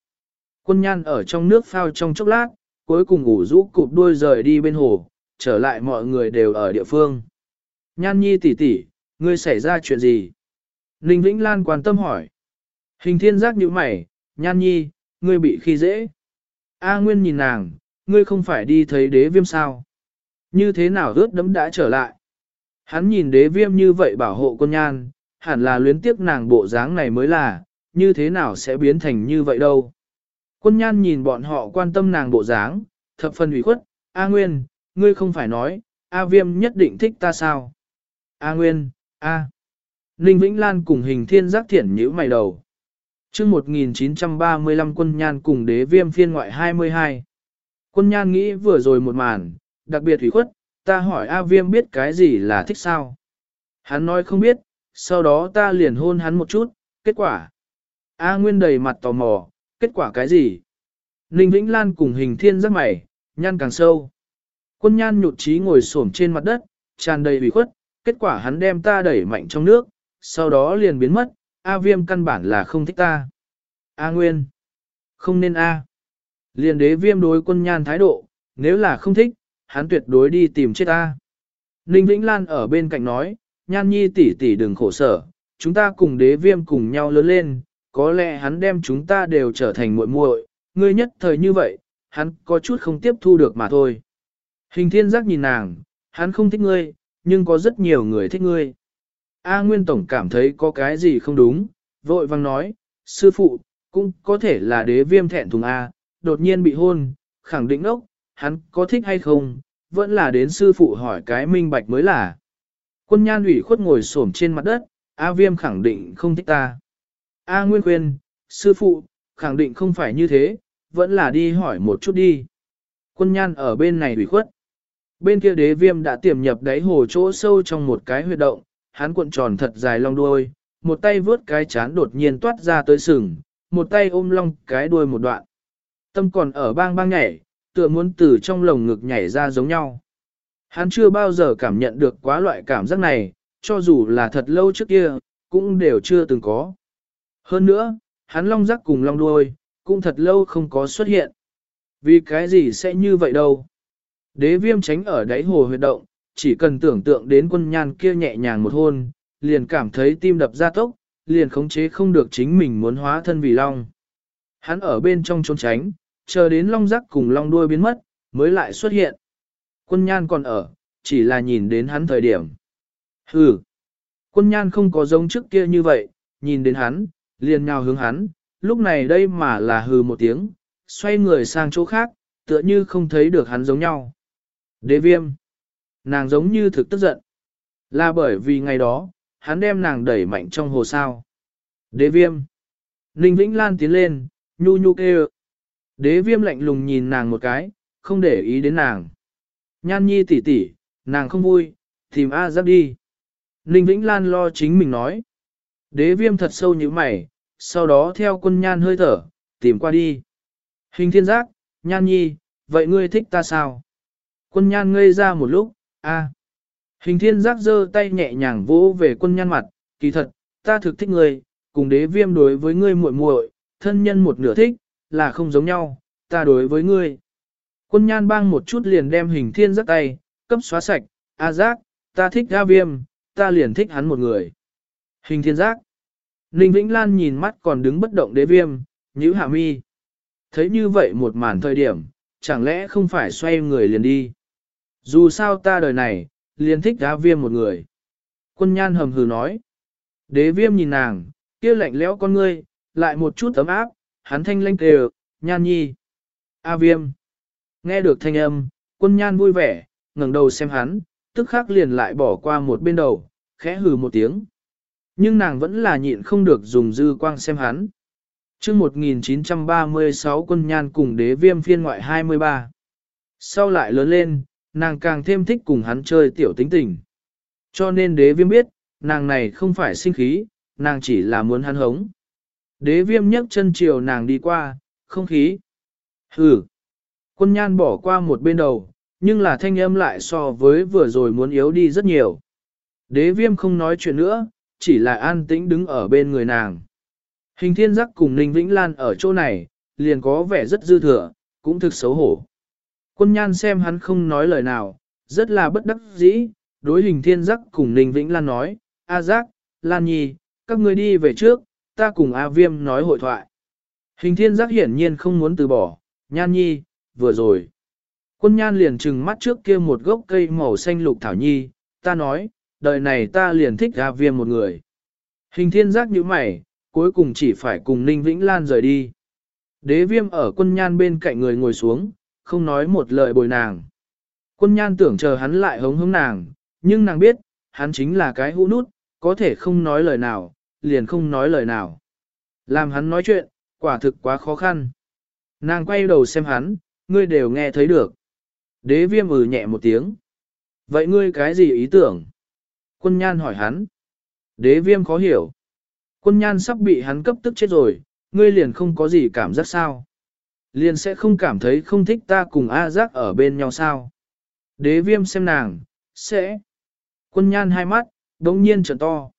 Quân nhan ở trong nước phao trong chốc lát, cuối cùng ngủ rũ cụp đuôi rời đi bên hồ, trở lại mọi người đều ở địa phương. Nhan nhi tỷ tỷ, ngươi xảy ra chuyện gì? Ninh Vĩnh Lan quan tâm hỏi. Hình thiên giác như mày, nhan nhi, ngươi bị khi dễ. A Nguyên nhìn nàng, ngươi không phải đi thấy đế viêm sao? Như thế nào ướt đấm đã trở lại? Hắn nhìn đế viêm như vậy bảo hộ con nhan, hẳn là luyến tiếc nàng bộ dáng này mới là, như thế nào sẽ biến thành như vậy đâu? Quân nhan nhìn bọn họ quan tâm nàng bộ dáng, thập phần ủy khuất, A Nguyên, ngươi không phải nói, A Viêm nhất định thích ta sao? A Nguyên, A. Ninh Vĩnh Lan cùng hình thiên giác thiển nhữ mày đầu. chương 1935 quân nhan cùng đế viêm phiên ngoại 22. Quân nhan nghĩ vừa rồi một màn, đặc biệt ủy khuất, ta hỏi A Viêm biết cái gì là thích sao? Hắn nói không biết, sau đó ta liền hôn hắn một chút, kết quả. A Nguyên đầy mặt tò mò, kết quả cái gì? Ninh Vĩnh Lan cùng hình thiên giác mày, nhăn càng sâu. Quân nhan nhụt chí ngồi xổm trên mặt đất, tràn đầy ủy khuất, kết quả hắn đem ta đẩy mạnh trong nước, sau đó liền biến mất, A viêm căn bản là không thích ta. A nguyên, không nên A. Liền đế viêm đối quân nhan thái độ, nếu là không thích, hắn tuyệt đối đi tìm chết ta. Ninh Vĩnh Lan ở bên cạnh nói, nhan nhi tỷ tỷ đừng khổ sở, chúng ta cùng đế viêm cùng nhau lớn lên, có lẽ hắn đem chúng ta đều trở thành muội muội, ngươi nhất thời như vậy, hắn có chút không tiếp thu được mà thôi. Hình thiên giác nhìn nàng, hắn không thích ngươi, nhưng có rất nhiều người thích ngươi. A Nguyên Tổng cảm thấy có cái gì không đúng, vội vang nói, sư phụ, cũng có thể là đế viêm thẹn thùng A, đột nhiên bị hôn, khẳng định ốc, hắn có thích hay không, vẫn là đến sư phụ hỏi cái minh bạch mới là. Quân nhan ủy khuất ngồi xổm trên mặt đất, A viêm khẳng định không thích ta. A Nguyên khuyên, sư phụ, khẳng định không phải như thế, vẫn là đi hỏi một chút đi. Quân nhan ở bên này ủy khuất. Bên kia đế viêm đã tiềm nhập đáy hồ chỗ sâu trong một cái huyệt động, hắn cuộn tròn thật dài long đuôi, một tay vướt cái chán đột nhiên toát ra tới sừng, một tay ôm long cái đuôi một đoạn. Tâm còn ở bang bang nhảy, tựa muốn từ trong lồng ngực nhảy ra giống nhau. Hắn chưa bao giờ cảm nhận được quá loại cảm giác này, cho dù là thật lâu trước kia, cũng đều chưa từng có. Hơn nữa, hắn long rắc cùng long đuôi, cũng thật lâu không có xuất hiện. Vì cái gì sẽ như vậy đâu? Đế viêm tránh ở đáy hồ huyệt động, chỉ cần tưởng tượng đến quân nhan kia nhẹ nhàng một hôn, liền cảm thấy tim đập ra tốc, liền khống chế không được chính mình muốn hóa thân vì long. Hắn ở bên trong trốn tránh, chờ đến long rắc cùng long đuôi biến mất, mới lại xuất hiện. Quân nhan còn ở, chỉ là nhìn đến hắn thời điểm. Hừ! Quân nhan không có giống trước kia như vậy, nhìn đến hắn, liền nhào hướng hắn, lúc này đây mà là hừ một tiếng, xoay người sang chỗ khác, tựa như không thấy được hắn giống nhau. Đế viêm! Nàng giống như thực tức giận. Là bởi vì ngày đó, hắn đem nàng đẩy mạnh trong hồ sao. Đế viêm! Ninh Vĩnh Lan tiến lên, nhu nhu kêu. Đế viêm lạnh lùng nhìn nàng một cái, không để ý đến nàng. Nhan nhi tỷ tỷ, nàng không vui, tìm A giáp đi. Ninh Vĩnh Lan lo chính mình nói. Đế viêm thật sâu như mày, sau đó theo quân nhan hơi thở, tìm qua đi. Hình thiên giác, nhan nhi, vậy ngươi thích ta sao? Quân nhan ngây ra một lúc, a. Hình thiên giác giơ tay nhẹ nhàng vỗ về quân nhan mặt, kỳ thật, ta thực thích ngươi, cùng đế viêm đối với ngươi muội muội, thân nhân một nửa thích, là không giống nhau, ta đối với ngươi. Quân nhan bang một chút liền đem hình thiên giác tay, cấp xóa sạch, a giác, ta thích ra viêm, ta liền thích hắn một người. Hình thiên giác. Ninh Vĩnh Lan nhìn mắt còn đứng bất động đế viêm, Nhữ hạ mi. Thấy như vậy một màn thời điểm, chẳng lẽ không phải xoay người liền đi. Dù sao ta đời này, liền thích đá viêm một người. Quân nhan hầm hừ nói. Đế viêm nhìn nàng, kia lạnh lẽo con ngươi, lại một chút ấm áp, hắn thanh lanh kề, nhan nhi. A viêm. Nghe được thanh âm, quân nhan vui vẻ, ngẩng đầu xem hắn, tức khắc liền lại bỏ qua một bên đầu, khẽ hừ một tiếng. Nhưng nàng vẫn là nhịn không được dùng dư quang xem hắn. chương 1936 quân nhan cùng đế viêm phiên ngoại 23. Sau lại lớn lên, nàng càng thêm thích cùng hắn chơi tiểu tính tình. Cho nên đế viêm biết, nàng này không phải sinh khí, nàng chỉ là muốn hắn hống. Đế viêm nhấc chân chiều nàng đi qua, không khí. Hừ. Quân nhan bỏ qua một bên đầu, nhưng là thanh âm lại so với vừa rồi muốn yếu đi rất nhiều. Đế viêm không nói chuyện nữa, chỉ là an tĩnh đứng ở bên người nàng. Hình thiên giác cùng Ninh Vĩnh Lan ở chỗ này, liền có vẻ rất dư thừa, cũng thực xấu hổ. Quân nhan xem hắn không nói lời nào, rất là bất đắc dĩ, đối hình thiên giác cùng Ninh Vĩnh Lan nói, A Giác, Lan Nhi, các ngươi đi về trước, ta cùng A Viêm nói hội thoại. Hình thiên giác hiển nhiên không muốn từ bỏ, Nhan Nhi, vừa rồi. Quân nhan liền trừng mắt trước kia một gốc cây màu xanh lục thảo nhi, ta nói, đời này ta liền thích A Viêm một người. Hình thiên giác như mày, cuối cùng chỉ phải cùng Ninh Vĩnh Lan rời đi. Đế viêm ở quân nhan bên cạnh người ngồi xuống, không nói một lời bồi nàng. Quân nhan tưởng chờ hắn lại hống hống nàng, nhưng nàng biết, hắn chính là cái hũ nút, có thể không nói lời nào, liền không nói lời nào. Làm hắn nói chuyện, quả thực quá khó khăn. Nàng quay đầu xem hắn, ngươi đều nghe thấy được. Đế viêm ừ nhẹ một tiếng. Vậy ngươi cái gì ý tưởng? Quân nhan hỏi hắn. Đế viêm khó hiểu. Quân nhan sắp bị hắn cấp tức chết rồi, ngươi liền không có gì cảm giác sao? Liền sẽ không cảm thấy không thích ta cùng A giác ở bên nhau sao? Đế viêm xem nàng, sẽ. Quân nhan hai mắt, đống nhiên trở to.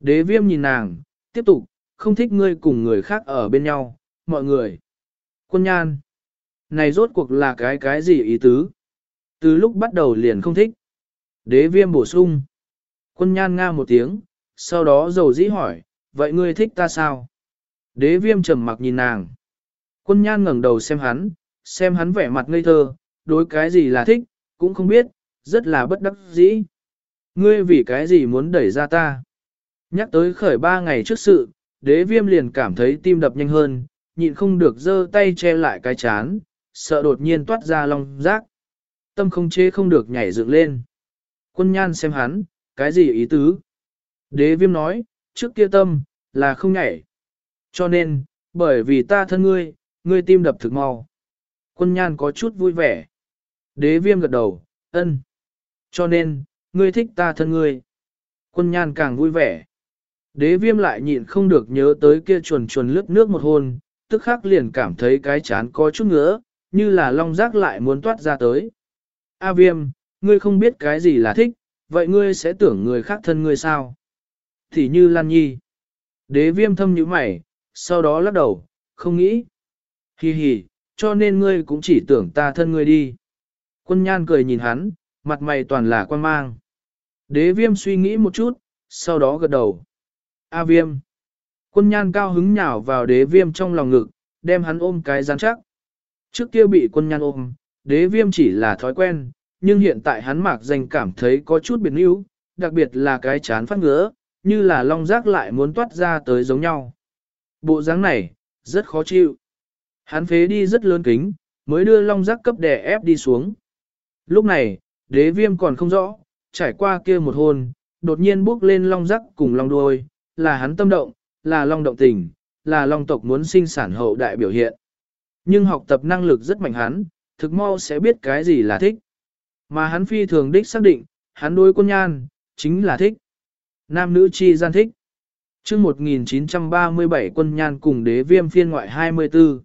Đế viêm nhìn nàng, tiếp tục, không thích ngươi cùng người khác ở bên nhau, mọi người. Quân nhan. Này rốt cuộc là cái cái gì ý tứ? Từ lúc bắt đầu liền không thích. Đế viêm bổ sung. Quân nhan nga một tiếng, sau đó dầu dĩ hỏi, vậy ngươi thích ta sao? Đế viêm trầm mặc nhìn nàng. Quân nhan ngẩng đầu xem hắn, xem hắn vẻ mặt ngây thơ, đối cái gì là thích, cũng không biết, rất là bất đắc dĩ. Ngươi vì cái gì muốn đẩy ra ta? Nhắc tới khởi ba ngày trước sự, đế viêm liền cảm thấy tim đập nhanh hơn, nhịn không được giơ tay che lại cái chán, sợ đột nhiên toát ra lòng rác. Tâm không chế không được nhảy dựng lên. Quân nhan xem hắn, cái gì ý tứ? Đế viêm nói, trước kia tâm, là không nhảy. Cho nên, bởi vì ta thân ngươi, ngươi tim đập thực mau. Quân nhan có chút vui vẻ. Đế viêm gật đầu, ân. Cho nên, ngươi thích ta thân ngươi. Quân nhan càng vui vẻ. Đế viêm lại nhịn không được nhớ tới kia chuồn chuồn lướt nước một hôn, tức khắc liền cảm thấy cái chán có chút ngứa, như là long rác lại muốn toát ra tới. A viêm, ngươi không biết cái gì là thích, vậy ngươi sẽ tưởng người khác thân ngươi sao? Thì như Lan Nhi. Đế viêm thâm như mày, sau đó lắc đầu, không nghĩ. Hi hi, cho nên ngươi cũng chỉ tưởng ta thân ngươi đi. Quân nhan cười nhìn hắn, mặt mày toàn là quan mang. Đế viêm suy nghĩ một chút, sau đó gật đầu. A viêm. Quân nhan cao hứng nhào vào đế viêm trong lòng ngực, đem hắn ôm cái rắn chắc. Trước kia bị quân nhan ôm, đế viêm chỉ là thói quen, nhưng hiện tại hắn mạc danh cảm thấy có chút biệt níu, đặc biệt là cái chán phát ngứa, như là long rác lại muốn toát ra tới giống nhau. Bộ dáng này, rất khó chịu. Hắn phế đi rất lớn kính, mới đưa long rác cấp đè ép đi xuống. Lúc này, đế viêm còn không rõ, trải qua kia một hôn, đột nhiên bước lên long rác cùng long đuôi, là hắn tâm động, là long động tình, là long tộc muốn sinh sản hậu đại biểu hiện. Nhưng học tập năng lực rất mạnh hắn, thực mau sẽ biết cái gì là thích. Mà hắn phi thường đích xác định, hắn đối quân nhan, chính là thích. Nam nữ chi gian thích. chương 1937 quân nhan cùng đế viêm phiên ngoại 24.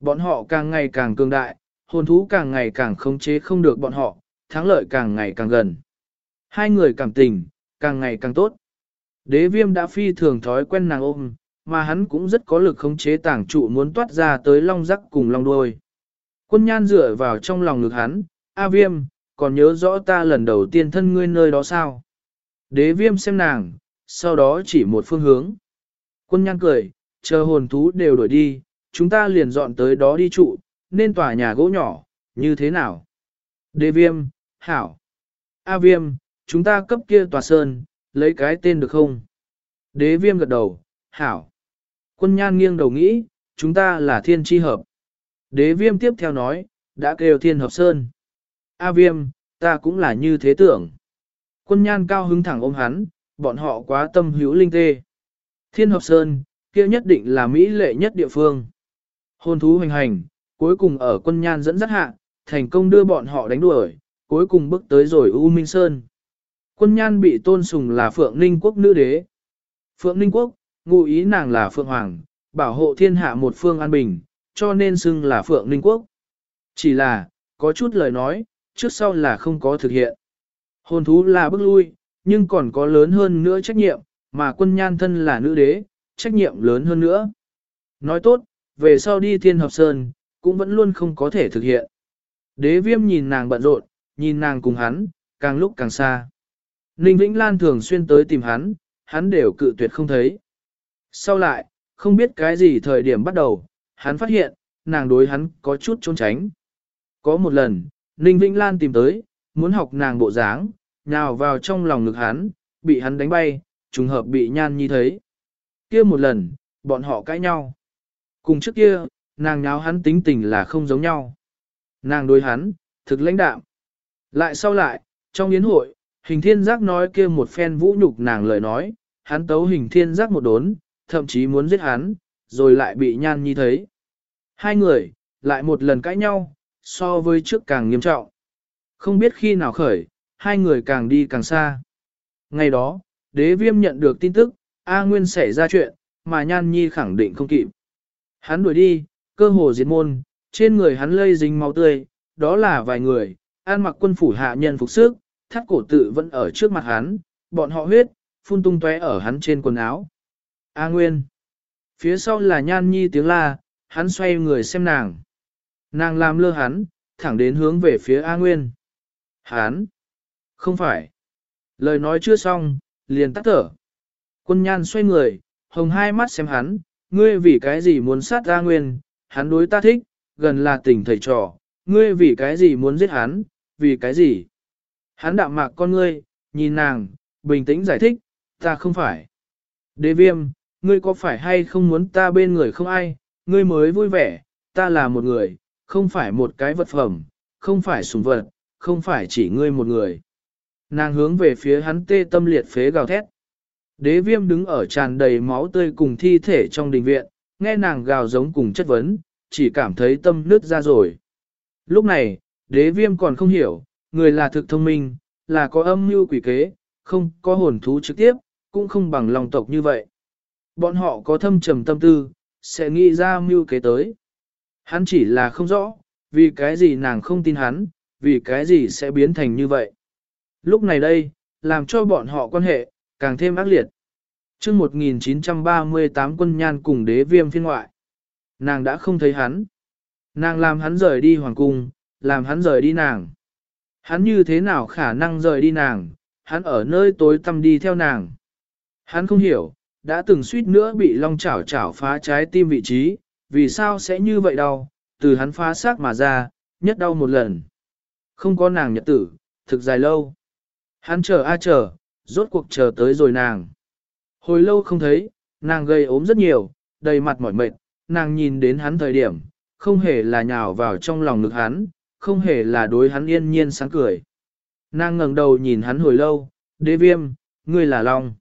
Bọn họ càng ngày càng cường đại, hồn thú càng ngày càng khống chế không được bọn họ, thắng lợi càng ngày càng gần. Hai người cảm tình, càng ngày càng tốt. Đế viêm đã phi thường thói quen nàng ôm, mà hắn cũng rất có lực khống chế tảng trụ muốn toát ra tới long rắc cùng long đuôi. Quân nhan dựa vào trong lòng ngực hắn, A viêm, còn nhớ rõ ta lần đầu tiên thân ngươi nơi đó sao? Đế viêm xem nàng, sau đó chỉ một phương hướng. Quân nhan cười, chờ hồn thú đều đổi đi, chúng ta liền dọn tới đó đi trụ, nên tòa nhà gỗ nhỏ, như thế nào? Đế viêm, hảo. A viêm, chúng ta cấp kia tòa sơn, lấy cái tên được không? Đế viêm gật đầu, hảo. Quân nhan nghiêng đầu nghĩ, chúng ta là thiên tri hợp. Đế viêm tiếp theo nói, đã kêu thiên hợp sơn. A viêm, ta cũng là như thế tưởng. Quân nhan cao hứng thẳng ôm hắn, bọn họ quá tâm hữu linh tê. Thiên hợp sơn, kia nhất định là Mỹ lệ nhất địa phương. Hôn thú hoành hành, cuối cùng ở quân nhan dẫn dắt hạ, thành công đưa bọn họ đánh đuổi, cuối cùng bước tới rồi U Minh Sơn. Quân nhan bị tôn sùng là Phượng Ninh Quốc nữ đế. Phượng Ninh Quốc, ngụ ý nàng là Phượng Hoàng, bảo hộ thiên hạ một phương an bình, cho nên xưng là Phượng Ninh Quốc. Chỉ là, có chút lời nói, trước sau là không có thực hiện. Hồn thú là bước lui, nhưng còn có lớn hơn nữa trách nhiệm, mà quân nhan thân là nữ đế, trách nhiệm lớn hơn nữa. Nói tốt, về sau đi thiên hợp sơn, cũng vẫn luôn không có thể thực hiện. Đế viêm nhìn nàng bận rộn, nhìn nàng cùng hắn, càng lúc càng xa. Ninh Vĩnh Lan thường xuyên tới tìm hắn, hắn đều cự tuyệt không thấy. Sau lại, không biết cái gì thời điểm bắt đầu, hắn phát hiện, nàng đối hắn có chút trốn tránh. Có một lần, Ninh Vĩnh Lan tìm tới, muốn học nàng bộ dáng, nhào vào trong lòng ngực hắn, bị hắn đánh bay, trùng hợp bị nhan nhi thấy. kia một lần, bọn họ cãi nhau. Cùng trước kia, nàng nháo hắn tính tình là không giống nhau. Nàng đối hắn, thực lãnh đạm. Lại sau lại, trong yến hội, hình thiên giác nói kia một phen vũ nhục nàng lời nói, hắn tấu hình thiên giác một đốn, thậm chí muốn giết hắn, rồi lại bị nhan nhi thấy. Hai người, lại một lần cãi nhau, so với trước càng nghiêm trọng. Không biết khi nào khởi, hai người càng đi càng xa. Ngày đó, đế viêm nhận được tin tức, A Nguyên xảy ra chuyện, mà Nhan Nhi khẳng định không kịp. Hắn đuổi đi, cơ hồ diệt môn, trên người hắn lây dính máu tươi, đó là vài người, an mặc quân phủ hạ nhân phục sức, thắt cổ tự vẫn ở trước mặt hắn, bọn họ huyết, phun tung tóe ở hắn trên quần áo. A Nguyên. Phía sau là Nhan Nhi tiếng la, hắn xoay người xem nàng. Nàng làm lơ hắn, thẳng đến hướng về phía A Nguyên. Hắn. Không phải. Lời nói chưa xong, liền tắt thở. Quân nhan xoay người, hồng hai mắt xem hắn, ngươi vì cái gì muốn sát A Nguyên, hắn đối ta thích, gần là tình thầy trò, ngươi vì cái gì muốn giết hắn, vì cái gì. Hắn đạm mạc con ngươi, nhìn nàng, bình tĩnh giải thích, ta không phải. Đế viêm, ngươi có phải hay không muốn ta bên người không ai, ngươi mới vui vẻ, ta là một người, không phải một cái vật phẩm, không phải sùng vật, không phải chỉ ngươi một người. Nàng hướng về phía hắn tê tâm liệt phế gào thét. Đế viêm đứng ở tràn đầy máu tươi cùng thi thể trong đình viện, nghe nàng gào giống cùng chất vấn, chỉ cảm thấy tâm nứt ra rồi. Lúc này, đế viêm còn không hiểu, người là thực thông minh, là có âm mưu quỷ kế, không có hồn thú trực tiếp, cũng không bằng lòng tộc như vậy. Bọn họ có thâm trầm tâm tư, sẽ nghĩ ra mưu kế tới. Hắn chỉ là không rõ, vì cái gì nàng không tin hắn, vì cái gì sẽ biến thành như vậy. Lúc này đây, làm cho bọn họ quan hệ, càng thêm ác liệt. chương 1938 quân nhan cùng đế viêm phiên ngoại. Nàng đã không thấy hắn. Nàng làm hắn rời đi hoàng cung, làm hắn rời đi nàng. Hắn như thế nào khả năng rời đi nàng, hắn ở nơi tối tăm đi theo nàng. Hắn không hiểu, đã từng suýt nữa bị long chảo chảo phá trái tim vị trí, vì sao sẽ như vậy đâu, từ hắn phá xác mà ra, nhất đau một lần. Không có nàng nhật tử, thực dài lâu. Hắn chờ a chờ, rốt cuộc chờ tới rồi nàng. Hồi lâu không thấy, nàng gây ốm rất nhiều, đầy mặt mỏi mệt, nàng nhìn đến hắn thời điểm, không hề là nhào vào trong lòng ngực hắn, không hề là đối hắn yên nhiên sáng cười. Nàng ngẩng đầu nhìn hắn hồi lâu, đế viêm, ngươi là Long.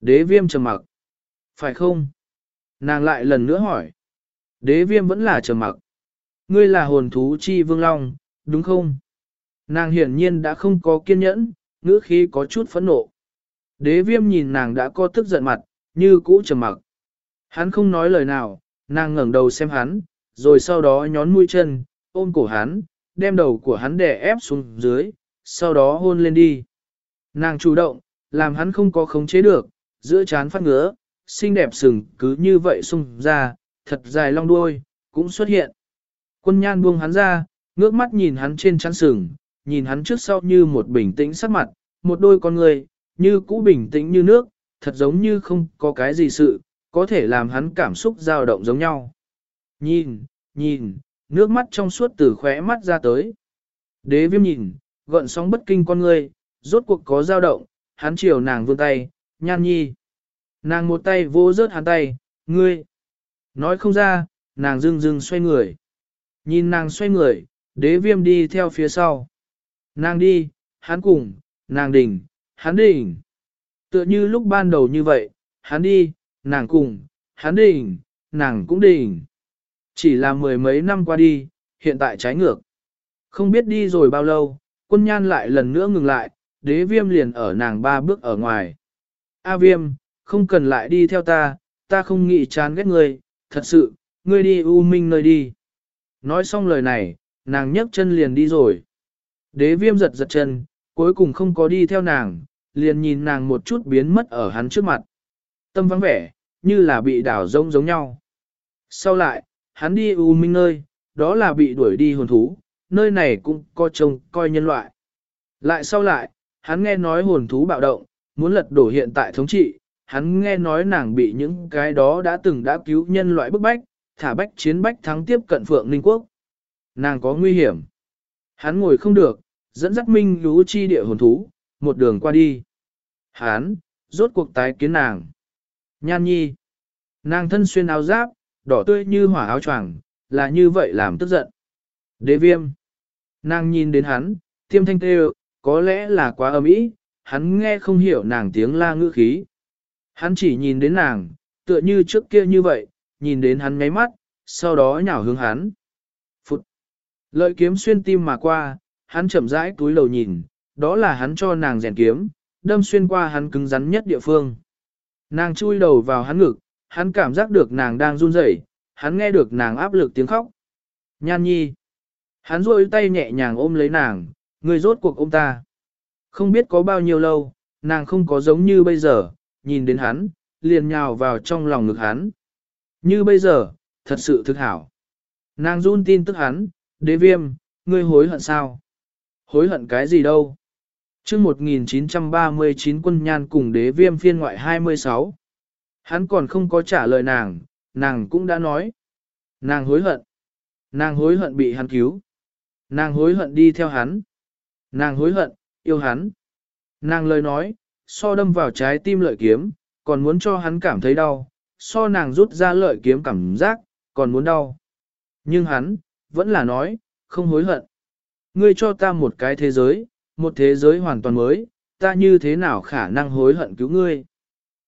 Đế viêm trầm mặc. Phải không? Nàng lại lần nữa hỏi. Đế viêm vẫn là trầm mặc. Ngươi là hồn thú chi vương Long, đúng không? Nàng hiển nhiên đã không có kiên nhẫn, ngữ khí có chút phẫn nộ. Đế viêm nhìn nàng đã có tức giận mặt, như cũ trầm mặc. Hắn không nói lời nào, nàng ngẩng đầu xem hắn, rồi sau đó nhón mũi chân, ôm cổ hắn, đem đầu của hắn đè ép xuống dưới, sau đó hôn lên đi. Nàng chủ động, làm hắn không có khống chế được, giữa chán phát ngứa, xinh đẹp sừng cứ như vậy xung ra, thật dài long đuôi, cũng xuất hiện. Quân nhan buông hắn ra, ngước mắt nhìn hắn trên chăn sừng, nhìn hắn trước sau như một bình tĩnh sắc mặt, một đôi con người, như cũ bình tĩnh như nước, thật giống như không có cái gì sự, có thể làm hắn cảm xúc dao động giống nhau. Nhìn, nhìn, nước mắt trong suốt từ khóe mắt ra tới. Đế viêm nhìn, gợn sóng bất kinh con người, rốt cuộc có dao động, hắn chiều nàng vươn tay, nhan nhi. Nàng một tay vô rớt hắn tay, ngươi. Nói không ra, nàng dưng dưng xoay người. Nhìn nàng xoay người, đế viêm đi theo phía sau. Nàng đi, hắn cùng, nàng đỉnh, hắn đỉnh. Tựa như lúc ban đầu như vậy, hắn đi, nàng cùng, hắn đỉnh, nàng cũng đỉnh. Chỉ là mười mấy năm qua đi, hiện tại trái ngược. Không biết đi rồi bao lâu, quân nhan lại lần nữa ngừng lại, đế viêm liền ở nàng ba bước ở ngoài. A viêm, không cần lại đi theo ta, ta không nghĩ chán ghét ngươi, thật sự, ngươi đi u minh nơi đi. Nói xong lời này, nàng nhấc chân liền đi rồi. Đế viêm giật giật chân, cuối cùng không có đi theo nàng, liền nhìn nàng một chút biến mất ở hắn trước mặt. Tâm vắng vẻ, như là bị đảo rông giống nhau. Sau lại, hắn đi u minh nơi, đó là bị đuổi đi hồn thú, nơi này cũng có trông coi nhân loại. Lại sau lại, hắn nghe nói hồn thú bạo động, muốn lật đổ hiện tại thống trị, hắn nghe nói nàng bị những cái đó đã từng đã cứu nhân loại bức bách, thả bách chiến bách thắng tiếp cận Phượng Ninh Quốc. Nàng có nguy hiểm. Hắn ngồi không được, dẫn dắt minh lũ chi địa hồn thú, một đường qua đi. Hắn, rốt cuộc tái kiến nàng. Nhan nhi. Nàng thân xuyên áo giáp, đỏ tươi như hỏa áo choàng, là như vậy làm tức giận. Đế viêm. Nàng nhìn đến hắn, tiêm thanh tê có lẽ là quá ấm ý, hắn nghe không hiểu nàng tiếng la ngữ khí. Hắn chỉ nhìn đến nàng, tựa như trước kia như vậy, nhìn đến hắn ngáy mắt, sau đó nhào hướng hắn. Phụt! Lợi kiếm xuyên tim mà qua, hắn chậm rãi túi lầu nhìn, đó là hắn cho nàng rèn kiếm, đâm xuyên qua hắn cứng rắn nhất địa phương. Nàng chui đầu vào hắn ngực, hắn cảm giác được nàng đang run rẩy, hắn nghe được nàng áp lực tiếng khóc. Nhan nhi! Hắn rôi tay nhẹ nhàng ôm lấy nàng, người rốt cuộc ôm ta. Không biết có bao nhiêu lâu, nàng không có giống như bây giờ, nhìn đến hắn, liền nhào vào trong lòng ngực hắn. Như bây giờ, thật sự thực hảo. Nàng run tin tức hắn, đế viêm, ngươi hối hận sao? Hối hận cái gì đâu? chương 1939 quân nhan cùng đế viêm phiên ngoại 26. Hắn còn không có trả lời nàng, nàng cũng đã nói. Nàng hối hận. Nàng hối hận bị hắn cứu. Nàng hối hận đi theo hắn. Nàng hối hận, yêu hắn. Nàng lời nói, so đâm vào trái tim lợi kiếm, còn muốn cho hắn cảm thấy đau, so nàng rút ra lợi kiếm cảm giác, còn muốn đau. Nhưng hắn, vẫn là nói, không hối hận. Ngươi cho ta một cái thế giới, một thế giới hoàn toàn mới, ta như thế nào khả năng hối hận cứu ngươi.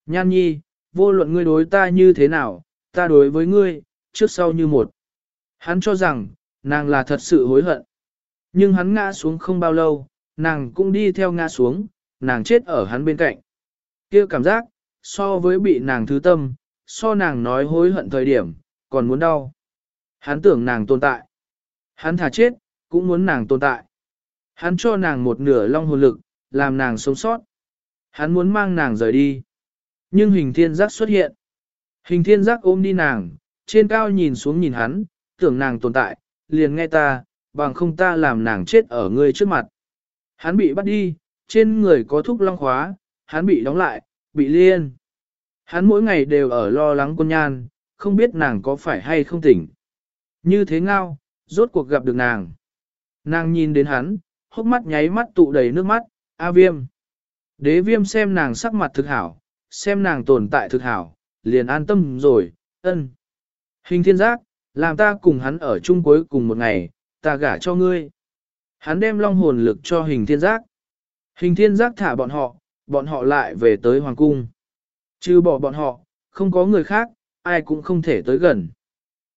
Nhan nhi, vô luận ngươi đối ta như thế nào, ta đối với ngươi, trước sau như một. Hắn cho rằng, nàng là thật sự hối hận. Nhưng hắn ngã xuống không bao lâu, nàng cũng đi theo ngã xuống, nàng chết ở hắn bên cạnh. kia cảm giác, so với bị nàng thứ tâm, so nàng nói hối hận thời điểm, còn muốn đau. Hắn tưởng nàng tồn tại. Hắn thả chết, cũng muốn nàng tồn tại. Hắn cho nàng một nửa long hồn lực, làm nàng sống sót. Hắn muốn mang nàng rời đi. Nhưng hình thiên giác xuất hiện. Hình thiên giác ôm đi nàng, trên cao nhìn xuống nhìn hắn, tưởng nàng tồn tại, liền nghe ta, bằng không ta làm nàng chết ở ngươi trước mặt. Hắn bị bắt đi, trên người có thúc long khóa, hắn bị đóng lại, bị liên. Hắn mỗi ngày đều ở lo lắng quân nhan, không biết nàng có phải hay không tỉnh. Như thế ngao, rốt cuộc gặp được nàng. Nàng nhìn đến hắn, hốc mắt nháy mắt tụ đầy nước mắt, A viêm. Đế viêm xem nàng sắc mặt thực hảo, xem nàng tồn tại thực hảo, liền an tâm rồi, ân. Hình thiên giác, làm ta cùng hắn ở chung cuối cùng một ngày, ta gả cho ngươi. Hắn đem long hồn lực cho hình thiên giác. Hình thiên giác thả bọn họ, bọn họ lại về tới hoàng cung. Chứ bỏ bọn họ, không có người khác, ai cũng không thể tới gần.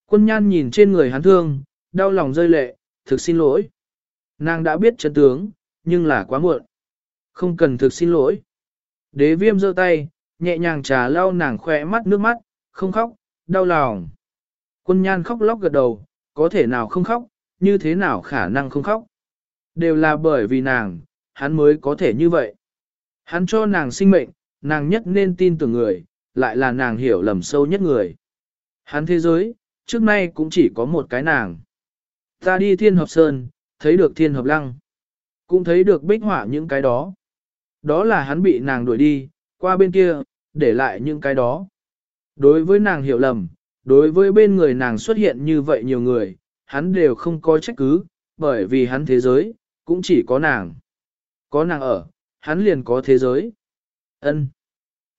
Quân nhan nhìn trên người hắn thương, đau lòng rơi lệ, thực xin lỗi. Nàng đã biết chân tướng, nhưng là quá muộn. Không cần thực xin lỗi. Đế viêm giơ tay, nhẹ nhàng trà lau nàng khỏe mắt nước mắt, không khóc, đau lòng. Quân nhan khóc lóc gật đầu, có thể nào không khóc, như thế nào khả năng không khóc. Đều là bởi vì nàng, hắn mới có thể như vậy. Hắn cho nàng sinh mệnh, nàng nhất nên tin tưởng người, lại là nàng hiểu lầm sâu nhất người. Hắn thế giới, trước nay cũng chỉ có một cái nàng. Ta đi thiên hợp sơn, thấy được thiên hợp lăng. Cũng thấy được bích họa những cái đó. Đó là hắn bị nàng đuổi đi, qua bên kia, để lại những cái đó. Đối với nàng hiểu lầm, đối với bên người nàng xuất hiện như vậy nhiều người, hắn đều không có trách cứ, bởi vì hắn thế giới, cũng chỉ có nàng. Có nàng ở, hắn liền có thế giới. Ân.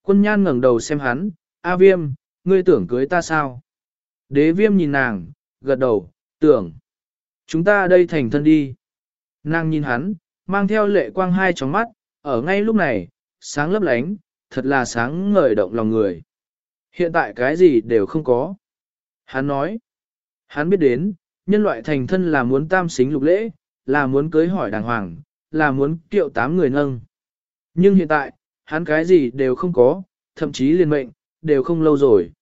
Quân nhan ngẩng đầu xem hắn, A viêm, ngươi tưởng cưới ta sao? Đế viêm nhìn nàng, gật đầu, tưởng. Chúng ta đây thành thân đi. Nàng nhìn hắn, mang theo lệ quang hai tróng mắt, ở ngay lúc này, sáng lấp lánh, thật là sáng ngời động lòng người. Hiện tại cái gì đều không có. Hắn nói, hắn biết đến, nhân loại thành thân là muốn tam xính lục lễ, là muốn cưới hỏi đàng hoàng, là muốn kiệu tám người nâng. Nhưng hiện tại, hắn cái gì đều không có, thậm chí liền mệnh, đều không lâu rồi.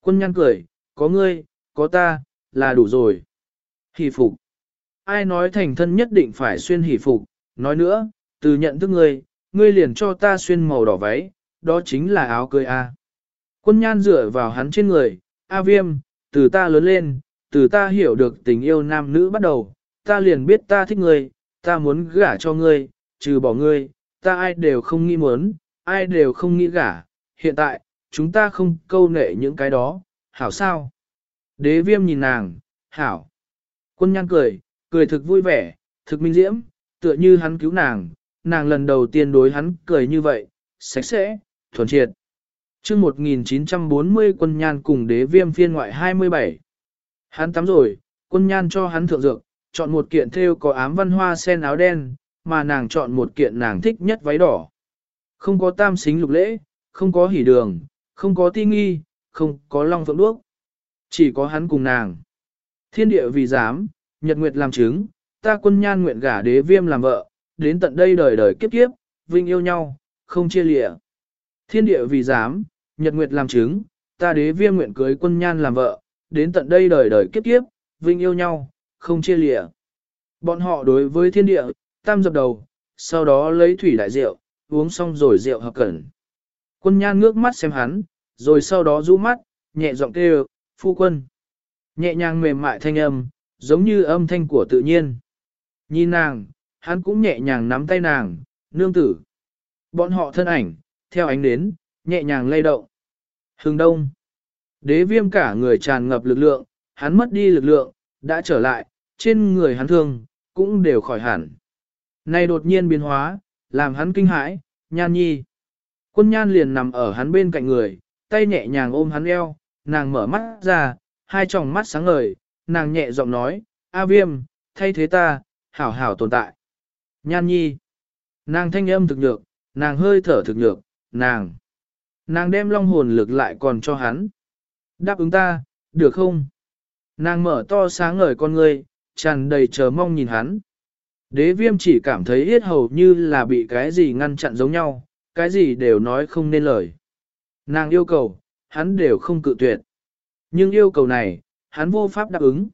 Quân nhăn cười, có ngươi, có ta, là đủ rồi. Hỷ phục. Ai nói thành thân nhất định phải xuyên hỷ phục, nói nữa, từ nhận thức ngươi, ngươi liền cho ta xuyên màu đỏ váy, đó chính là áo cưới A. Quân nhan dựa vào hắn trên người, A viêm, từ ta lớn lên, từ ta hiểu được tình yêu nam nữ bắt đầu, ta liền biết ta thích ngươi, ta muốn gả cho ngươi, trừ bỏ ngươi, ta ai đều không nghĩ muốn, ai đều không nghĩ gả, hiện tại, chúng ta không câu nệ những cái đó, hảo sao? Đế viêm nhìn nàng, hảo. Quân nhan cười, cười thực vui vẻ, thực minh diễm, tựa như hắn cứu nàng, nàng lần đầu tiên đối hắn cười như vậy, sạch sẽ, thuần triệt. trước 1940 quân nhan cùng đế viêm phiên ngoại 27. Hắn tắm rồi, quân nhan cho hắn thượng dược, chọn một kiện thêu có ám văn hoa sen áo đen, mà nàng chọn một kiện nàng thích nhất váy đỏ. Không có tam xính lục lễ, không có hỉ đường, không có ti nghi, không có long phượng đuốc. Chỉ có hắn cùng nàng. Thiên địa vì dám, nhật nguyệt làm chứng, ta quân nhan nguyện gả đế viêm làm vợ, đến tận đây đời đời kiếp kiếp, vinh yêu nhau, không chia lịa. Thiên địa vì dám, nhật nguyệt làm chứng, ta đế viêm nguyện cưới quân nhan làm vợ, đến tận đây đời đời kiếp kiếp, vinh yêu nhau, không chia lịa. Bọn họ đối với thiên địa, tam dập đầu, sau đó lấy thủy đại rượu, uống xong rồi rượu hợp cẩn. Quân nhan ngước mắt xem hắn, rồi sau đó rũ mắt, nhẹ giọng kêu, phu quân. Nhẹ nhàng mềm mại thanh âm, giống như âm thanh của tự nhiên. Nhìn nàng, hắn cũng nhẹ nhàng nắm tay nàng, nương tử. Bọn họ thân ảnh, theo ánh đến, nhẹ nhàng lay động. Hưng đông. Đế viêm cả người tràn ngập lực lượng, hắn mất đi lực lượng, đã trở lại, trên người hắn thương, cũng đều khỏi hẳn. Này đột nhiên biến hóa, làm hắn kinh hãi, nhan nhi. Quân nhan liền nằm ở hắn bên cạnh người, tay nhẹ nhàng ôm hắn eo, nàng mở mắt ra, hai tròng mắt sáng ngời, nàng nhẹ giọng nói, A viêm, thay thế ta, hảo hảo tồn tại. Nhan nhi. Nàng thanh âm thực nhược, nàng hơi thở thực nhược, nàng. Nàng đem long hồn lực lại còn cho hắn. Đáp ứng ta, được không? Nàng mở to sáng ngời con ngươi, tràn đầy chờ mong nhìn hắn. Đế viêm chỉ cảm thấy yết hầu như là bị cái gì ngăn chặn giống nhau, cái gì đều nói không nên lời. Nàng yêu cầu, hắn đều không cự tuyệt. Nhưng yêu cầu này, hắn vô pháp đáp ứng.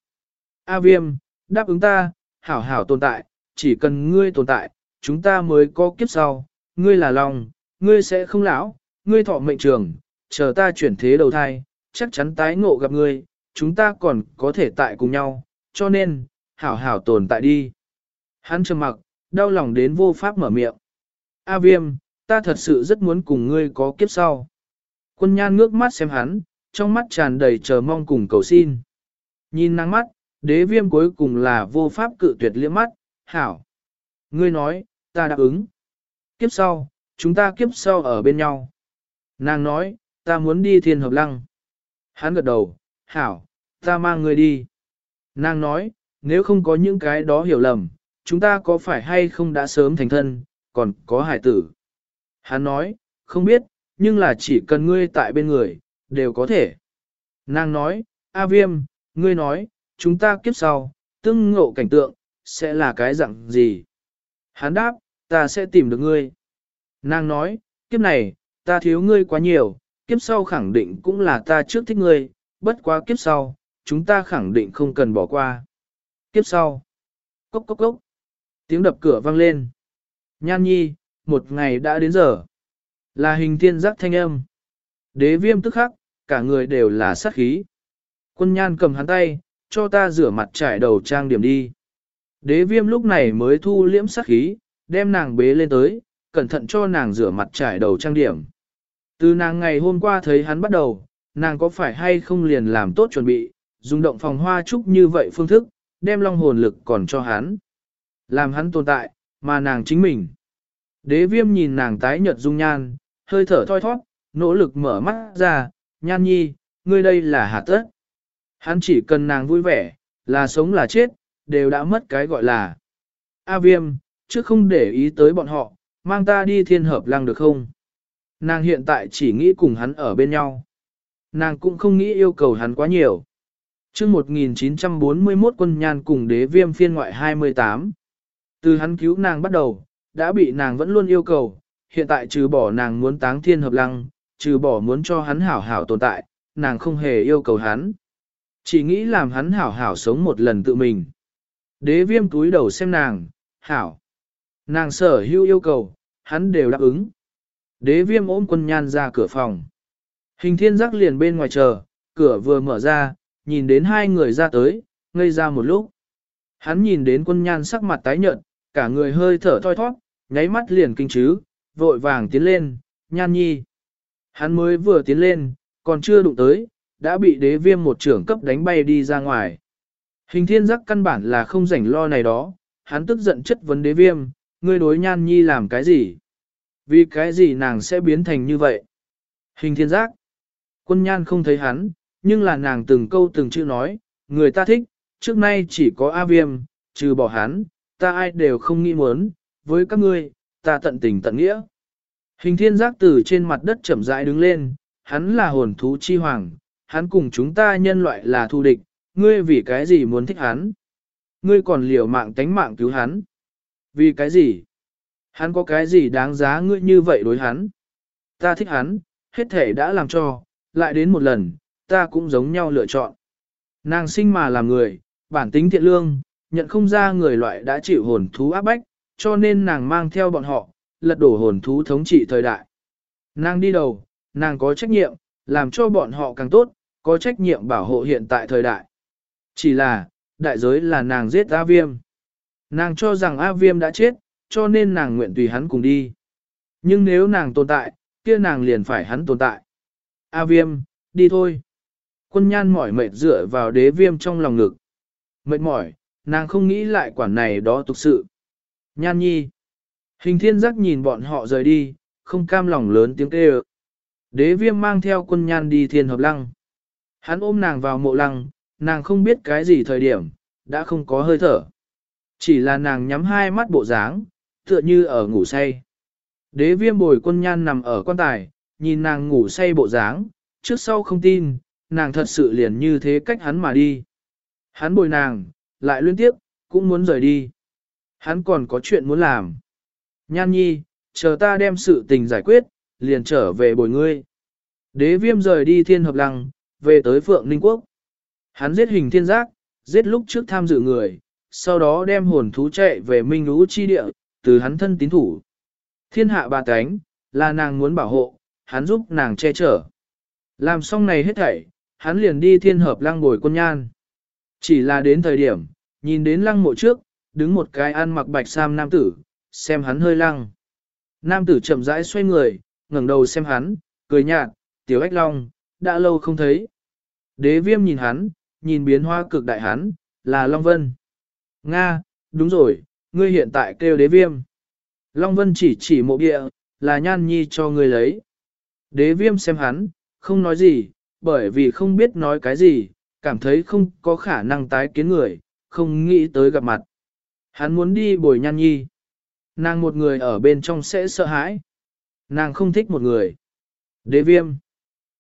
A viêm, đáp ứng ta, hảo hảo tồn tại, chỉ cần ngươi tồn tại, chúng ta mới có kiếp sau, ngươi là lòng, ngươi sẽ không lão, ngươi thọ mệnh trường, chờ ta chuyển thế đầu thai, chắc chắn tái ngộ gặp ngươi, chúng ta còn có thể tại cùng nhau, cho nên, hảo hảo tồn tại đi. Hắn trầm mặc, đau lòng đến vô pháp mở miệng. A viêm, ta thật sự rất muốn cùng ngươi có kiếp sau. Quân nhan ngước mắt xem hắn, trong mắt tràn đầy chờ mong cùng cầu xin. Nhìn nắng mắt, đế viêm cuối cùng là vô pháp cự tuyệt liếc mắt, hảo. Ngươi nói, ta đáp ứng. Kiếp sau, chúng ta kiếp sau ở bên nhau. Nàng nói, ta muốn đi thiên hợp lăng. Hắn gật đầu, hảo, ta mang ngươi đi. Nàng nói, nếu không có những cái đó hiểu lầm, chúng ta có phải hay không đã sớm thành thân, còn có hải tử. Hắn nói, không biết, nhưng là chỉ cần ngươi tại bên người, đều có thể. Nàng nói, A Viêm, ngươi nói, chúng ta kiếp sau, tương ngộ cảnh tượng, sẽ là cái dạng gì? Hắn đáp, ta sẽ tìm được ngươi. Nàng nói, kiếp này, ta thiếu ngươi quá nhiều, kiếp sau khẳng định cũng là ta trước thích ngươi, bất quá kiếp sau, chúng ta khẳng định không cần bỏ qua. tiếp sau, cốc cốc cốc, tiếng đập cửa vang lên. Nhan nhi, một ngày đã đến giờ. Là hình thiên giác thanh âm. Đế viêm tức khắc, cả người đều là sát khí. Quân nhan cầm hắn tay, cho ta rửa mặt trải đầu trang điểm đi. Đế viêm lúc này mới thu liễm sát khí, đem nàng bế lên tới, cẩn thận cho nàng rửa mặt trải đầu trang điểm. Từ nàng ngày hôm qua thấy hắn bắt đầu, nàng có phải hay không liền làm tốt chuẩn bị, dùng động phòng hoa trúc như vậy phương thức, đem long hồn lực còn cho hắn. Làm hắn tồn tại, mà nàng chính mình. Đế viêm nhìn nàng tái nhợt dung nhan, hơi thở thoi thoát, nỗ lực mở mắt ra, nhan nhi, ngươi đây là hạt tất. Hắn chỉ cần nàng vui vẻ, là sống là chết, đều đã mất cái gọi là. A viêm, chứ không để ý tới bọn họ, mang ta đi thiên hợp lăng được không? Nàng hiện tại chỉ nghĩ cùng hắn ở bên nhau. Nàng cũng không nghĩ yêu cầu hắn quá nhiều chương 1941 quân nhan cùng đế viêm phiên ngoại 28. Từ hắn cứu nàng bắt đầu, đã bị nàng vẫn luôn yêu cầu, hiện tại trừ bỏ nàng muốn táng thiên hợp lăng, trừ bỏ muốn cho hắn hảo hảo tồn tại, nàng không hề yêu cầu hắn. Chỉ nghĩ làm hắn hảo hảo sống một lần tự mình. Đế viêm túi đầu xem nàng, hảo. Nàng sở hữu yêu cầu, hắn đều đáp ứng. Đế viêm ôm quân nhan ra cửa phòng. Hình thiên giác liền bên ngoài chờ, cửa vừa mở ra, nhìn đến hai người ra tới, ngây ra một lúc. Hắn nhìn đến quân nhan sắc mặt tái nhợt, cả người hơi thở thoi thoát, nháy mắt liền kinh chứ, vội vàng tiến lên, nhan nhi. Hắn mới vừa tiến lên, còn chưa đụng tới, đã bị đế viêm một trưởng cấp đánh bay đi ra ngoài. Hình thiên giác căn bản là không rảnh lo này đó, hắn tức giận chất vấn đế viêm, ngươi đối nhan nhi làm cái gì? Vì cái gì nàng sẽ biến thành như vậy? Hình thiên giác. Quân nhan không thấy hắn, nhưng là nàng từng câu từng chữ nói, người ta thích, trước nay chỉ có A viêm, trừ bỏ hắn, ta ai đều không nghĩ muốn, với các ngươi, ta tận tình tận nghĩa. Hình thiên giác từ trên mặt đất chậm rãi đứng lên, hắn là hồn thú chi hoàng, hắn cùng chúng ta nhân loại là thù địch, ngươi vì cái gì muốn thích hắn? Ngươi còn liều mạng tánh mạng cứu hắn. Vì cái gì? Hắn có cái gì đáng giá ngươi như vậy đối hắn? Ta thích hắn, hết thể đã làm cho, lại đến một lần, ta cũng giống nhau lựa chọn. Nàng sinh mà làm người, bản tính thiện lương, nhận không ra người loại đã chịu hồn thú áp bách, cho nên nàng mang theo bọn họ, lật đổ hồn thú thống trị thời đại. Nàng đi đầu, nàng có trách nhiệm, làm cho bọn họ càng tốt, có trách nhiệm bảo hộ hiện tại thời đại. Chỉ là, đại giới là nàng giết A Viêm. Nàng cho rằng A Viêm đã chết, cho nên nàng nguyện tùy hắn cùng đi. Nhưng nếu nàng tồn tại, kia nàng liền phải hắn tồn tại. A Viêm, đi thôi. Quân nhan mỏi mệt dựa vào đế viêm trong lòng ngực. Mệt mỏi, nàng không nghĩ lại quản này đó tục sự. Nhan nhi. Hình thiên giác nhìn bọn họ rời đi, không cam lòng lớn tiếng kêu. Đế viêm mang theo quân nhan đi thiên hợp lăng. Hắn ôm nàng vào mộ lăng, nàng không biết cái gì thời điểm, đã không có hơi thở. Chỉ là nàng nhắm hai mắt bộ dáng, tựa như ở ngủ say. Đế viêm bồi quân nhan nằm ở quan tài, nhìn nàng ngủ say bộ dáng, trước sau không tin, nàng thật sự liền như thế cách hắn mà đi. Hắn bồi nàng, lại liên tiếp, cũng muốn rời đi. Hắn còn có chuyện muốn làm. Nhan nhi, chờ ta đem sự tình giải quyết, liền trở về bồi ngươi. Đế viêm rời đi thiên hợp lăng, về tới Phượng Ninh Quốc. Hắn giết hình thiên giác, giết lúc trước tham dự người, sau đó đem hồn thú chạy về Minh Lũ Chi Địa, từ hắn thân tín thủ. Thiên hạ bà cánh, là nàng muốn bảo hộ, hắn giúp nàng che chở. Làm xong này hết thảy, hắn liền đi thiên hợp lăng bồi quân nhan. Chỉ là đến thời điểm, nhìn đến lăng mộ trước, đứng một cái ăn mặc bạch sam nam tử, xem hắn hơi lăng. Nam tử chậm rãi xoay người, ngẩng đầu xem hắn, cười nhạt, tiểu ách long, đã lâu không thấy. Đế viêm nhìn hắn, nhìn biến hoa cực đại hắn, là Long Vân. Nga, đúng rồi, ngươi hiện tại kêu đế viêm. Long Vân chỉ chỉ mộ địa, là nhan nhi cho ngươi lấy. Đế viêm xem hắn, không nói gì, bởi vì không biết nói cái gì, cảm thấy không có khả năng tái kiến người, không nghĩ tới gặp mặt. Hắn muốn đi bồi nhan nhi. Nàng một người ở bên trong sẽ sợ hãi. Nàng không thích một người. Đế viêm.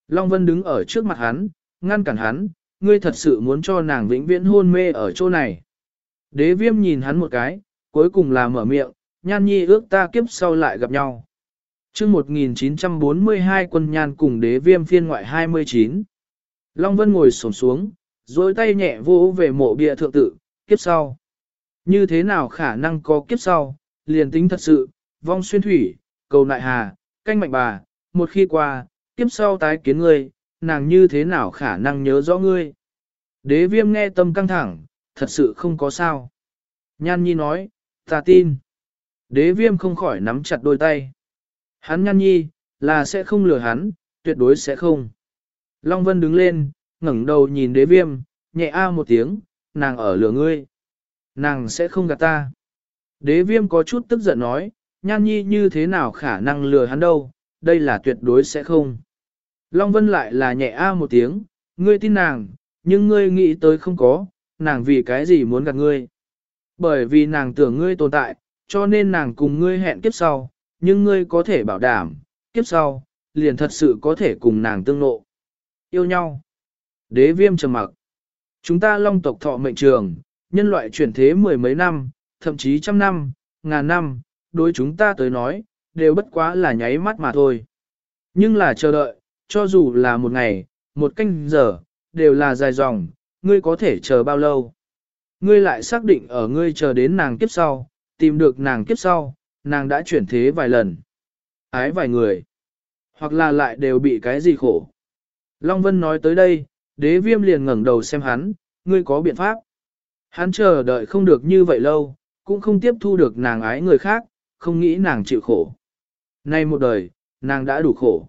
Long Vân đứng ở trước mặt hắn, ngăn cản hắn, ngươi thật sự muốn cho nàng vĩnh viễn hôn mê ở chỗ này. Đế viêm nhìn hắn một cái, cuối cùng là mở miệng, nhan nhi ước ta kiếp sau lại gặp nhau chương 1942 quân nhan cùng đế viêm phiên ngoại 29. Long Vân ngồi sổm xuống, dối tay nhẹ vô về mộ bia thượng tự, kiếp sau. Như thế nào khả năng có kiếp sau, liền tính thật sự, vong xuyên thủy, cầu nại hà, canh mạnh bà, một khi qua, kiếp sau tái kiến ngươi, nàng như thế nào khả năng nhớ rõ ngươi. Đế viêm nghe tâm căng thẳng, thật sự không có sao. Nhan nhi nói, ta tin. Đế viêm không khỏi nắm chặt đôi tay. Hắn nhan nhi, là sẽ không lừa hắn, tuyệt đối sẽ không. Long Vân đứng lên, ngẩng đầu nhìn đế viêm, nhẹ a một tiếng, nàng ở lừa ngươi. Nàng sẽ không gạt ta. Đế viêm có chút tức giận nói, nhan nhi như thế nào khả năng lừa hắn đâu, đây là tuyệt đối sẽ không. Long Vân lại là nhẹ a một tiếng, ngươi tin nàng, nhưng ngươi nghĩ tới không có, nàng vì cái gì muốn gặp ngươi. Bởi vì nàng tưởng ngươi tồn tại, cho nên nàng cùng ngươi hẹn kiếp sau, nhưng ngươi có thể bảo đảm, kiếp sau, liền thật sự có thể cùng nàng tương nộ. Yêu nhau. Đế viêm trầm mặc. Chúng ta long tộc thọ mệnh trường, nhân loại chuyển thế mười mấy năm, thậm chí trăm năm, ngàn năm, đối chúng ta tới nói, đều bất quá là nháy mắt mà thôi. Nhưng là chờ đợi, cho dù là một ngày, một canh giờ, đều là dài dòng, ngươi có thể chờ bao lâu. Ngươi lại xác định ở ngươi chờ đến nàng kiếp sau, tìm được nàng kiếp sau, nàng đã chuyển thế vài lần. Ái vài người. Hoặc là lại đều bị cái gì khổ. Long Vân nói tới đây, đế viêm liền ngẩng đầu xem hắn, ngươi có biện pháp. Hắn chờ đợi không được như vậy lâu, cũng không tiếp thu được nàng ái người khác, không nghĩ nàng chịu khổ. Nay một đời, nàng đã đủ khổ.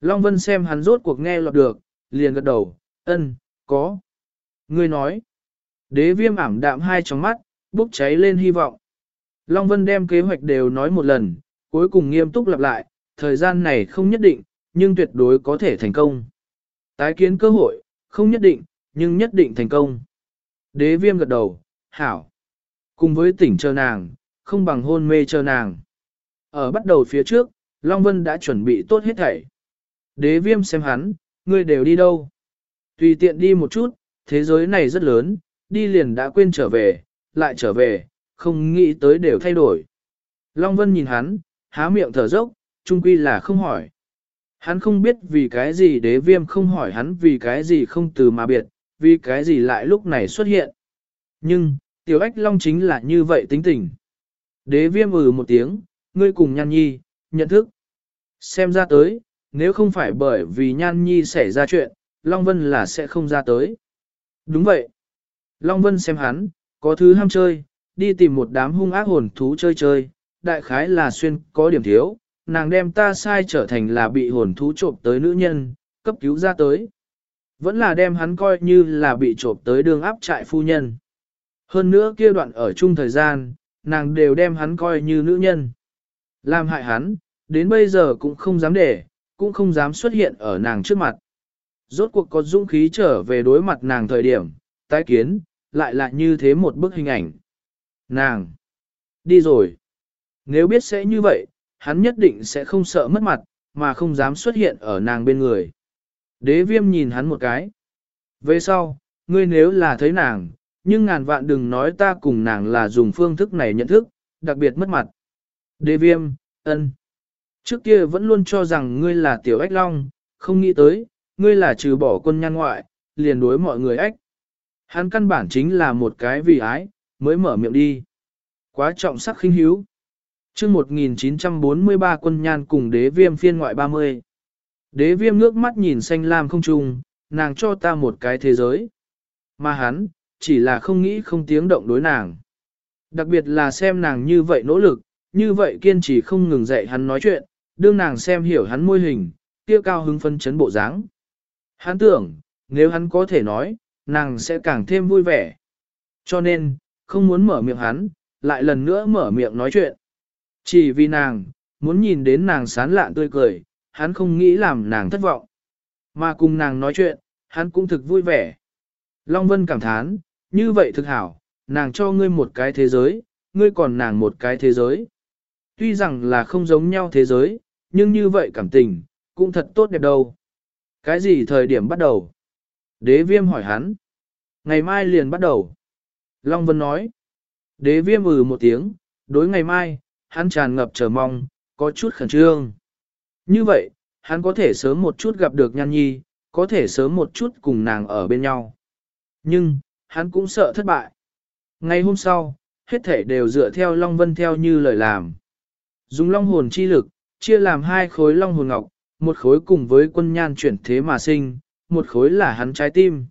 Long Vân xem hắn rốt cuộc nghe lọt được, liền gật đầu, ân, có. Ngươi nói, đế viêm ảm đạm hai trong mắt, bốc cháy lên hy vọng. Long Vân đem kế hoạch đều nói một lần, cuối cùng nghiêm túc lặp lại, thời gian này không nhất định, nhưng tuyệt đối có thể thành công. Tái kiến cơ hội, không nhất định, nhưng nhất định thành công. Đế viêm gật đầu, hảo. Cùng với tỉnh chờ nàng, không bằng hôn mê chờ nàng. Ở bắt đầu phía trước, Long Vân đã chuẩn bị tốt hết thảy. Đế viêm xem hắn, ngươi đều đi đâu? Tùy tiện đi một chút, thế giới này rất lớn, đi liền đã quên trở về, lại trở về, không nghĩ tới đều thay đổi. Long Vân nhìn hắn, há miệng thở dốc, trung quy là không hỏi. Hắn không biết vì cái gì đế viêm không hỏi hắn vì cái gì không từ mà biệt, vì cái gì lại lúc này xuất hiện. Nhưng, tiểu ách long chính là như vậy tính tình. Đế viêm ừ một tiếng, ngươi cùng nhan nhi, nhận thức. Xem ra tới, nếu không phải bởi vì nhan nhi xảy ra chuyện, Long Vân là sẽ không ra tới. Đúng vậy. Long Vân xem hắn, có thứ ham chơi, đi tìm một đám hung ác hồn thú chơi chơi, đại khái là xuyên có điểm thiếu, nàng đem ta sai trở thành là bị hồn thú trộm tới nữ nhân, cấp cứu ra tới. Vẫn là đem hắn coi như là bị trộm tới đường áp trại phu nhân. Hơn nữa kia đoạn ở chung thời gian, nàng đều đem hắn coi như nữ nhân. Làm hại hắn, đến bây giờ cũng không dám để, cũng không dám xuất hiện ở nàng trước mặt. Rốt cuộc có dũng khí trở về đối mặt nàng thời điểm, tái kiến, lại là như thế một bức hình ảnh. Nàng, đi rồi. Nếu biết sẽ như vậy, hắn nhất định sẽ không sợ mất mặt, mà không dám xuất hiện ở nàng bên người. Đế viêm nhìn hắn một cái. Về sau, ngươi nếu là thấy nàng, nhưng ngàn vạn đừng nói ta cùng nàng là dùng phương thức này nhận thức, đặc biệt mất mặt. Đế viêm, ân. Trước kia vẫn luôn cho rằng ngươi là tiểu ách long, không nghĩ tới, ngươi là trừ bỏ quân nhan ngoại, liền đối mọi người ách. Hắn căn bản chính là một cái vì ái, mới mở miệng đi. Quá trọng sắc khinh hiếu chương 1943 quân nhan cùng đế viêm phiên ngoại 30. Đế viêm ngước mắt nhìn xanh lam không trùng, nàng cho ta một cái thế giới. Mà hắn, chỉ là không nghĩ không tiếng động đối nàng. Đặc biệt là xem nàng như vậy nỗ lực, như vậy kiên trì không ngừng dạy hắn nói chuyện, đương nàng xem hiểu hắn môi hình, kia cao hứng phân chấn bộ dáng. Hắn tưởng, nếu hắn có thể nói, nàng sẽ càng thêm vui vẻ. Cho nên, không muốn mở miệng hắn, lại lần nữa mở miệng nói chuyện. Chỉ vì nàng, muốn nhìn đến nàng sán lạn tươi cười, hắn không nghĩ làm nàng thất vọng. Mà cùng nàng nói chuyện, hắn cũng thực vui vẻ. Long Vân cảm thán, như vậy thực hảo, nàng cho ngươi một cái thế giới, ngươi còn nàng một cái thế giới. Tuy rằng là không giống nhau thế giới, nhưng như vậy cảm tình, cũng thật tốt đẹp đâu. Cái gì thời điểm bắt đầu? Đế viêm hỏi hắn. Ngày mai liền bắt đầu. Long Vân nói. Đế viêm ừ một tiếng, đối ngày mai, hắn tràn ngập chờ mong, có chút khẩn trương. Như vậy, hắn có thể sớm một chút gặp được Nhan Nhi, có thể sớm một chút cùng nàng ở bên nhau. Nhưng, hắn cũng sợ thất bại. Ngày hôm sau, hết thể đều dựa theo Long Vân theo như lời làm. Dùng Long hồn chi lực, chia làm hai khối Long hồn ngọc, một khối cùng với quân nhan chuyển thế mà sinh, một khối là hắn trái tim.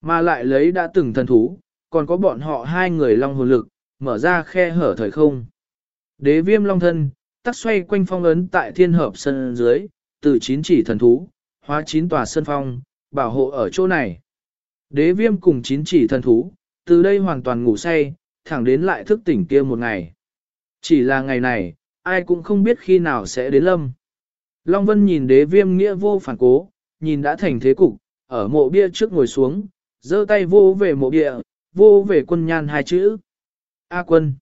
Mà lại lấy đã từng thần thú, còn có bọn họ hai người Long hồn lực, mở ra khe hở thời không. Đế viêm long thân, tắt xoay quanh phong ấn tại thiên hợp sân dưới, từ chín chỉ thần thú, hóa chín tòa sân phong, bảo hộ ở chỗ này. Đế viêm cùng chín chỉ thần thú, từ đây hoàn toàn ngủ say, thẳng đến lại thức tỉnh kia một ngày. Chỉ là ngày này, ai cũng không biết khi nào sẽ đến lâm. Long Vân nhìn đế viêm nghĩa vô phản cố, nhìn đã thành thế cục, ở mộ bia trước ngồi xuống, giơ tay vô về mộ bia, vô về quân nhan hai chữ. A quân.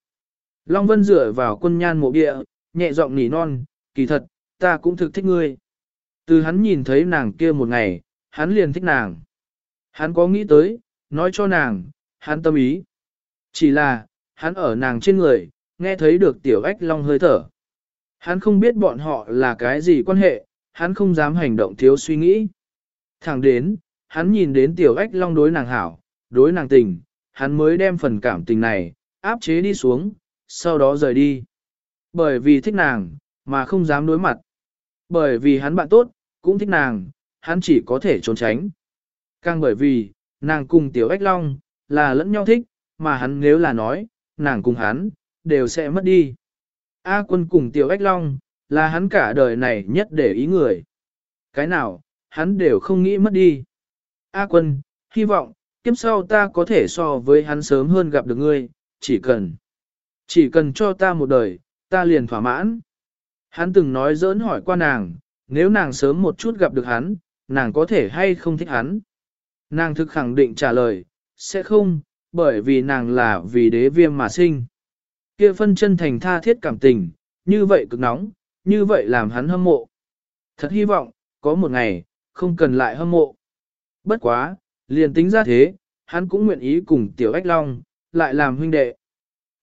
Long Vân dựa vào quân nhan mộ địa, nhẹ giọng nỉ non, kỳ thật, ta cũng thực thích ngươi. Từ hắn nhìn thấy nàng kia một ngày, hắn liền thích nàng. Hắn có nghĩ tới, nói cho nàng, hắn tâm ý. Chỉ là, hắn ở nàng trên người, nghe thấy được tiểu ách long hơi thở. Hắn không biết bọn họ là cái gì quan hệ, hắn không dám hành động thiếu suy nghĩ. Thẳng đến, hắn nhìn đến tiểu ách long đối nàng hảo, đối nàng tình, hắn mới đem phần cảm tình này, áp chế đi xuống, sau đó rời đi. Bởi vì thích nàng, mà không dám đối mặt. Bởi vì hắn bạn tốt, cũng thích nàng, hắn chỉ có thể trốn tránh. Càng bởi vì, nàng cùng Tiểu Ách Long, là lẫn nhau thích, mà hắn nếu là nói, nàng cùng hắn, đều sẽ mất đi. A quân cùng tiểu ách long, là hắn cả đời này nhất để ý người. Cái nào, hắn đều không nghĩ mất đi. A quân, hy vọng, kiếp sau ta có thể so với hắn sớm hơn gặp được ngươi, chỉ cần, chỉ cần cho ta một đời, ta liền thỏa mãn. Hắn từng nói dỡn hỏi qua nàng, nếu nàng sớm một chút gặp được hắn, nàng có thể hay không thích hắn. Nàng thực khẳng định trả lời, sẽ không, bởi vì nàng là vì đế viêm mà sinh. Kia phân chân thành tha thiết cảm tình, như vậy cực nóng, như vậy làm hắn hâm mộ. Thật hy vọng, có một ngày, không cần lại hâm mộ. Bất quá, liền tính ra thế, hắn cũng nguyện ý cùng Tiểu Ách Long, lại làm huynh đệ.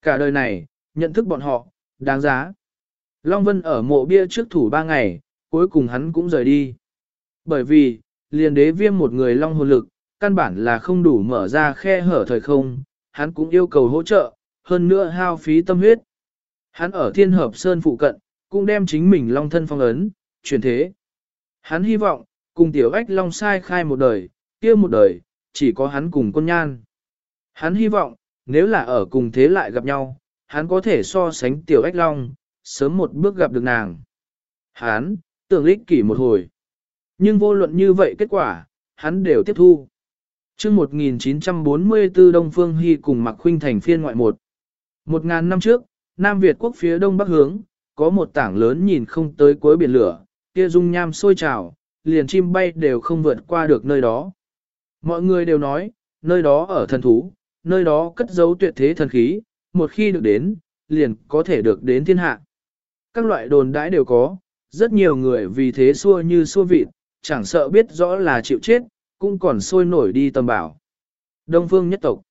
Cả đời này, nhận thức bọn họ, đáng giá. Long Vân ở mộ bia trước thủ ba ngày, cuối cùng hắn cũng rời đi. Bởi vì, liền đế viêm một người long hồn lực, căn bản là không đủ mở ra khe hở thời không, hắn cũng yêu cầu hỗ trợ, hơn nữa hao phí tâm huyết. Hắn ở thiên hợp sơn phụ cận, cũng đem chính mình long thân phong ấn, chuyển thế. Hắn hy vọng, cùng tiểu ách long sai khai một đời, kia một đời, chỉ có hắn cùng con nhan. Hắn hy vọng, nếu là ở cùng thế lại gặp nhau, hắn có thể so sánh tiểu ách long, sớm một bước gặp được nàng. Hắn, tưởng lích kỷ một hồi. Nhưng vô luận như vậy kết quả, hắn đều tiếp thu. chương 1944 Đông Phương Hy cùng Mạc Khuynh thành phiên ngoại một. Một ngàn năm trước, Nam Việt quốc phía đông bắc hướng, có một tảng lớn nhìn không tới cuối biển lửa, kia dung nham sôi trào, liền chim bay đều không vượt qua được nơi đó. Mọi người đều nói, nơi đó ở thần thú, nơi đó cất giấu tuyệt thế thần khí, một khi được đến, liền có thể được đến thiên hạ. Các loại đồn đãi đều có, rất nhiều người vì thế xua như xua vịt, chẳng sợ biết rõ là chịu chết, cũng còn sôi nổi đi tầm bảo. Đông phương nhất tộc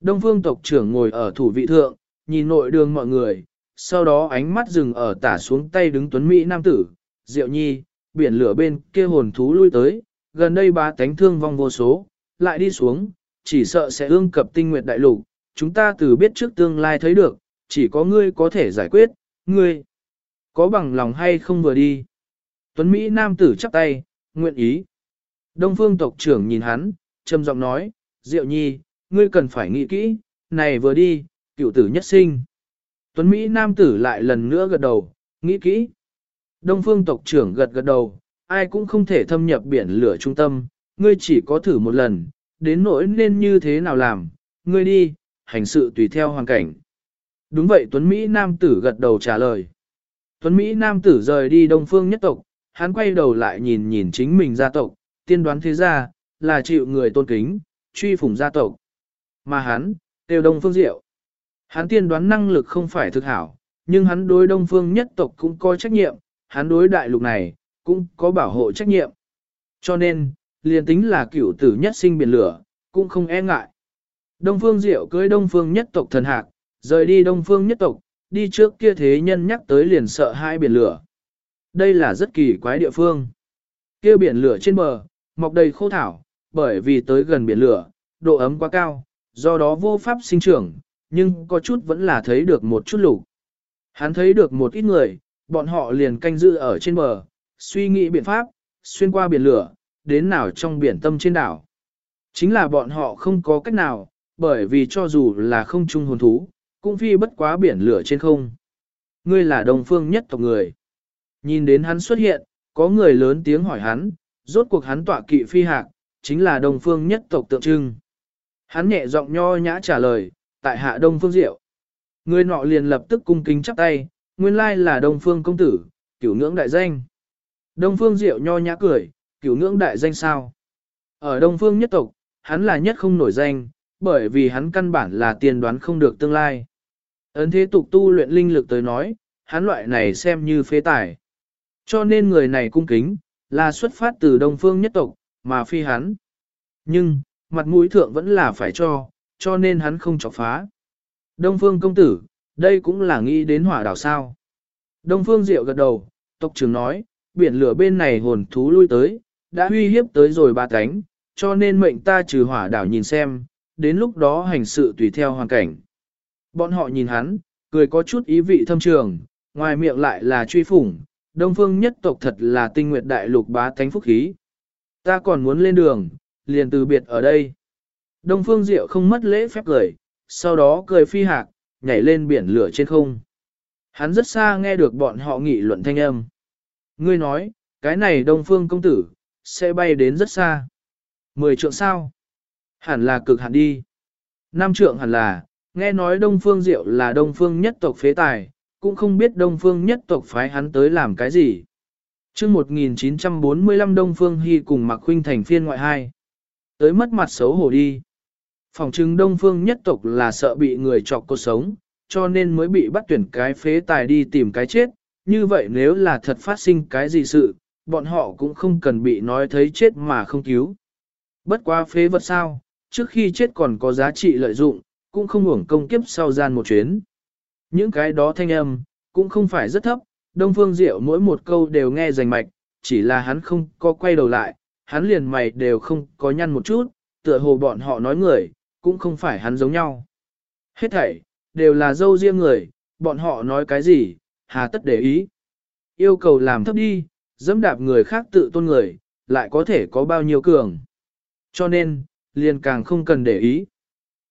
Đông phương tộc trưởng ngồi ở thủ vị thượng, nhìn nội đường mọi người, sau đó ánh mắt dừng ở tả xuống tay đứng tuấn Mỹ nam tử, Diệu Nhi, biển lửa bên kia hồn thú lui tới, gần đây ba tánh thương vong vô số, lại đi xuống, chỉ sợ sẽ ương cập tinh nguyệt đại lục, chúng ta từ biết trước tương lai thấy được, chỉ có ngươi có thể giải quyết, ngươi có bằng lòng hay không vừa đi. Tuấn Mỹ nam tử chắp tay, nguyện ý. Đông phương tộc trưởng nhìn hắn, trầm giọng nói, Diệu Nhi, ngươi cần phải nghĩ kỹ, này vừa đi, cựu tử nhất sinh. Tuấn Mỹ nam tử lại lần nữa gật đầu, nghĩ kỹ. Đông phương tộc trưởng gật gật đầu, ai cũng không thể thâm nhập biển lửa trung tâm, ngươi chỉ có thử một lần, đến nỗi nên như thế nào làm, ngươi đi, hành sự tùy theo hoàn cảnh. Đúng vậy Tuấn Mỹ nam tử gật đầu trả lời. Tuấn Mỹ nam tử rời đi đông phương nhất tộc, hắn quay đầu lại nhìn nhìn chính mình gia tộc, tiên đoán thế gia, là chịu người tôn kính, truy phủng gia tộc. Mà hắn, tiêu đông phương diệu. Hắn tiên đoán năng lực không phải thực hảo, nhưng hắn đối đông phương nhất tộc cũng có trách nhiệm, hắn đối đại lục này, cũng có bảo hộ trách nhiệm. Cho nên, liền tính là cửu tử nhất sinh biển lửa, cũng không e ngại. Đông phương diệu cưới đông phương nhất tộc thần hạc, rời đi đông phương nhất tộc, đi trước kia thế nhân nhắc tới liền sợ hai biển lửa. Đây là rất kỳ quái địa phương. Kia biển lửa trên bờ, mọc đầy khô thảo, bởi vì tới gần biển lửa, độ ấm quá cao, do đó vô pháp sinh trưởng, nhưng có chút vẫn là thấy được một chút lục. Hắn thấy được một ít người, bọn họ liền canh giữ ở trên bờ, suy nghĩ biện pháp, xuyên qua biển lửa, đến nào trong biển tâm trên đảo. Chính là bọn họ không có cách nào, bởi vì cho dù là không chung hồn thú, cũng phi bất quá biển lửa trên không. Ngươi là đồng phương nhất tộc người. Nhìn đến hắn xuất hiện, có người lớn tiếng hỏi hắn, rốt cuộc hắn tọa kỵ phi hạc, chính là đồng phương nhất tộc tượng trưng. Hắn nhẹ giọng nho nhã trả lời, tại hạ đông phương diệu. Người nọ liền lập tức cung kính chắp tay, nguyên lai là đông phương công tử, cửu ngưỡng đại danh. Đông phương diệu nho nhã cười, cửu ngưỡng đại danh sao? Ở đông phương nhất tộc, hắn là nhất không nổi danh, bởi vì hắn căn bản là tiền đoán không được tương lai. Ấn thế tục tu luyện linh lực tới nói, hắn loại này xem như phế tài. Cho nên người này cung kính, là xuất phát từ đông phương nhất tộc, mà phi hắn. Nhưng, mặt mũi thượng vẫn là phải cho, cho nên hắn không chọc phá. Đông phương công tử, đây cũng là nghĩ đến hỏa đảo sao. Đông phương diệu gật đầu, tộc trưởng nói, biển lửa bên này hồn thú lui tới, đã uy hiếp tới rồi ba cánh, cho nên mệnh ta trừ hỏa đảo nhìn xem, đến lúc đó hành sự tùy theo hoàn cảnh. Bọn họ nhìn hắn, cười có chút ý vị thâm trường, ngoài miệng lại là truy phủng, đông phương nhất tộc thật là tinh nguyệt đại lục bá thánh phúc khí. Ta còn muốn lên đường, liền từ biệt ở đây. Đông phương diệu không mất lễ phép cười, sau đó cười phi hạc, nhảy lên biển lửa trên không. Hắn rất xa nghe được bọn họ nghị luận thanh âm. Ngươi nói, cái này đông phương công tử, sẽ bay đến rất xa. Mười trượng sao? Hẳn là cực hạn đi. Năm trượng hẳn là, nghe nói đông phương diệu là đông phương nhất tộc phế tài, cũng không biết đông phương nhất tộc phái hắn tới làm cái gì. chương 1945 Đông Phương Hy cùng mặc huynh thành phiên ngoại hai. Tới mất mặt xấu hổ đi. Phòng chứng Đông Phương nhất tộc là sợ bị người chọc cuộc sống, cho nên mới bị bắt tuyển cái phế tài đi tìm cái chết. Như vậy nếu là thật phát sinh cái gì sự, bọn họ cũng không cần bị nói thấy chết mà không cứu. Bất quá phế vật sao, trước khi chết còn có giá trị lợi dụng, cũng không hưởng công kiếp sau gian một chuyến. Những cái đó thanh âm, cũng không phải rất thấp, Đông Phương Diệu mỗi một câu đều nghe rành mạch, chỉ là hắn không có quay đầu lại, hắn liền mày đều không có nhăn một chút, tựa hồ bọn họ nói người, cũng không phải hắn giống nhau. Hết thảy, đều là dâu riêng người, bọn họ nói cái gì, hà tất để ý. Yêu cầu làm thấp đi, dẫm đạp người khác tự tôn người, lại có thể có bao nhiêu cường. Cho nên, liền càng không cần để ý.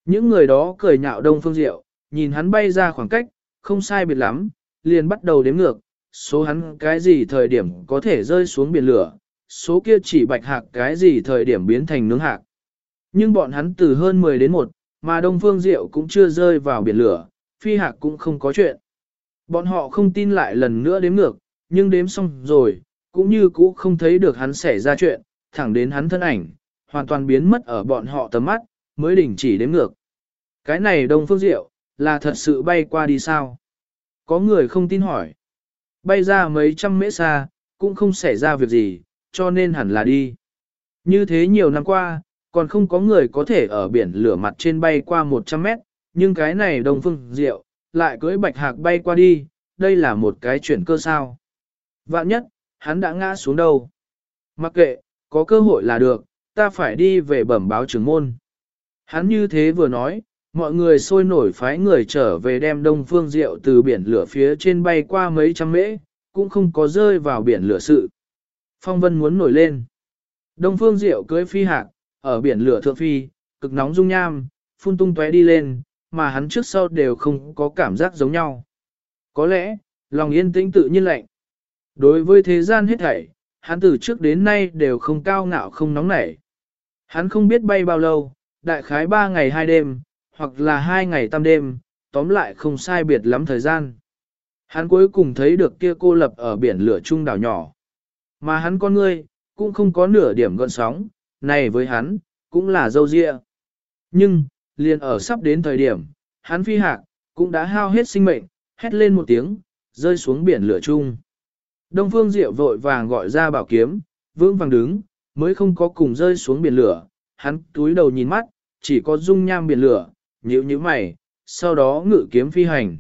Những người đó cười nhạo Đông Phương Diệu, nhìn hắn bay ra khoảng cách, không sai biệt lắm, liền bắt đầu đếm ngược, số hắn cái gì thời điểm có thể rơi xuống biển lửa, số kia chỉ bạch hạc cái gì thời điểm biến thành nướng hạc. Nhưng bọn hắn từ hơn 10 đến 1, mà Đông Phương Diệu cũng chưa rơi vào biển lửa, phi hạc cũng không có chuyện. Bọn họ không tin lại lần nữa đếm ngược, nhưng đếm xong rồi, cũng như cũ không thấy được hắn xảy ra chuyện, thẳng đến hắn thân ảnh, hoàn toàn biến mất ở bọn họ tầm mắt, mới đình chỉ đếm ngược. Cái này Đông Phương Diệu, là thật sự bay qua đi sao? Có người không tin hỏi. Bay ra mấy trăm mễ xa, cũng không xảy ra việc gì, cho nên hẳn là đi. Như thế nhiều năm qua, còn không có người có thể ở biển lửa mặt trên bay qua 100 mét, nhưng cái này Đông Phương Diệu, lại cưỡi bạch hạc bay qua đi, đây là một cái chuyển cơ sao. Vạn nhất, hắn đã ngã xuống đâu. Mặc kệ, có cơ hội là được, ta phải đi về bẩm báo trưởng môn. Hắn như thế vừa nói, mọi người sôi nổi phái người trở về đem đông phương rượu từ biển lửa phía trên bay qua mấy trăm mễ, cũng không có rơi vào biển lửa sự. Phong vân muốn nổi lên. Đông phương rượu cưới phi hạc, ở biển lửa thượng phi, cực nóng dung nham, phun tung tóe đi lên, mà hắn trước sau đều không có cảm giác giống nhau. Có lẽ, lòng yên tĩnh tự nhiên lạnh. Đối với thế gian hết thảy, hắn từ trước đến nay đều không cao ngạo không nóng nảy. Hắn không biết bay bao lâu, đại khái ba ngày hai đêm, hoặc là hai ngày tam đêm, tóm lại không sai biệt lắm thời gian. Hắn cuối cùng thấy được kia cô lập ở biển lửa trung đảo nhỏ. Mà hắn con ngươi, cũng không có nửa điểm gọn sóng, này với hắn, cũng là dâu dịa. Nhưng, liền ở sắp đến thời điểm, hắn phi hạc, cũng đã hao hết sinh mệnh, hét lên một tiếng, rơi xuống biển lửa chung. Đông Phương Diệu vội vàng gọi ra bảo kiếm, vững vàng đứng, mới không có cùng rơi xuống biển lửa, hắn túi đầu nhìn mắt, chỉ có dung nham biển lửa, nhíu nhíu mày, sau đó ngự kiếm phi hành.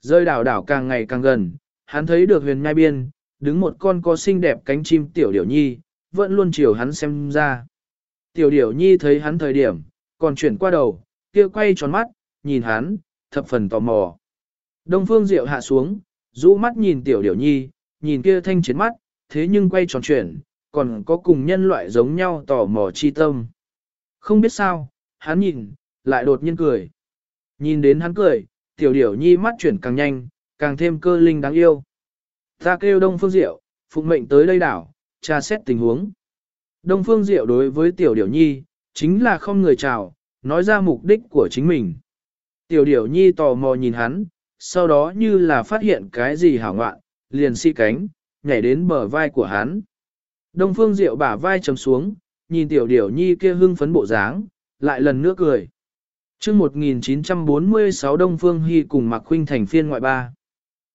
Rơi đảo đảo càng ngày càng gần, hắn thấy được huyền nhai biên, đứng một con có xinh đẹp cánh chim tiểu điểu nhi, vẫn luôn chiều hắn xem ra. Tiểu điểu nhi thấy hắn thời điểm, còn chuyển qua đầu, kia quay tròn mắt, nhìn hắn, thập phần tò mò. Đông phương diệu hạ xuống, rũ mắt nhìn tiểu điểu nhi, nhìn kia thanh chiến mắt, thế nhưng quay tròn chuyển, còn có cùng nhân loại giống nhau tò mò chi tâm. Không biết sao, hắn nhìn, lại đột nhiên cười. Nhìn đến hắn cười, tiểu điểu nhi mắt chuyển càng nhanh, càng thêm cơ linh đáng yêu. Ta kêu Đông Phương Diệu, phụng mệnh tới đây đảo, tra xét tình huống. Đông Phương Diệu đối với tiểu điểu nhi, chính là không người chào, nói ra mục đích của chính mình. Tiểu điểu nhi tò mò nhìn hắn, sau đó như là phát hiện cái gì hảo ngoạn, liền si cánh, nhảy đến bờ vai của hắn. Đông Phương Diệu bả vai chấm xuống, nhìn tiểu điểu nhi kia hưng phấn bộ dáng, lại lần nữa cười. chương 1946 Đông Phương Hy cùng Mạc Khuynh thành phiên ngoại ba.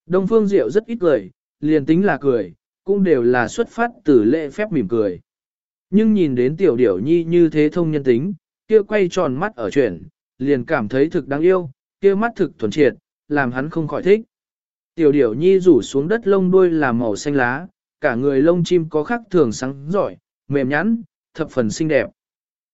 Đông Phương Diệu rất ít cười, liền tính là cười, cũng đều là xuất phát từ lễ phép mỉm cười. Nhưng nhìn đến tiểu điểu nhi như thế thông nhân tính, kia quay tròn mắt ở chuyển, liền cảm thấy thực đáng yêu, kia mắt thực thuần triệt, làm hắn không khỏi thích. Tiểu điểu nhi rủ xuống đất lông đuôi là màu xanh lá, cả người lông chim có khắc thường sáng giỏi, mềm nhẵn, thập phần xinh đẹp.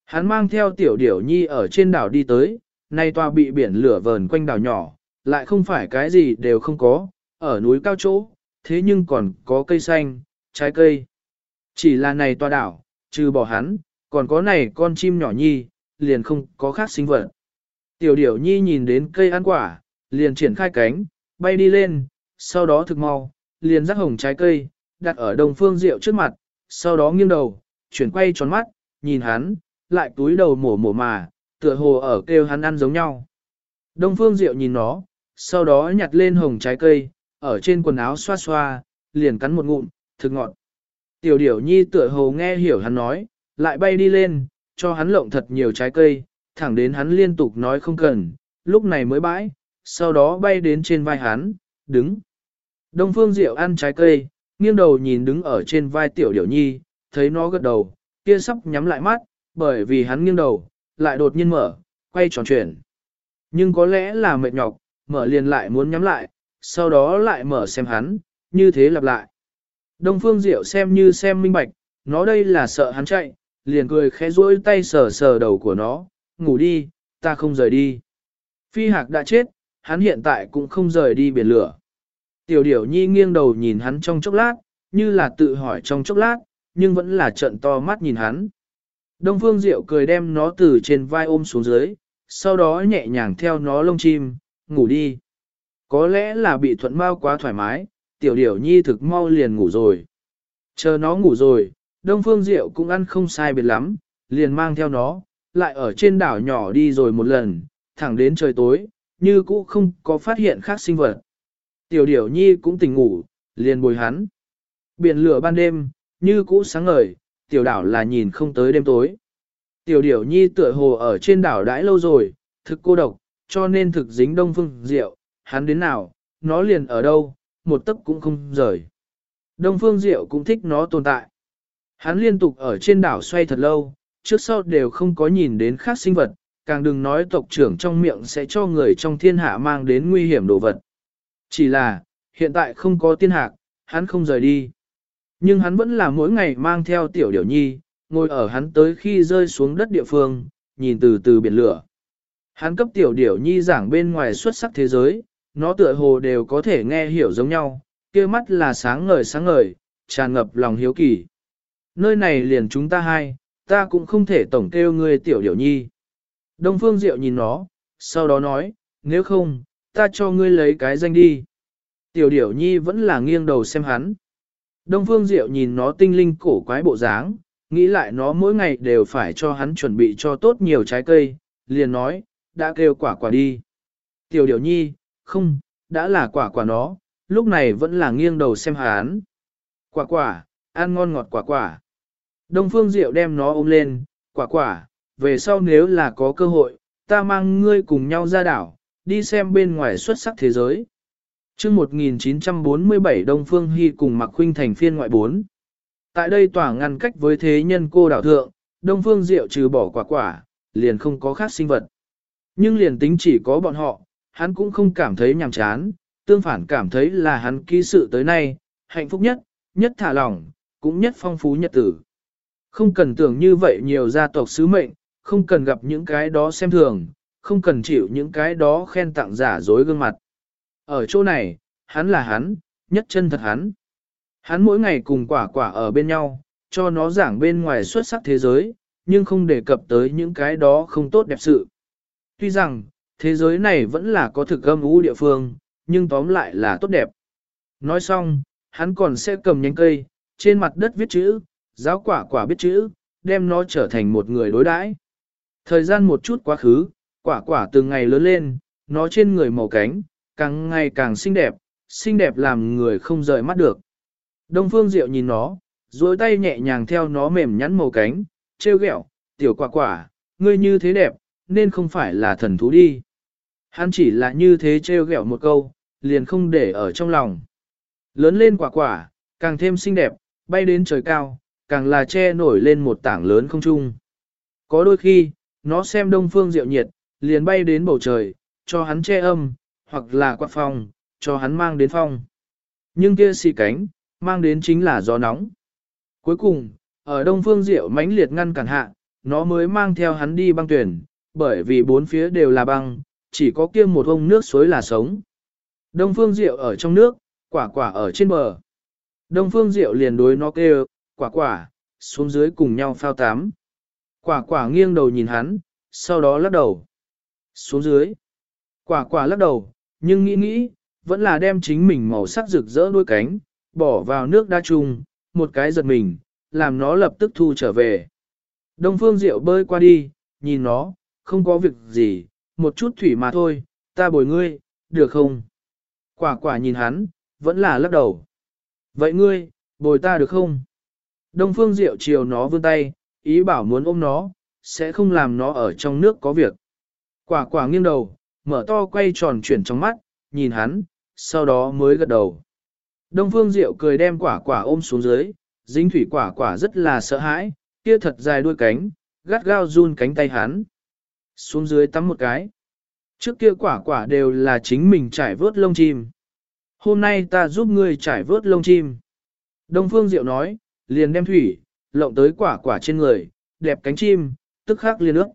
Hắn mang theo tiểu điểu nhi ở trên đảo đi tới, nay tòa bị biển lửa vờn quanh đảo nhỏ, lại không phải cái gì đều không có, ở núi cao chỗ, thế nhưng còn có cây xanh, trái cây. Chỉ là này tòa đảo, trừ bỏ hắn, còn có này con chim nhỏ nhi, liền không có khác sinh vật. Tiểu điểu nhi nhìn đến cây ăn quả, liền triển khai cánh, bay đi lên, sau đó thực mau, liền rắc hồng trái cây, đặt ở đồng phương rượu trước mặt, sau đó nghiêng đầu, chuyển quay tròn mắt, nhìn hắn, lại túi đầu mổ mổ mà, tựa hồ ở kêu hắn ăn giống nhau. Đông phương rượu nhìn nó, sau đó nhặt lên hồng trái cây, ở trên quần áo xoa xoa, liền cắn một ngụm, thực ngọt. Tiểu điểu nhi tựa hồ nghe hiểu hắn nói, lại bay đi lên, cho hắn lộng thật nhiều trái cây, thẳng đến hắn liên tục nói không cần, lúc này mới bãi, sau đó bay đến trên vai hắn, đứng. Đông phương diệu ăn trái cây, nghiêng đầu nhìn đứng ở trên vai tiểu điểu nhi, thấy nó gật đầu, kia sắp nhắm lại mắt, bởi vì hắn nghiêng đầu, lại đột nhiên mở, quay tròn chuyển. Nhưng có lẽ là mệt nhọc, mở liền lại muốn nhắm lại, sau đó lại mở xem hắn, như thế lặp lại. Đông phương diệu xem như xem minh bạch, nó đây là sợ hắn chạy, liền cười khẽ duỗi tay sờ sờ đầu của nó, ngủ đi, ta không rời đi. Phi hạc đã chết, hắn hiện tại cũng không rời đi biển lửa. Tiểu điểu nhi nghiêng đầu nhìn hắn trong chốc lát, như là tự hỏi trong chốc lát, nhưng vẫn là trận to mắt nhìn hắn. Đông phương diệu cười đem nó từ trên vai ôm xuống dưới, sau đó nhẹ nhàng theo nó lông chim, ngủ đi. Có lẽ là bị thuận mau quá thoải mái, tiểu điểu nhi thực mau liền ngủ rồi. Chờ nó ngủ rồi, Đông Phương Diệu cũng ăn không sai biệt lắm, liền mang theo nó, lại ở trên đảo nhỏ đi rồi một lần, thẳng đến trời tối, như cũ không có phát hiện khác sinh vật. Tiểu điểu nhi cũng tỉnh ngủ, liền bồi hắn. Biển lửa ban đêm, như cũ sáng ngời, tiểu đảo là nhìn không tới đêm tối. Tiểu điểu nhi tựa hồ ở trên đảo đãi lâu rồi, thực cô độc, cho nên thực dính đông phương diệu, hắn đến nào, nó liền ở đâu, một tấc cũng không rời. Đông phương diệu cũng thích nó tồn tại. Hắn liên tục ở trên đảo xoay thật lâu, trước sau đều không có nhìn đến khác sinh vật, càng đừng nói tộc trưởng trong miệng sẽ cho người trong thiên hạ mang đến nguy hiểm đồ vật. Chỉ là, hiện tại không có tiên hạc, hắn không rời đi. Nhưng hắn vẫn là mỗi ngày mang theo tiểu điểu nhi, ngồi ở hắn tới khi rơi xuống đất địa phương, nhìn từ từ biển lửa. Hắn cấp tiểu điểu nhi giảng bên ngoài xuất sắc thế giới, nó tựa hồ đều có thể nghe hiểu giống nhau, kia mắt là sáng ngời sáng ngời, tràn ngập lòng hiếu kỳ. Nơi này liền chúng ta hai, ta cũng không thể tổng kêu ngươi tiểu điểu nhi. Đông Phương Diệu nhìn nó, sau đó nói, nếu không, ta cho ngươi lấy cái danh đi. Tiểu điểu nhi vẫn là nghiêng đầu xem hắn. Đông Phương Diệu nhìn nó tinh linh cổ quái bộ dáng, nghĩ lại nó mỗi ngày đều phải cho hắn chuẩn bị cho tốt nhiều trái cây, liền nói, đã kêu quả quả đi. Tiểu điểu nhi, không, đã là quả quả nó, lúc này vẫn là nghiêng đầu xem hắn. Quả quả, ăn ngon ngọt quả quả. Đông Phương Diệu đem nó ôm lên, quả quả, về sau nếu là có cơ hội, ta mang ngươi cùng nhau ra đảo, đi xem bên ngoài xuất sắc thế giới. trước 1947 Đông Phương Hy cùng Mạc Khuynh thành phiên ngoại 4. Tại đây tỏa ngăn cách với thế nhân cô đảo thượng, Đông Phương Diệu trừ bỏ quả quả, liền không có khác sinh vật. Nhưng liền tính chỉ có bọn họ, hắn cũng không cảm thấy nhàm chán, tương phản cảm thấy là hắn ký sự tới nay, hạnh phúc nhất, nhất thả lỏng, cũng nhất phong phú nhật tử. Không cần tưởng như vậy nhiều gia tộc sứ mệnh, không cần gặp những cái đó xem thường, không cần chịu những cái đó khen tặng giả dối gương mặt. Ở chỗ này, hắn là hắn, nhất chân thật hắn. Hắn mỗi ngày cùng quả quả ở bên nhau, cho nó giảng bên ngoài xuất sắc thế giới, nhưng không đề cập tới những cái đó không tốt đẹp sự. Tuy rằng, thế giới này vẫn là có thực âm ú địa phương, nhưng tóm lại là tốt đẹp. Nói xong, hắn còn sẽ cầm nhánh cây, trên mặt đất viết chữ, giáo quả quả biết chữ, đem nó trở thành một người đối đãi. Thời gian một chút quá khứ, quả quả từng ngày lớn lên, nó trên người màu cánh, càng ngày càng xinh đẹp, xinh đẹp làm người không rời mắt được. Đông Phương Diệu nhìn nó, duỗi tay nhẹ nhàng theo nó mềm nhắn màu cánh, trêu ghẹo, tiểu quả quả, ngươi như thế đẹp, nên không phải là thần thú đi. Hắn chỉ là như thế trêu ghẹo một câu, liền không để ở trong lòng. Lớn lên quả quả, càng thêm xinh đẹp, bay đến trời cao, càng là che nổi lên một tảng lớn không trung. Có đôi khi, nó xem đông phương diệu nhiệt, liền bay đến bầu trời, cho hắn che âm, hoặc là quạt phong, cho hắn mang đến phong. Nhưng kia xì cánh, mang đến chính là gió nóng. Cuối cùng, ở đông phương diệu mãnh liệt ngăn cản hạ, nó mới mang theo hắn đi băng tuyển, bởi vì bốn phía đều là băng, chỉ có kia một ông nước suối là sống. Đông phương diệu ở trong nước, quả quả ở trên bờ. Đông phương diệu liền đối nó kêu, quả quả, xuống dưới cùng nhau phao tám. Quả quả nghiêng đầu nhìn hắn, sau đó lắc đầu. Xuống dưới. Quả quả lắc đầu, nhưng nghĩ nghĩ, vẫn là đem chính mình màu sắc rực rỡ đuôi cánh, bỏ vào nước đa chung, một cái giật mình, làm nó lập tức thu trở về. Đông Phương Diệu bơi qua đi, nhìn nó, không có việc gì, một chút thủy mà thôi, ta bồi ngươi, được không? Quả quả nhìn hắn, vẫn là lắc đầu. Vậy ngươi, bồi ta được không? Đông Phương Diệu chiều nó vươn tay, ý bảo muốn ôm nó, sẽ không làm nó ở trong nước có việc. Quả quả nghiêng đầu, mở to quay tròn chuyển trong mắt, nhìn hắn, sau đó mới gật đầu. Đông Phương Diệu cười đem quả quả ôm xuống dưới, dính thủy quả quả rất là sợ hãi, kia thật dài đuôi cánh, gắt gao run cánh tay hắn. Xuống dưới tắm một cái. Trước kia quả quả đều là chính mình trải vớt lông chim. Hôm nay ta giúp ngươi trải vớt lông chim. Đông Phương Diệu nói, liền đem thủy, lộng tới quả quả trên người, đẹp cánh chim, tức khắc liền ước.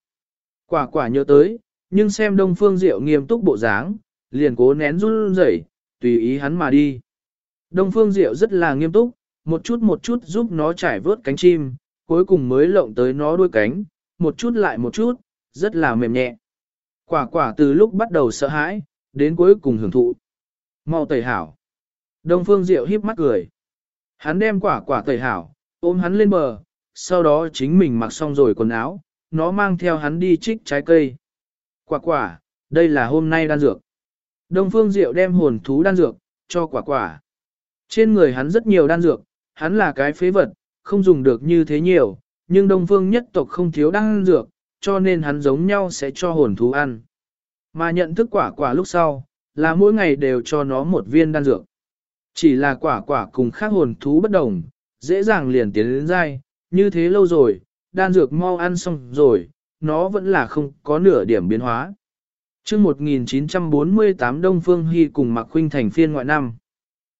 Quả quả nhớ tới, nhưng xem Đông Phương Diệu nghiêm túc bộ dáng, liền cố nén run rẩy, tùy ý hắn mà đi. Đông Phương Diệu rất là nghiêm túc, một chút một chút giúp nó trải vớt cánh chim, cuối cùng mới lộng tới nó đuôi cánh, một chút lại một chút, rất là mềm nhẹ. Quả quả từ lúc bắt đầu sợ hãi, đến cuối cùng hưởng thụ. Mau tẩy hảo. Đông Phương Diệu híp mắt cười. Hắn đem quả quả tẩy hảo, ôm hắn lên bờ, sau đó chính mình mặc xong rồi quần áo, nó mang theo hắn đi trích trái cây. Quả quả, đây là hôm nay đan dược. Đông Phương Diệu đem hồn thú đan dược, cho quả quả. Trên người hắn rất nhiều đan dược, hắn là cái phế vật, không dùng được như thế nhiều, nhưng Đông Phương nhất tộc không thiếu đan dược, cho nên hắn giống nhau sẽ cho hồn thú ăn. Mà nhận thức quả quả lúc sau, là mỗi ngày đều cho nó một viên đan dược. Chỉ là quả quả cùng khác hồn thú bất đồng, dễ dàng liền tiến đến dai, như thế lâu rồi, đan dược mau ăn xong rồi, nó vẫn là không có nửa điểm biến hóa. chương 1948 Đông Phương Hy cùng Mạc Khuynh thành phiên ngoại năm.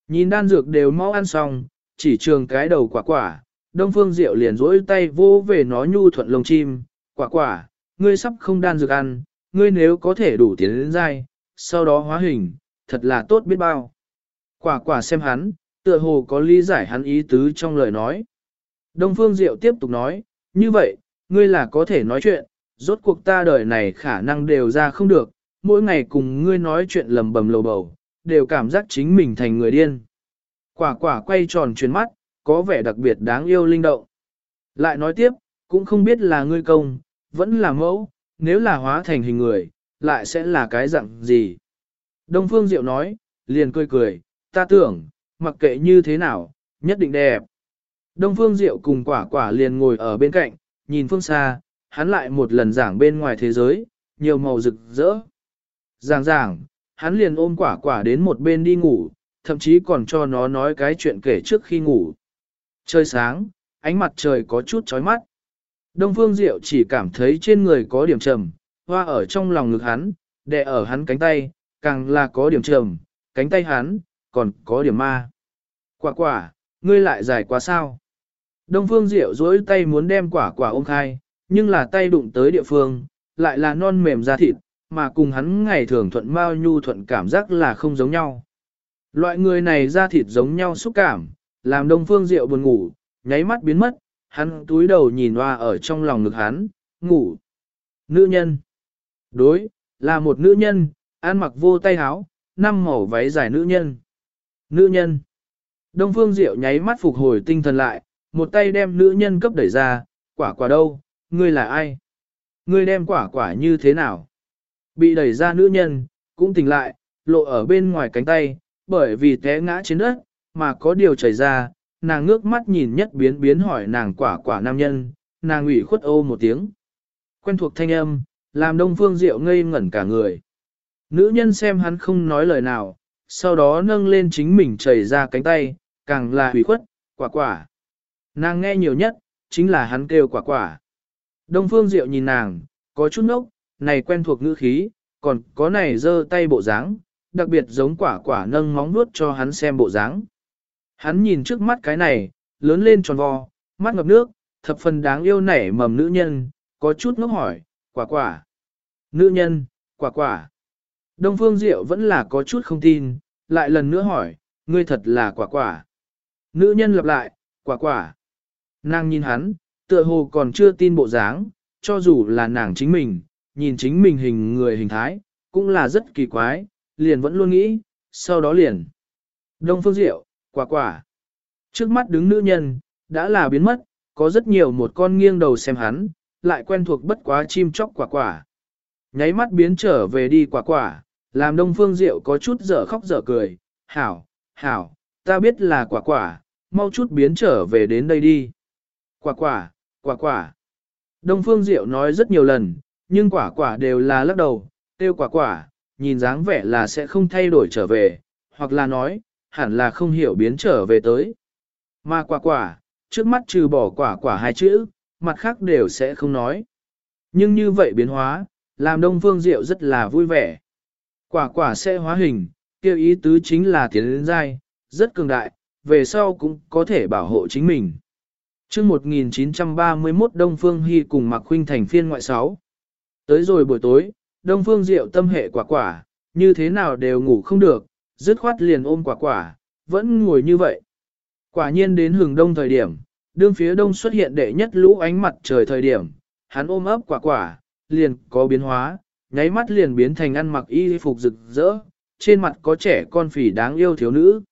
Nhìn đan dược đều mau ăn xong, chỉ trường cái đầu quả quả, Đông Phương Diệu liền rỗi tay vô về nó nhu thuận lông chim, quả quả, ngươi sắp không đan dược ăn, ngươi nếu có thể đủ tiến đến dai, sau đó hóa hình, thật là tốt biết bao. Quả quả xem hắn, tựa hồ có lý giải hắn ý tứ trong lời nói. Đông Phương Diệu tiếp tục nói, như vậy, ngươi là có thể nói chuyện, rốt cuộc ta đời này khả năng đều ra không được, mỗi ngày cùng ngươi nói chuyện lầm bầm lầu bầu, đều cảm giác chính mình thành người điên. Quả quả quay tròn chuyến mắt, có vẻ đặc biệt đáng yêu linh động. Lại nói tiếp, cũng không biết là ngươi công, vẫn là mẫu, nếu là hóa thành hình người, lại sẽ là cái dạng gì. Đông Phương Diệu nói, liền cười cười, ta tưởng, mặc kệ như thế nào, nhất định đẹp. Đông Phương Diệu cùng quả quả liền ngồi ở bên cạnh, nhìn phương xa, hắn lại một lần giảng bên ngoài thế giới, nhiều màu rực rỡ. Giảng giảng, hắn liền ôm quả quả đến một bên đi ngủ, thậm chí còn cho nó nói cái chuyện kể trước khi ngủ. Trời sáng, ánh mặt trời có chút chói mắt. Đông Phương Diệu chỉ cảm thấy trên người có điểm trầm, hoa ở trong lòng ngực hắn, đè ở hắn cánh tay, càng là có điểm trầm, cánh tay hắn, còn có điểm ma. Quả quả, ngươi lại dài quá sao? Đông Phương Diệu duỗi tay muốn đem quả quả ôm khai, nhưng là tay đụng tới địa phương, lại là non mềm da thịt, mà cùng hắn ngày thường thuận bao nhu thuận cảm giác là không giống nhau. Loại người này da thịt giống nhau xúc cảm, làm Đông Phương Diệu buồn ngủ, nháy mắt biến mất, hắn túi đầu nhìn hoa ở trong lòng ngực hắn, ngủ. Nữ nhân. Đối, là một nữ nhân, ăn mặc vô tay áo, năm màu váy dài nữ nhân. Nữ nhân. Đông Phương Diệu nháy mắt phục hồi tinh thần lại, một tay đem nữ nhân cấp đẩy ra, quả quả đâu, ngươi là ai? Ngươi đem quả quả như thế nào? Bị đẩy ra nữ nhân, cũng tỉnh lại, lộ ở bên ngoài cánh tay, bởi vì té ngã trên đất, mà có điều chảy ra, nàng ngước mắt nhìn nhất biến biến hỏi nàng quả quả nam nhân, nàng ủy khuất ô một tiếng. Quen thuộc thanh âm, làm đông phương diệu ngây ngẩn cả người. Nữ nhân xem hắn không nói lời nào, sau đó nâng lên chính mình chảy ra cánh tay, càng là ủy khuất, quả quả. Nàng nghe nhiều nhất, chính là hắn kêu quả quả. Đông phương diệu nhìn nàng, có chút nốc, này quen thuộc ngữ khí, còn có này giơ tay bộ dáng, đặc biệt giống quả quả nâng móng nuốt cho hắn xem bộ dáng. Hắn nhìn trước mắt cái này, lớn lên tròn vo, mắt ngập nước, thập phần đáng yêu nảy mầm nữ nhân, có chút ngốc hỏi, quả quả. Nữ nhân, quả quả. Đông Phương Diệu vẫn là có chút không tin, lại lần nữa hỏi, ngươi thật là quả quả. Nữ nhân lặp lại, quả quả. Nàng nhìn hắn, tựa hồ còn chưa tin bộ dáng, cho dù là nàng chính mình, nhìn chính mình hình người hình thái, cũng là rất kỳ quái, liền vẫn luôn nghĩ, sau đó liền. Đông Phương Diệu, quả quả. Trước mắt đứng nữ nhân, đã là biến mất, có rất nhiều một con nghiêng đầu xem hắn, lại quen thuộc bất quá chim chóc quả quả. Nháy mắt biến trở về đi quả quả, làm Đông Phương Diệu có chút dở khóc dở cười, hảo, hảo, ta biết là quả quả, mau chút biến trở về đến đây đi. Quả quả, quả quả. Đông Phương Diệu nói rất nhiều lần, nhưng quả quả đều là lắc đầu, tiêu quả quả, nhìn dáng vẻ là sẽ không thay đổi trở về, hoặc là nói, hẳn là không hiểu biến trở về tới. Mà quả quả, trước mắt trừ bỏ quả quả hai chữ, mặt khác đều sẽ không nói. Nhưng như vậy biến hóa, làm Đông Phương Diệu rất là vui vẻ. Quả quả sẽ hóa hình, kêu ý tứ chính là tiến lên dai, rất cường đại, về sau cũng có thể bảo hộ chính mình. trước 1931 Đông Phương Hy cùng Mạc Khuynh thành phiên ngoại 6. Tới rồi buổi tối, Đông Phương Diệu tâm hệ quả quả, như thế nào đều ngủ không được, dứt khoát liền ôm quả quả, vẫn ngồi như vậy. Quả nhiên đến hừng đông thời điểm, đương phía đông xuất hiện đệ nhất lũ ánh mặt trời thời điểm, hắn ôm ấp quả quả, liền có biến hóa, nháy mắt liền biến thành ăn mặc y phục rực rỡ, trên mặt có trẻ con phỉ đáng yêu thiếu nữ.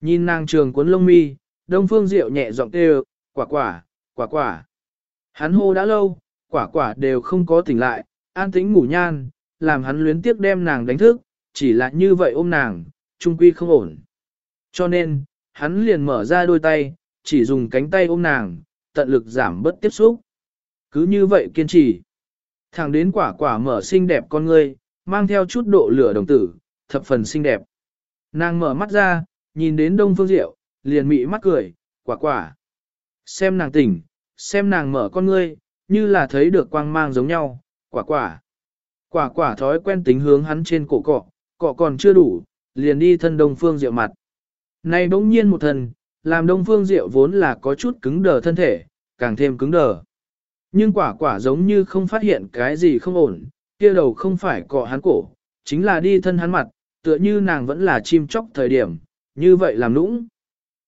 Nhìn nàng trường cuốn lông mi, đông phương diệu nhẹ giọng kêu, quả quả, quả quả. Hắn hô đã lâu, quả quả đều không có tỉnh lại, an tĩnh ngủ nhan, làm hắn luyến tiếc đem nàng đánh thức, chỉ là như vậy ôm nàng, trung quy không ổn. Cho nên, hắn liền mở ra đôi tay, chỉ dùng cánh tay ôm nàng, tận lực giảm bớt tiếp xúc. Cứ như vậy kiên trì. Thẳng đến quả quả mở xinh đẹp con ngươi, mang theo chút độ lửa đồng tử, thập phần xinh đẹp. Nàng mở mắt ra, nhìn đến đông phương diệu, liền mị mắt cười, quả quả. Xem nàng tỉnh, xem nàng mở con ngươi, như là thấy được quang mang giống nhau, quả quả. Quả quả thói quen tính hướng hắn trên cổ cọ, cọ còn chưa đủ, liền đi thân đông phương diệu mặt. nay bỗng nhiên một thần, làm đông phương diệu vốn là có chút cứng đờ thân thể, càng thêm cứng đờ. Nhưng quả quả giống như không phát hiện cái gì không ổn, kia đầu không phải cọ hắn cổ, chính là đi thân hắn mặt, tựa như nàng vẫn là chim chóc thời điểm, như vậy làm nũng.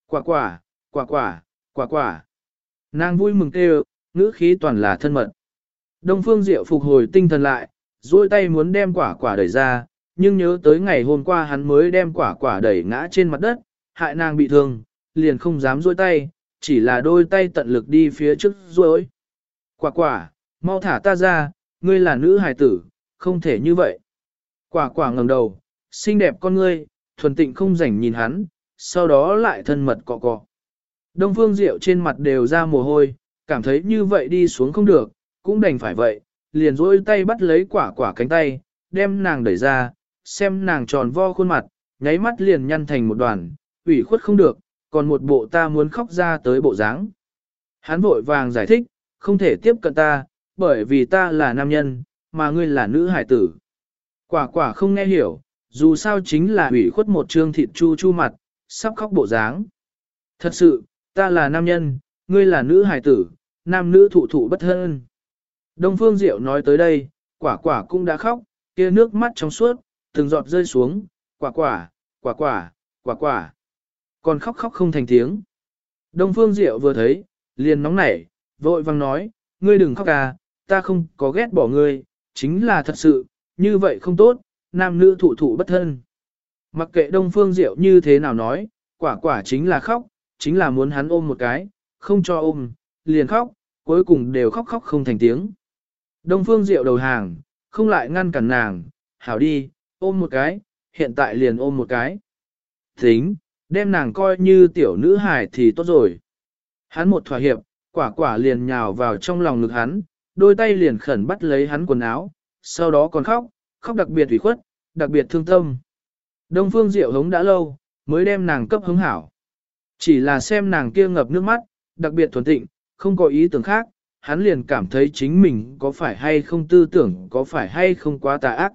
Quả quả, quả quả, quả quả. Nàng vui mừng kêu, ngữ khí toàn là thân mật. Đông phương diệu phục hồi tinh thần lại, duỗi tay muốn đem quả quả đẩy ra, nhưng nhớ tới ngày hôm qua hắn mới đem quả quả đẩy ngã trên mặt đất, hại nàng bị thương, liền không dám duỗi tay, chỉ là đôi tay tận lực đi phía trước duỗi. Quả quả, mau thả ta ra, ngươi là nữ hài tử, không thể như vậy. Quả quả ngẩng đầu, xinh đẹp con ngươi, thuần tịnh không rảnh nhìn hắn, sau đó lại thân mật cọ cọ. Đông phương diệu trên mặt đều ra mồ hôi, cảm thấy như vậy đi xuống không được, cũng đành phải vậy, liền dỗi tay bắt lấy quả quả cánh tay, đem nàng đẩy ra, xem nàng tròn vo khuôn mặt, nháy mắt liền nhăn thành một đoàn, ủy khuất không được, còn một bộ ta muốn khóc ra tới bộ dáng. Hắn vội vàng giải thích, không thể tiếp cận ta, bởi vì ta là nam nhân, mà ngươi là nữ hải tử. Quả quả không nghe hiểu, dù sao chính là ủy khuất một trương thịt chu chu mặt, sắp khóc bộ dáng. Thật sự, ta là nam nhân, ngươi là nữ hải tử, nam nữ thụ thụ bất hơn. Đông Phương Diệu nói tới đây, quả quả cũng đã khóc, kia nước mắt trong suốt, từng giọt rơi xuống, quả quả, quả quả, quả quả. Còn khóc khóc không thành tiếng. Đông Phương Diệu vừa thấy, liền nóng nảy, vội vang nói, ngươi đừng khóc à, ta không có ghét bỏ ngươi, chính là thật sự, như vậy không tốt, nam nữ thụ thụ bất thân. Mặc kệ Đông Phương Diệu như thế nào nói, quả quả chính là khóc, chính là muốn hắn ôm một cái, không cho ôm, liền khóc, cuối cùng đều khóc khóc không thành tiếng. Đông Phương Diệu đầu hàng, không lại ngăn cản nàng, hảo đi, ôm một cái, hiện tại liền ôm một cái. Tính, đem nàng coi như tiểu nữ hài thì tốt rồi. Hắn một thỏa hiệp, quả quả liền nhào vào trong lòng ngực hắn, đôi tay liền khẩn bắt lấy hắn quần áo, sau đó còn khóc, khóc đặc biệt ủy khuất, đặc biệt thương tâm. Đông Phương Diệu hống đã lâu, mới đem nàng cấp hứng hảo. Chỉ là xem nàng kia ngập nước mắt, đặc biệt thuần tịnh, không có ý tưởng khác, hắn liền cảm thấy chính mình có phải hay không tư tưởng có phải hay không quá tà ác.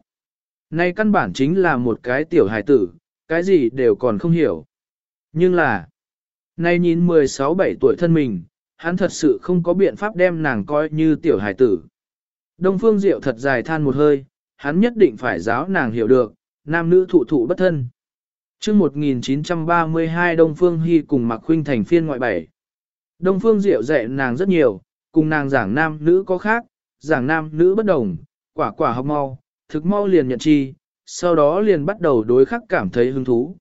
Nay căn bản chính là một cái tiểu hài tử, cái gì đều còn không hiểu. Nhưng là, nay nhìn 16-17 tuổi thân mình, hắn thật sự không có biện pháp đem nàng coi như tiểu hài tử. Đông Phương Diệu thật dài than một hơi, hắn nhất định phải giáo nàng hiểu được, nam nữ thụ thụ bất thân. chương 1932 Đông Phương Hy cùng Mạc Khuynh thành phiên ngoại bảy. Đông Phương Diệu dạy nàng rất nhiều, cùng nàng giảng nam nữ có khác, giảng nam nữ bất đồng, quả quả học mau, thực mau liền nhận chi, sau đó liền bắt đầu đối khắc cảm thấy hứng thú.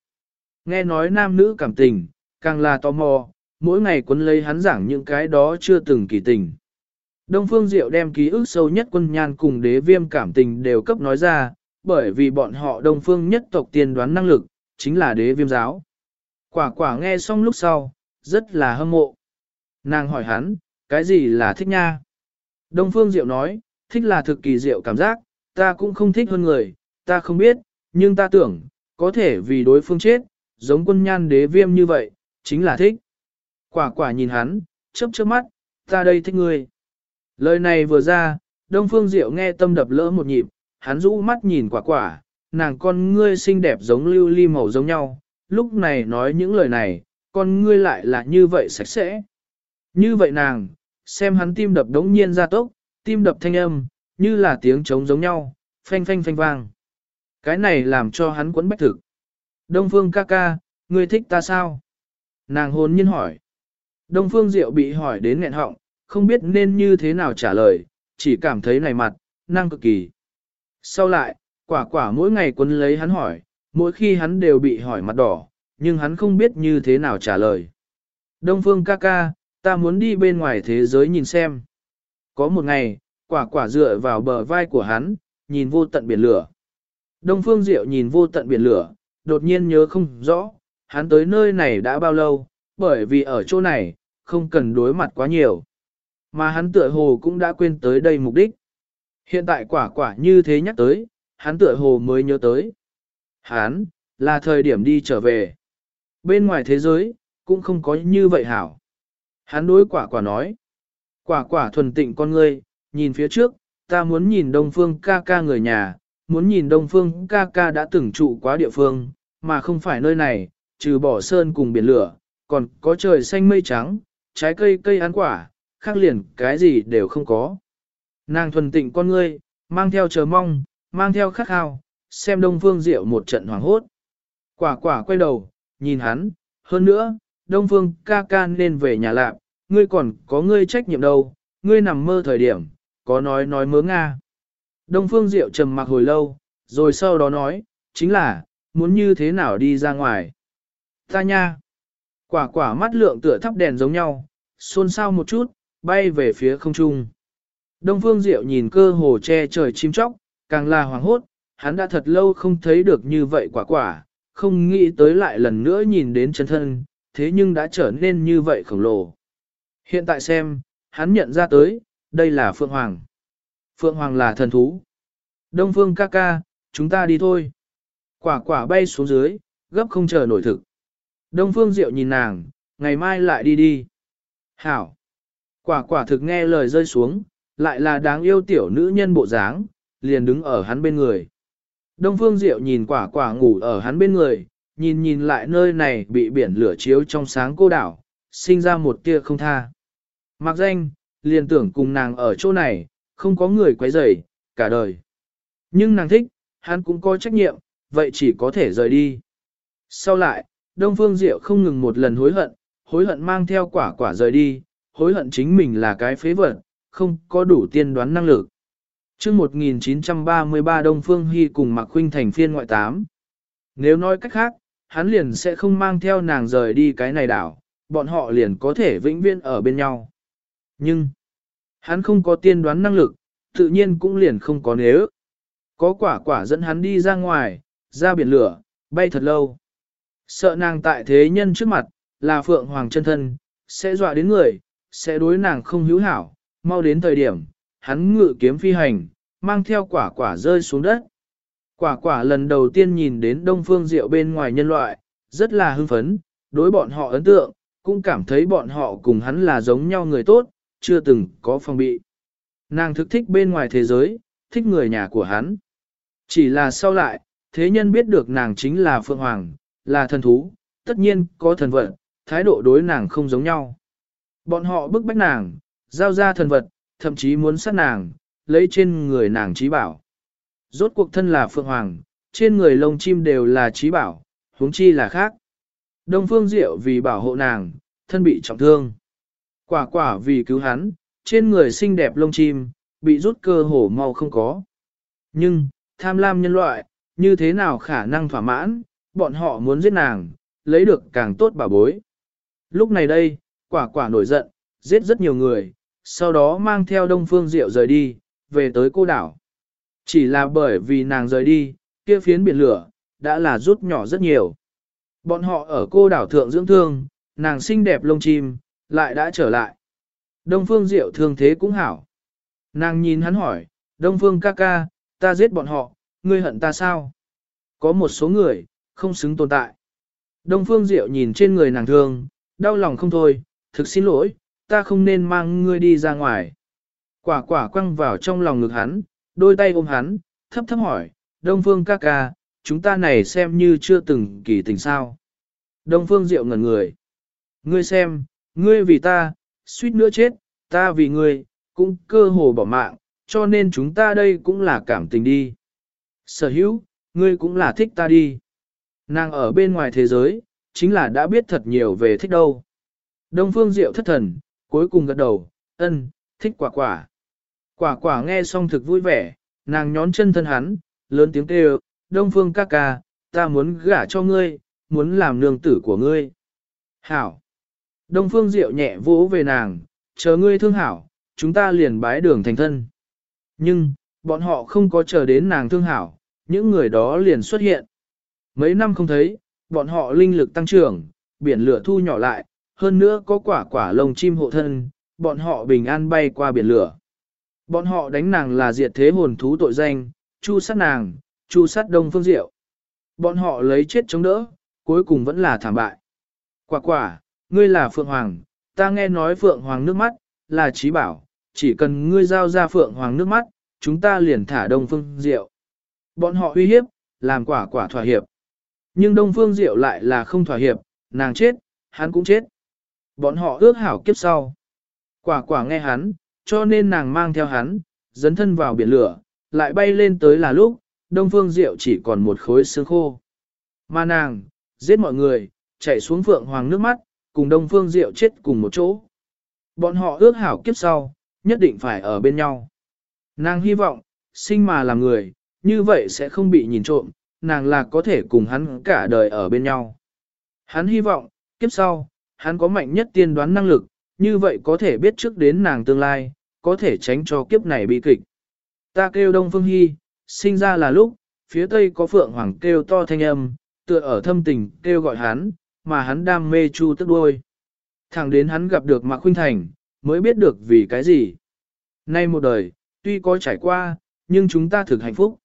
Nghe nói nam nữ cảm tình, càng là tò mò, mỗi ngày quân lấy hắn giảng những cái đó chưa từng kỳ tình. Đông Phương Diệu đem ký ức sâu nhất quân nhan cùng đế viêm cảm tình đều cấp nói ra, bởi vì bọn họ Đông Phương nhất tộc tiên đoán năng lực, chính là đế viêm giáo. Quả quả nghe xong lúc sau, rất là hâm mộ. Nàng hỏi hắn, cái gì là thích nha? Đông Phương Diệu nói, thích là thực kỳ diệu cảm giác, ta cũng không thích hơn người, ta không biết, nhưng ta tưởng, có thể vì đối phương chết, giống quân nhan đế viêm như vậy, chính là thích. Quả quả nhìn hắn, chớp chớp mắt, ta đây thích ngươi. Lời này vừa ra, Đông Phương Diệu nghe tâm đập lỡ một nhịp, hắn rũ mắt nhìn quả quả, nàng con ngươi xinh đẹp giống lưu ly màu giống nhau, lúc này nói những lời này, con ngươi lại là như vậy sạch sẽ. Như vậy nàng, xem hắn tim đập đống nhiên ra tốc, tim đập thanh âm, như là tiếng trống giống nhau, phanh phanh phanh vang. Cái này làm cho hắn quấn bách thực. Đông Phương ca ca, ngươi thích ta sao? Nàng hồn nhiên hỏi. Đông Phương Diệu bị hỏi đến nghẹn họng, không biết nên như thế nào trả lời, chỉ cảm thấy này mặt, năng cực kỳ. Sau lại, quả quả mỗi ngày quấn lấy hắn hỏi, mỗi khi hắn đều bị hỏi mặt đỏ, nhưng hắn không biết như thế nào trả lời. Đông Phương ca ca, ta muốn đi bên ngoài thế giới nhìn xem. Có một ngày, quả quả dựa vào bờ vai của hắn, nhìn vô tận biển lửa. Đông Phương Diệu nhìn vô tận biển lửa, đột nhiên nhớ không rõ, hắn tới nơi này đã bao lâu, bởi vì ở chỗ này, không cần đối mặt quá nhiều. Mà hắn tựa hồ cũng đã quên tới đây mục đích. Hiện tại quả quả như thế nhắc tới, hắn tựa hồ mới nhớ tới. Hắn, là thời điểm đi trở về. Bên ngoài thế giới, cũng không có như vậy hảo. Hắn đối quả quả nói. Quả quả thuần tịnh con ngươi, nhìn phía trước, ta muốn nhìn đông phương ca ca người nhà, muốn nhìn đông phương ca ca đã từng trụ quá địa phương, mà không phải nơi này, trừ bỏ sơn cùng biển lửa, còn có trời xanh mây trắng, trái cây cây ăn quả, khác liền cái gì đều không có. Nàng thuần tịnh con ngươi, mang theo chờ mong, mang theo khát khao, xem Đông Phương Diệu một trận hoảng hốt. Quả quả quay đầu, nhìn hắn, hơn nữa, Đông Phương ca ca nên về nhà lạp, ngươi còn có ngươi trách nhiệm đâu, ngươi nằm mơ thời điểm, có nói nói mớ Nga. Đông Phương Diệu trầm mặc hồi lâu, rồi sau đó nói, chính là, muốn như thế nào đi ra ngoài. Ta nha! Quả quả mắt lượng tựa thắp đèn giống nhau, xôn xao một chút, bay về phía không trung. Đông Phương Diệu nhìn cơ hồ che trời chim chóc, càng là hoàng hốt, hắn đã thật lâu không thấy được như vậy quả quả, không nghĩ tới lại lần nữa nhìn đến chân thân, thế nhưng đã trở nên như vậy khổng lồ. Hiện tại xem, hắn nhận ra tới, đây là Phượng Hoàng. Phượng Hoàng là thần thú. Đông Phương ca ca, chúng ta đi thôi. Quả quả bay xuống dưới, gấp không chờ nổi thực. Đông Phương Diệu nhìn nàng, ngày mai lại đi đi. Hảo. Quả quả thực nghe lời rơi xuống, lại là đáng yêu tiểu nữ nhân bộ dáng, liền đứng ở hắn bên người. Đông Phương Diệu nhìn quả quả ngủ ở hắn bên người, nhìn nhìn lại nơi này bị biển lửa chiếu trong sáng cô đảo, sinh ra một tia không tha. Mặc danh, liền tưởng cùng nàng ở chỗ này, không có người quấy rầy, cả đời. Nhưng nàng thích, hắn cũng có trách nhiệm, vậy chỉ có thể rời đi. Sau lại, Đông Phương Diệu không ngừng một lần hối hận, hối hận mang theo quả quả rời đi, hối hận chính mình là cái phế vật, không có đủ tiên đoán năng lực. chương 1933 Đông Phương Hy cùng Mạc Khuynh thành phiên ngoại tám. Nếu nói cách khác, hắn liền sẽ không mang theo nàng rời đi cái này đảo, bọn họ liền có thể vĩnh viễn ở bên nhau. Nhưng, hắn không có tiên đoán năng lực, tự nhiên cũng liền không có nếu. Có quả quả dẫn hắn đi ra ngoài, ra biển lửa, bay thật lâu. Sợ nàng tại thế nhân trước mặt, là phượng hoàng chân thân, sẽ dọa đến người, sẽ đối nàng không hữu hảo, mau đến thời điểm, hắn ngự kiếm phi hành, mang theo quả quả rơi xuống đất. Quả quả lần đầu tiên nhìn đến đông phương diệu bên ngoài nhân loại, rất là hưng phấn, đối bọn họ ấn tượng, cũng cảm thấy bọn họ cùng hắn là giống nhau người tốt, chưa từng có phong bị. Nàng thực thích bên ngoài thế giới, thích người nhà của hắn. Chỉ là sau lại, thế nhân biết được nàng chính là Phượng Hoàng, là thần thú, tất nhiên có thần vật, thái độ đối nàng không giống nhau. Bọn họ bức bách nàng, giao ra thần vật, thậm chí muốn sát nàng, lấy trên người nàng trí bảo. Rốt cuộc thân là Phượng Hoàng, trên người lông chim đều là trí bảo, huống chi là khác. Đông Phương Diệu vì bảo hộ nàng, thân bị trọng thương. Quả quả vì cứu hắn, trên người xinh đẹp lông chim, bị rút cơ hổ mau không có. Nhưng, tham lam nhân loại, như thế nào khả năng thỏa mãn, bọn họ muốn giết nàng, lấy được càng tốt bà bối. Lúc này đây, quả quả nổi giận, giết rất nhiều người, sau đó mang theo đông phương diệu rời đi, về tới cô đảo. Chỉ là bởi vì nàng rời đi, kia phiến biển lửa, đã là rút nhỏ rất nhiều. Bọn họ ở cô đảo thượng dưỡng thương, nàng xinh đẹp lông chim, lại đã trở lại. Đông phương diệu thương thế cũng hảo. Nàng nhìn hắn hỏi, Đông phương ca ca, ta giết bọn họ, ngươi hận ta sao? Có một số người, không xứng tồn tại. Đông phương diệu nhìn trên người nàng thương, đau lòng không thôi, thực xin lỗi, ta không nên mang ngươi đi ra ngoài. Quả quả quăng vào trong lòng ngực hắn, đôi tay ôm hắn, thấp thấp hỏi, Đông Phương ca ca, chúng ta này xem như chưa từng kỳ tình sao. Đông Phương Diệu ngẩn người. Ngươi xem, ngươi vì ta, suýt nữa chết, ta vì ngươi, cũng cơ hồ bỏ mạng, cho nên chúng ta đây cũng là cảm tình đi. Sở hữu, ngươi cũng là thích ta đi. Nàng ở bên ngoài thế giới, chính là đã biết thật nhiều về thích đâu. Đông Phương Diệu thất thần, cuối cùng gật đầu, ân, thích quả quả. Quả quả nghe xong thực vui vẻ, nàng nhón chân thân hắn, lớn tiếng kêu, Đông Phương ca ca, ta muốn gả cho ngươi, muốn làm nương tử của ngươi. Hảo. Đông Phương Diệu nhẹ vỗ về nàng, chờ ngươi thương hảo, chúng ta liền bái đường thành thân. Nhưng, bọn họ không có chờ đến nàng thương hảo, những người đó liền xuất hiện. Mấy năm không thấy, bọn họ linh lực tăng trưởng, biển lửa thu nhỏ lại, hơn nữa có quả quả lồng chim hộ thân, bọn họ bình an bay qua biển lửa. Bọn họ đánh nàng là diệt thế hồn thú tội danh, chu sát nàng, chu sát đông phương diệu. Bọn họ lấy chết chống đỡ, cuối cùng vẫn là thảm bại. Quả quả, ngươi là Phượng Hoàng, ta nghe nói Phượng Hoàng nước mắt, là trí bảo, chỉ cần ngươi giao ra Phượng Hoàng nước mắt, chúng ta liền thả đông phương diệu. Bọn họ uy hiếp, làm quả quả thỏa hiệp. Nhưng đông phương diệu lại là không thỏa hiệp, nàng chết, hắn cũng chết. Bọn họ ước hảo kiếp sau. Quả quả nghe hắn, cho nên nàng mang theo hắn, dấn thân vào biển lửa, lại bay lên tới là lúc, Đông Phương Diệu chỉ còn một khối xương khô. Mà nàng, giết mọi người, chạy xuống Phượng Hoàng nước mắt, cùng Đông Phương Diệu chết cùng một chỗ. Bọn họ ước hảo kiếp sau, nhất định phải ở bên nhau. Nàng hy vọng, sinh mà làm người, như vậy sẽ không bị nhìn trộm, nàng là có thể cùng hắn cả đời ở bên nhau. Hắn hy vọng, kiếp sau, hắn có mạnh nhất tiên đoán năng lực, như vậy có thể biết trước đến nàng tương lai, có thể tránh cho kiếp này bị kịch. Ta kêu Đông Phương Hy, sinh ra là lúc, phía tây có Phượng Hoàng kêu to thanh âm, tựa ở thâm tình kêu gọi hắn, mà hắn đam mê chu tức đuôi. Thẳng đến hắn gặp được Mạc Khuynh Thành, mới biết được vì cái gì. Nay một đời, tuy có trải qua, nhưng chúng ta thực hạnh phúc.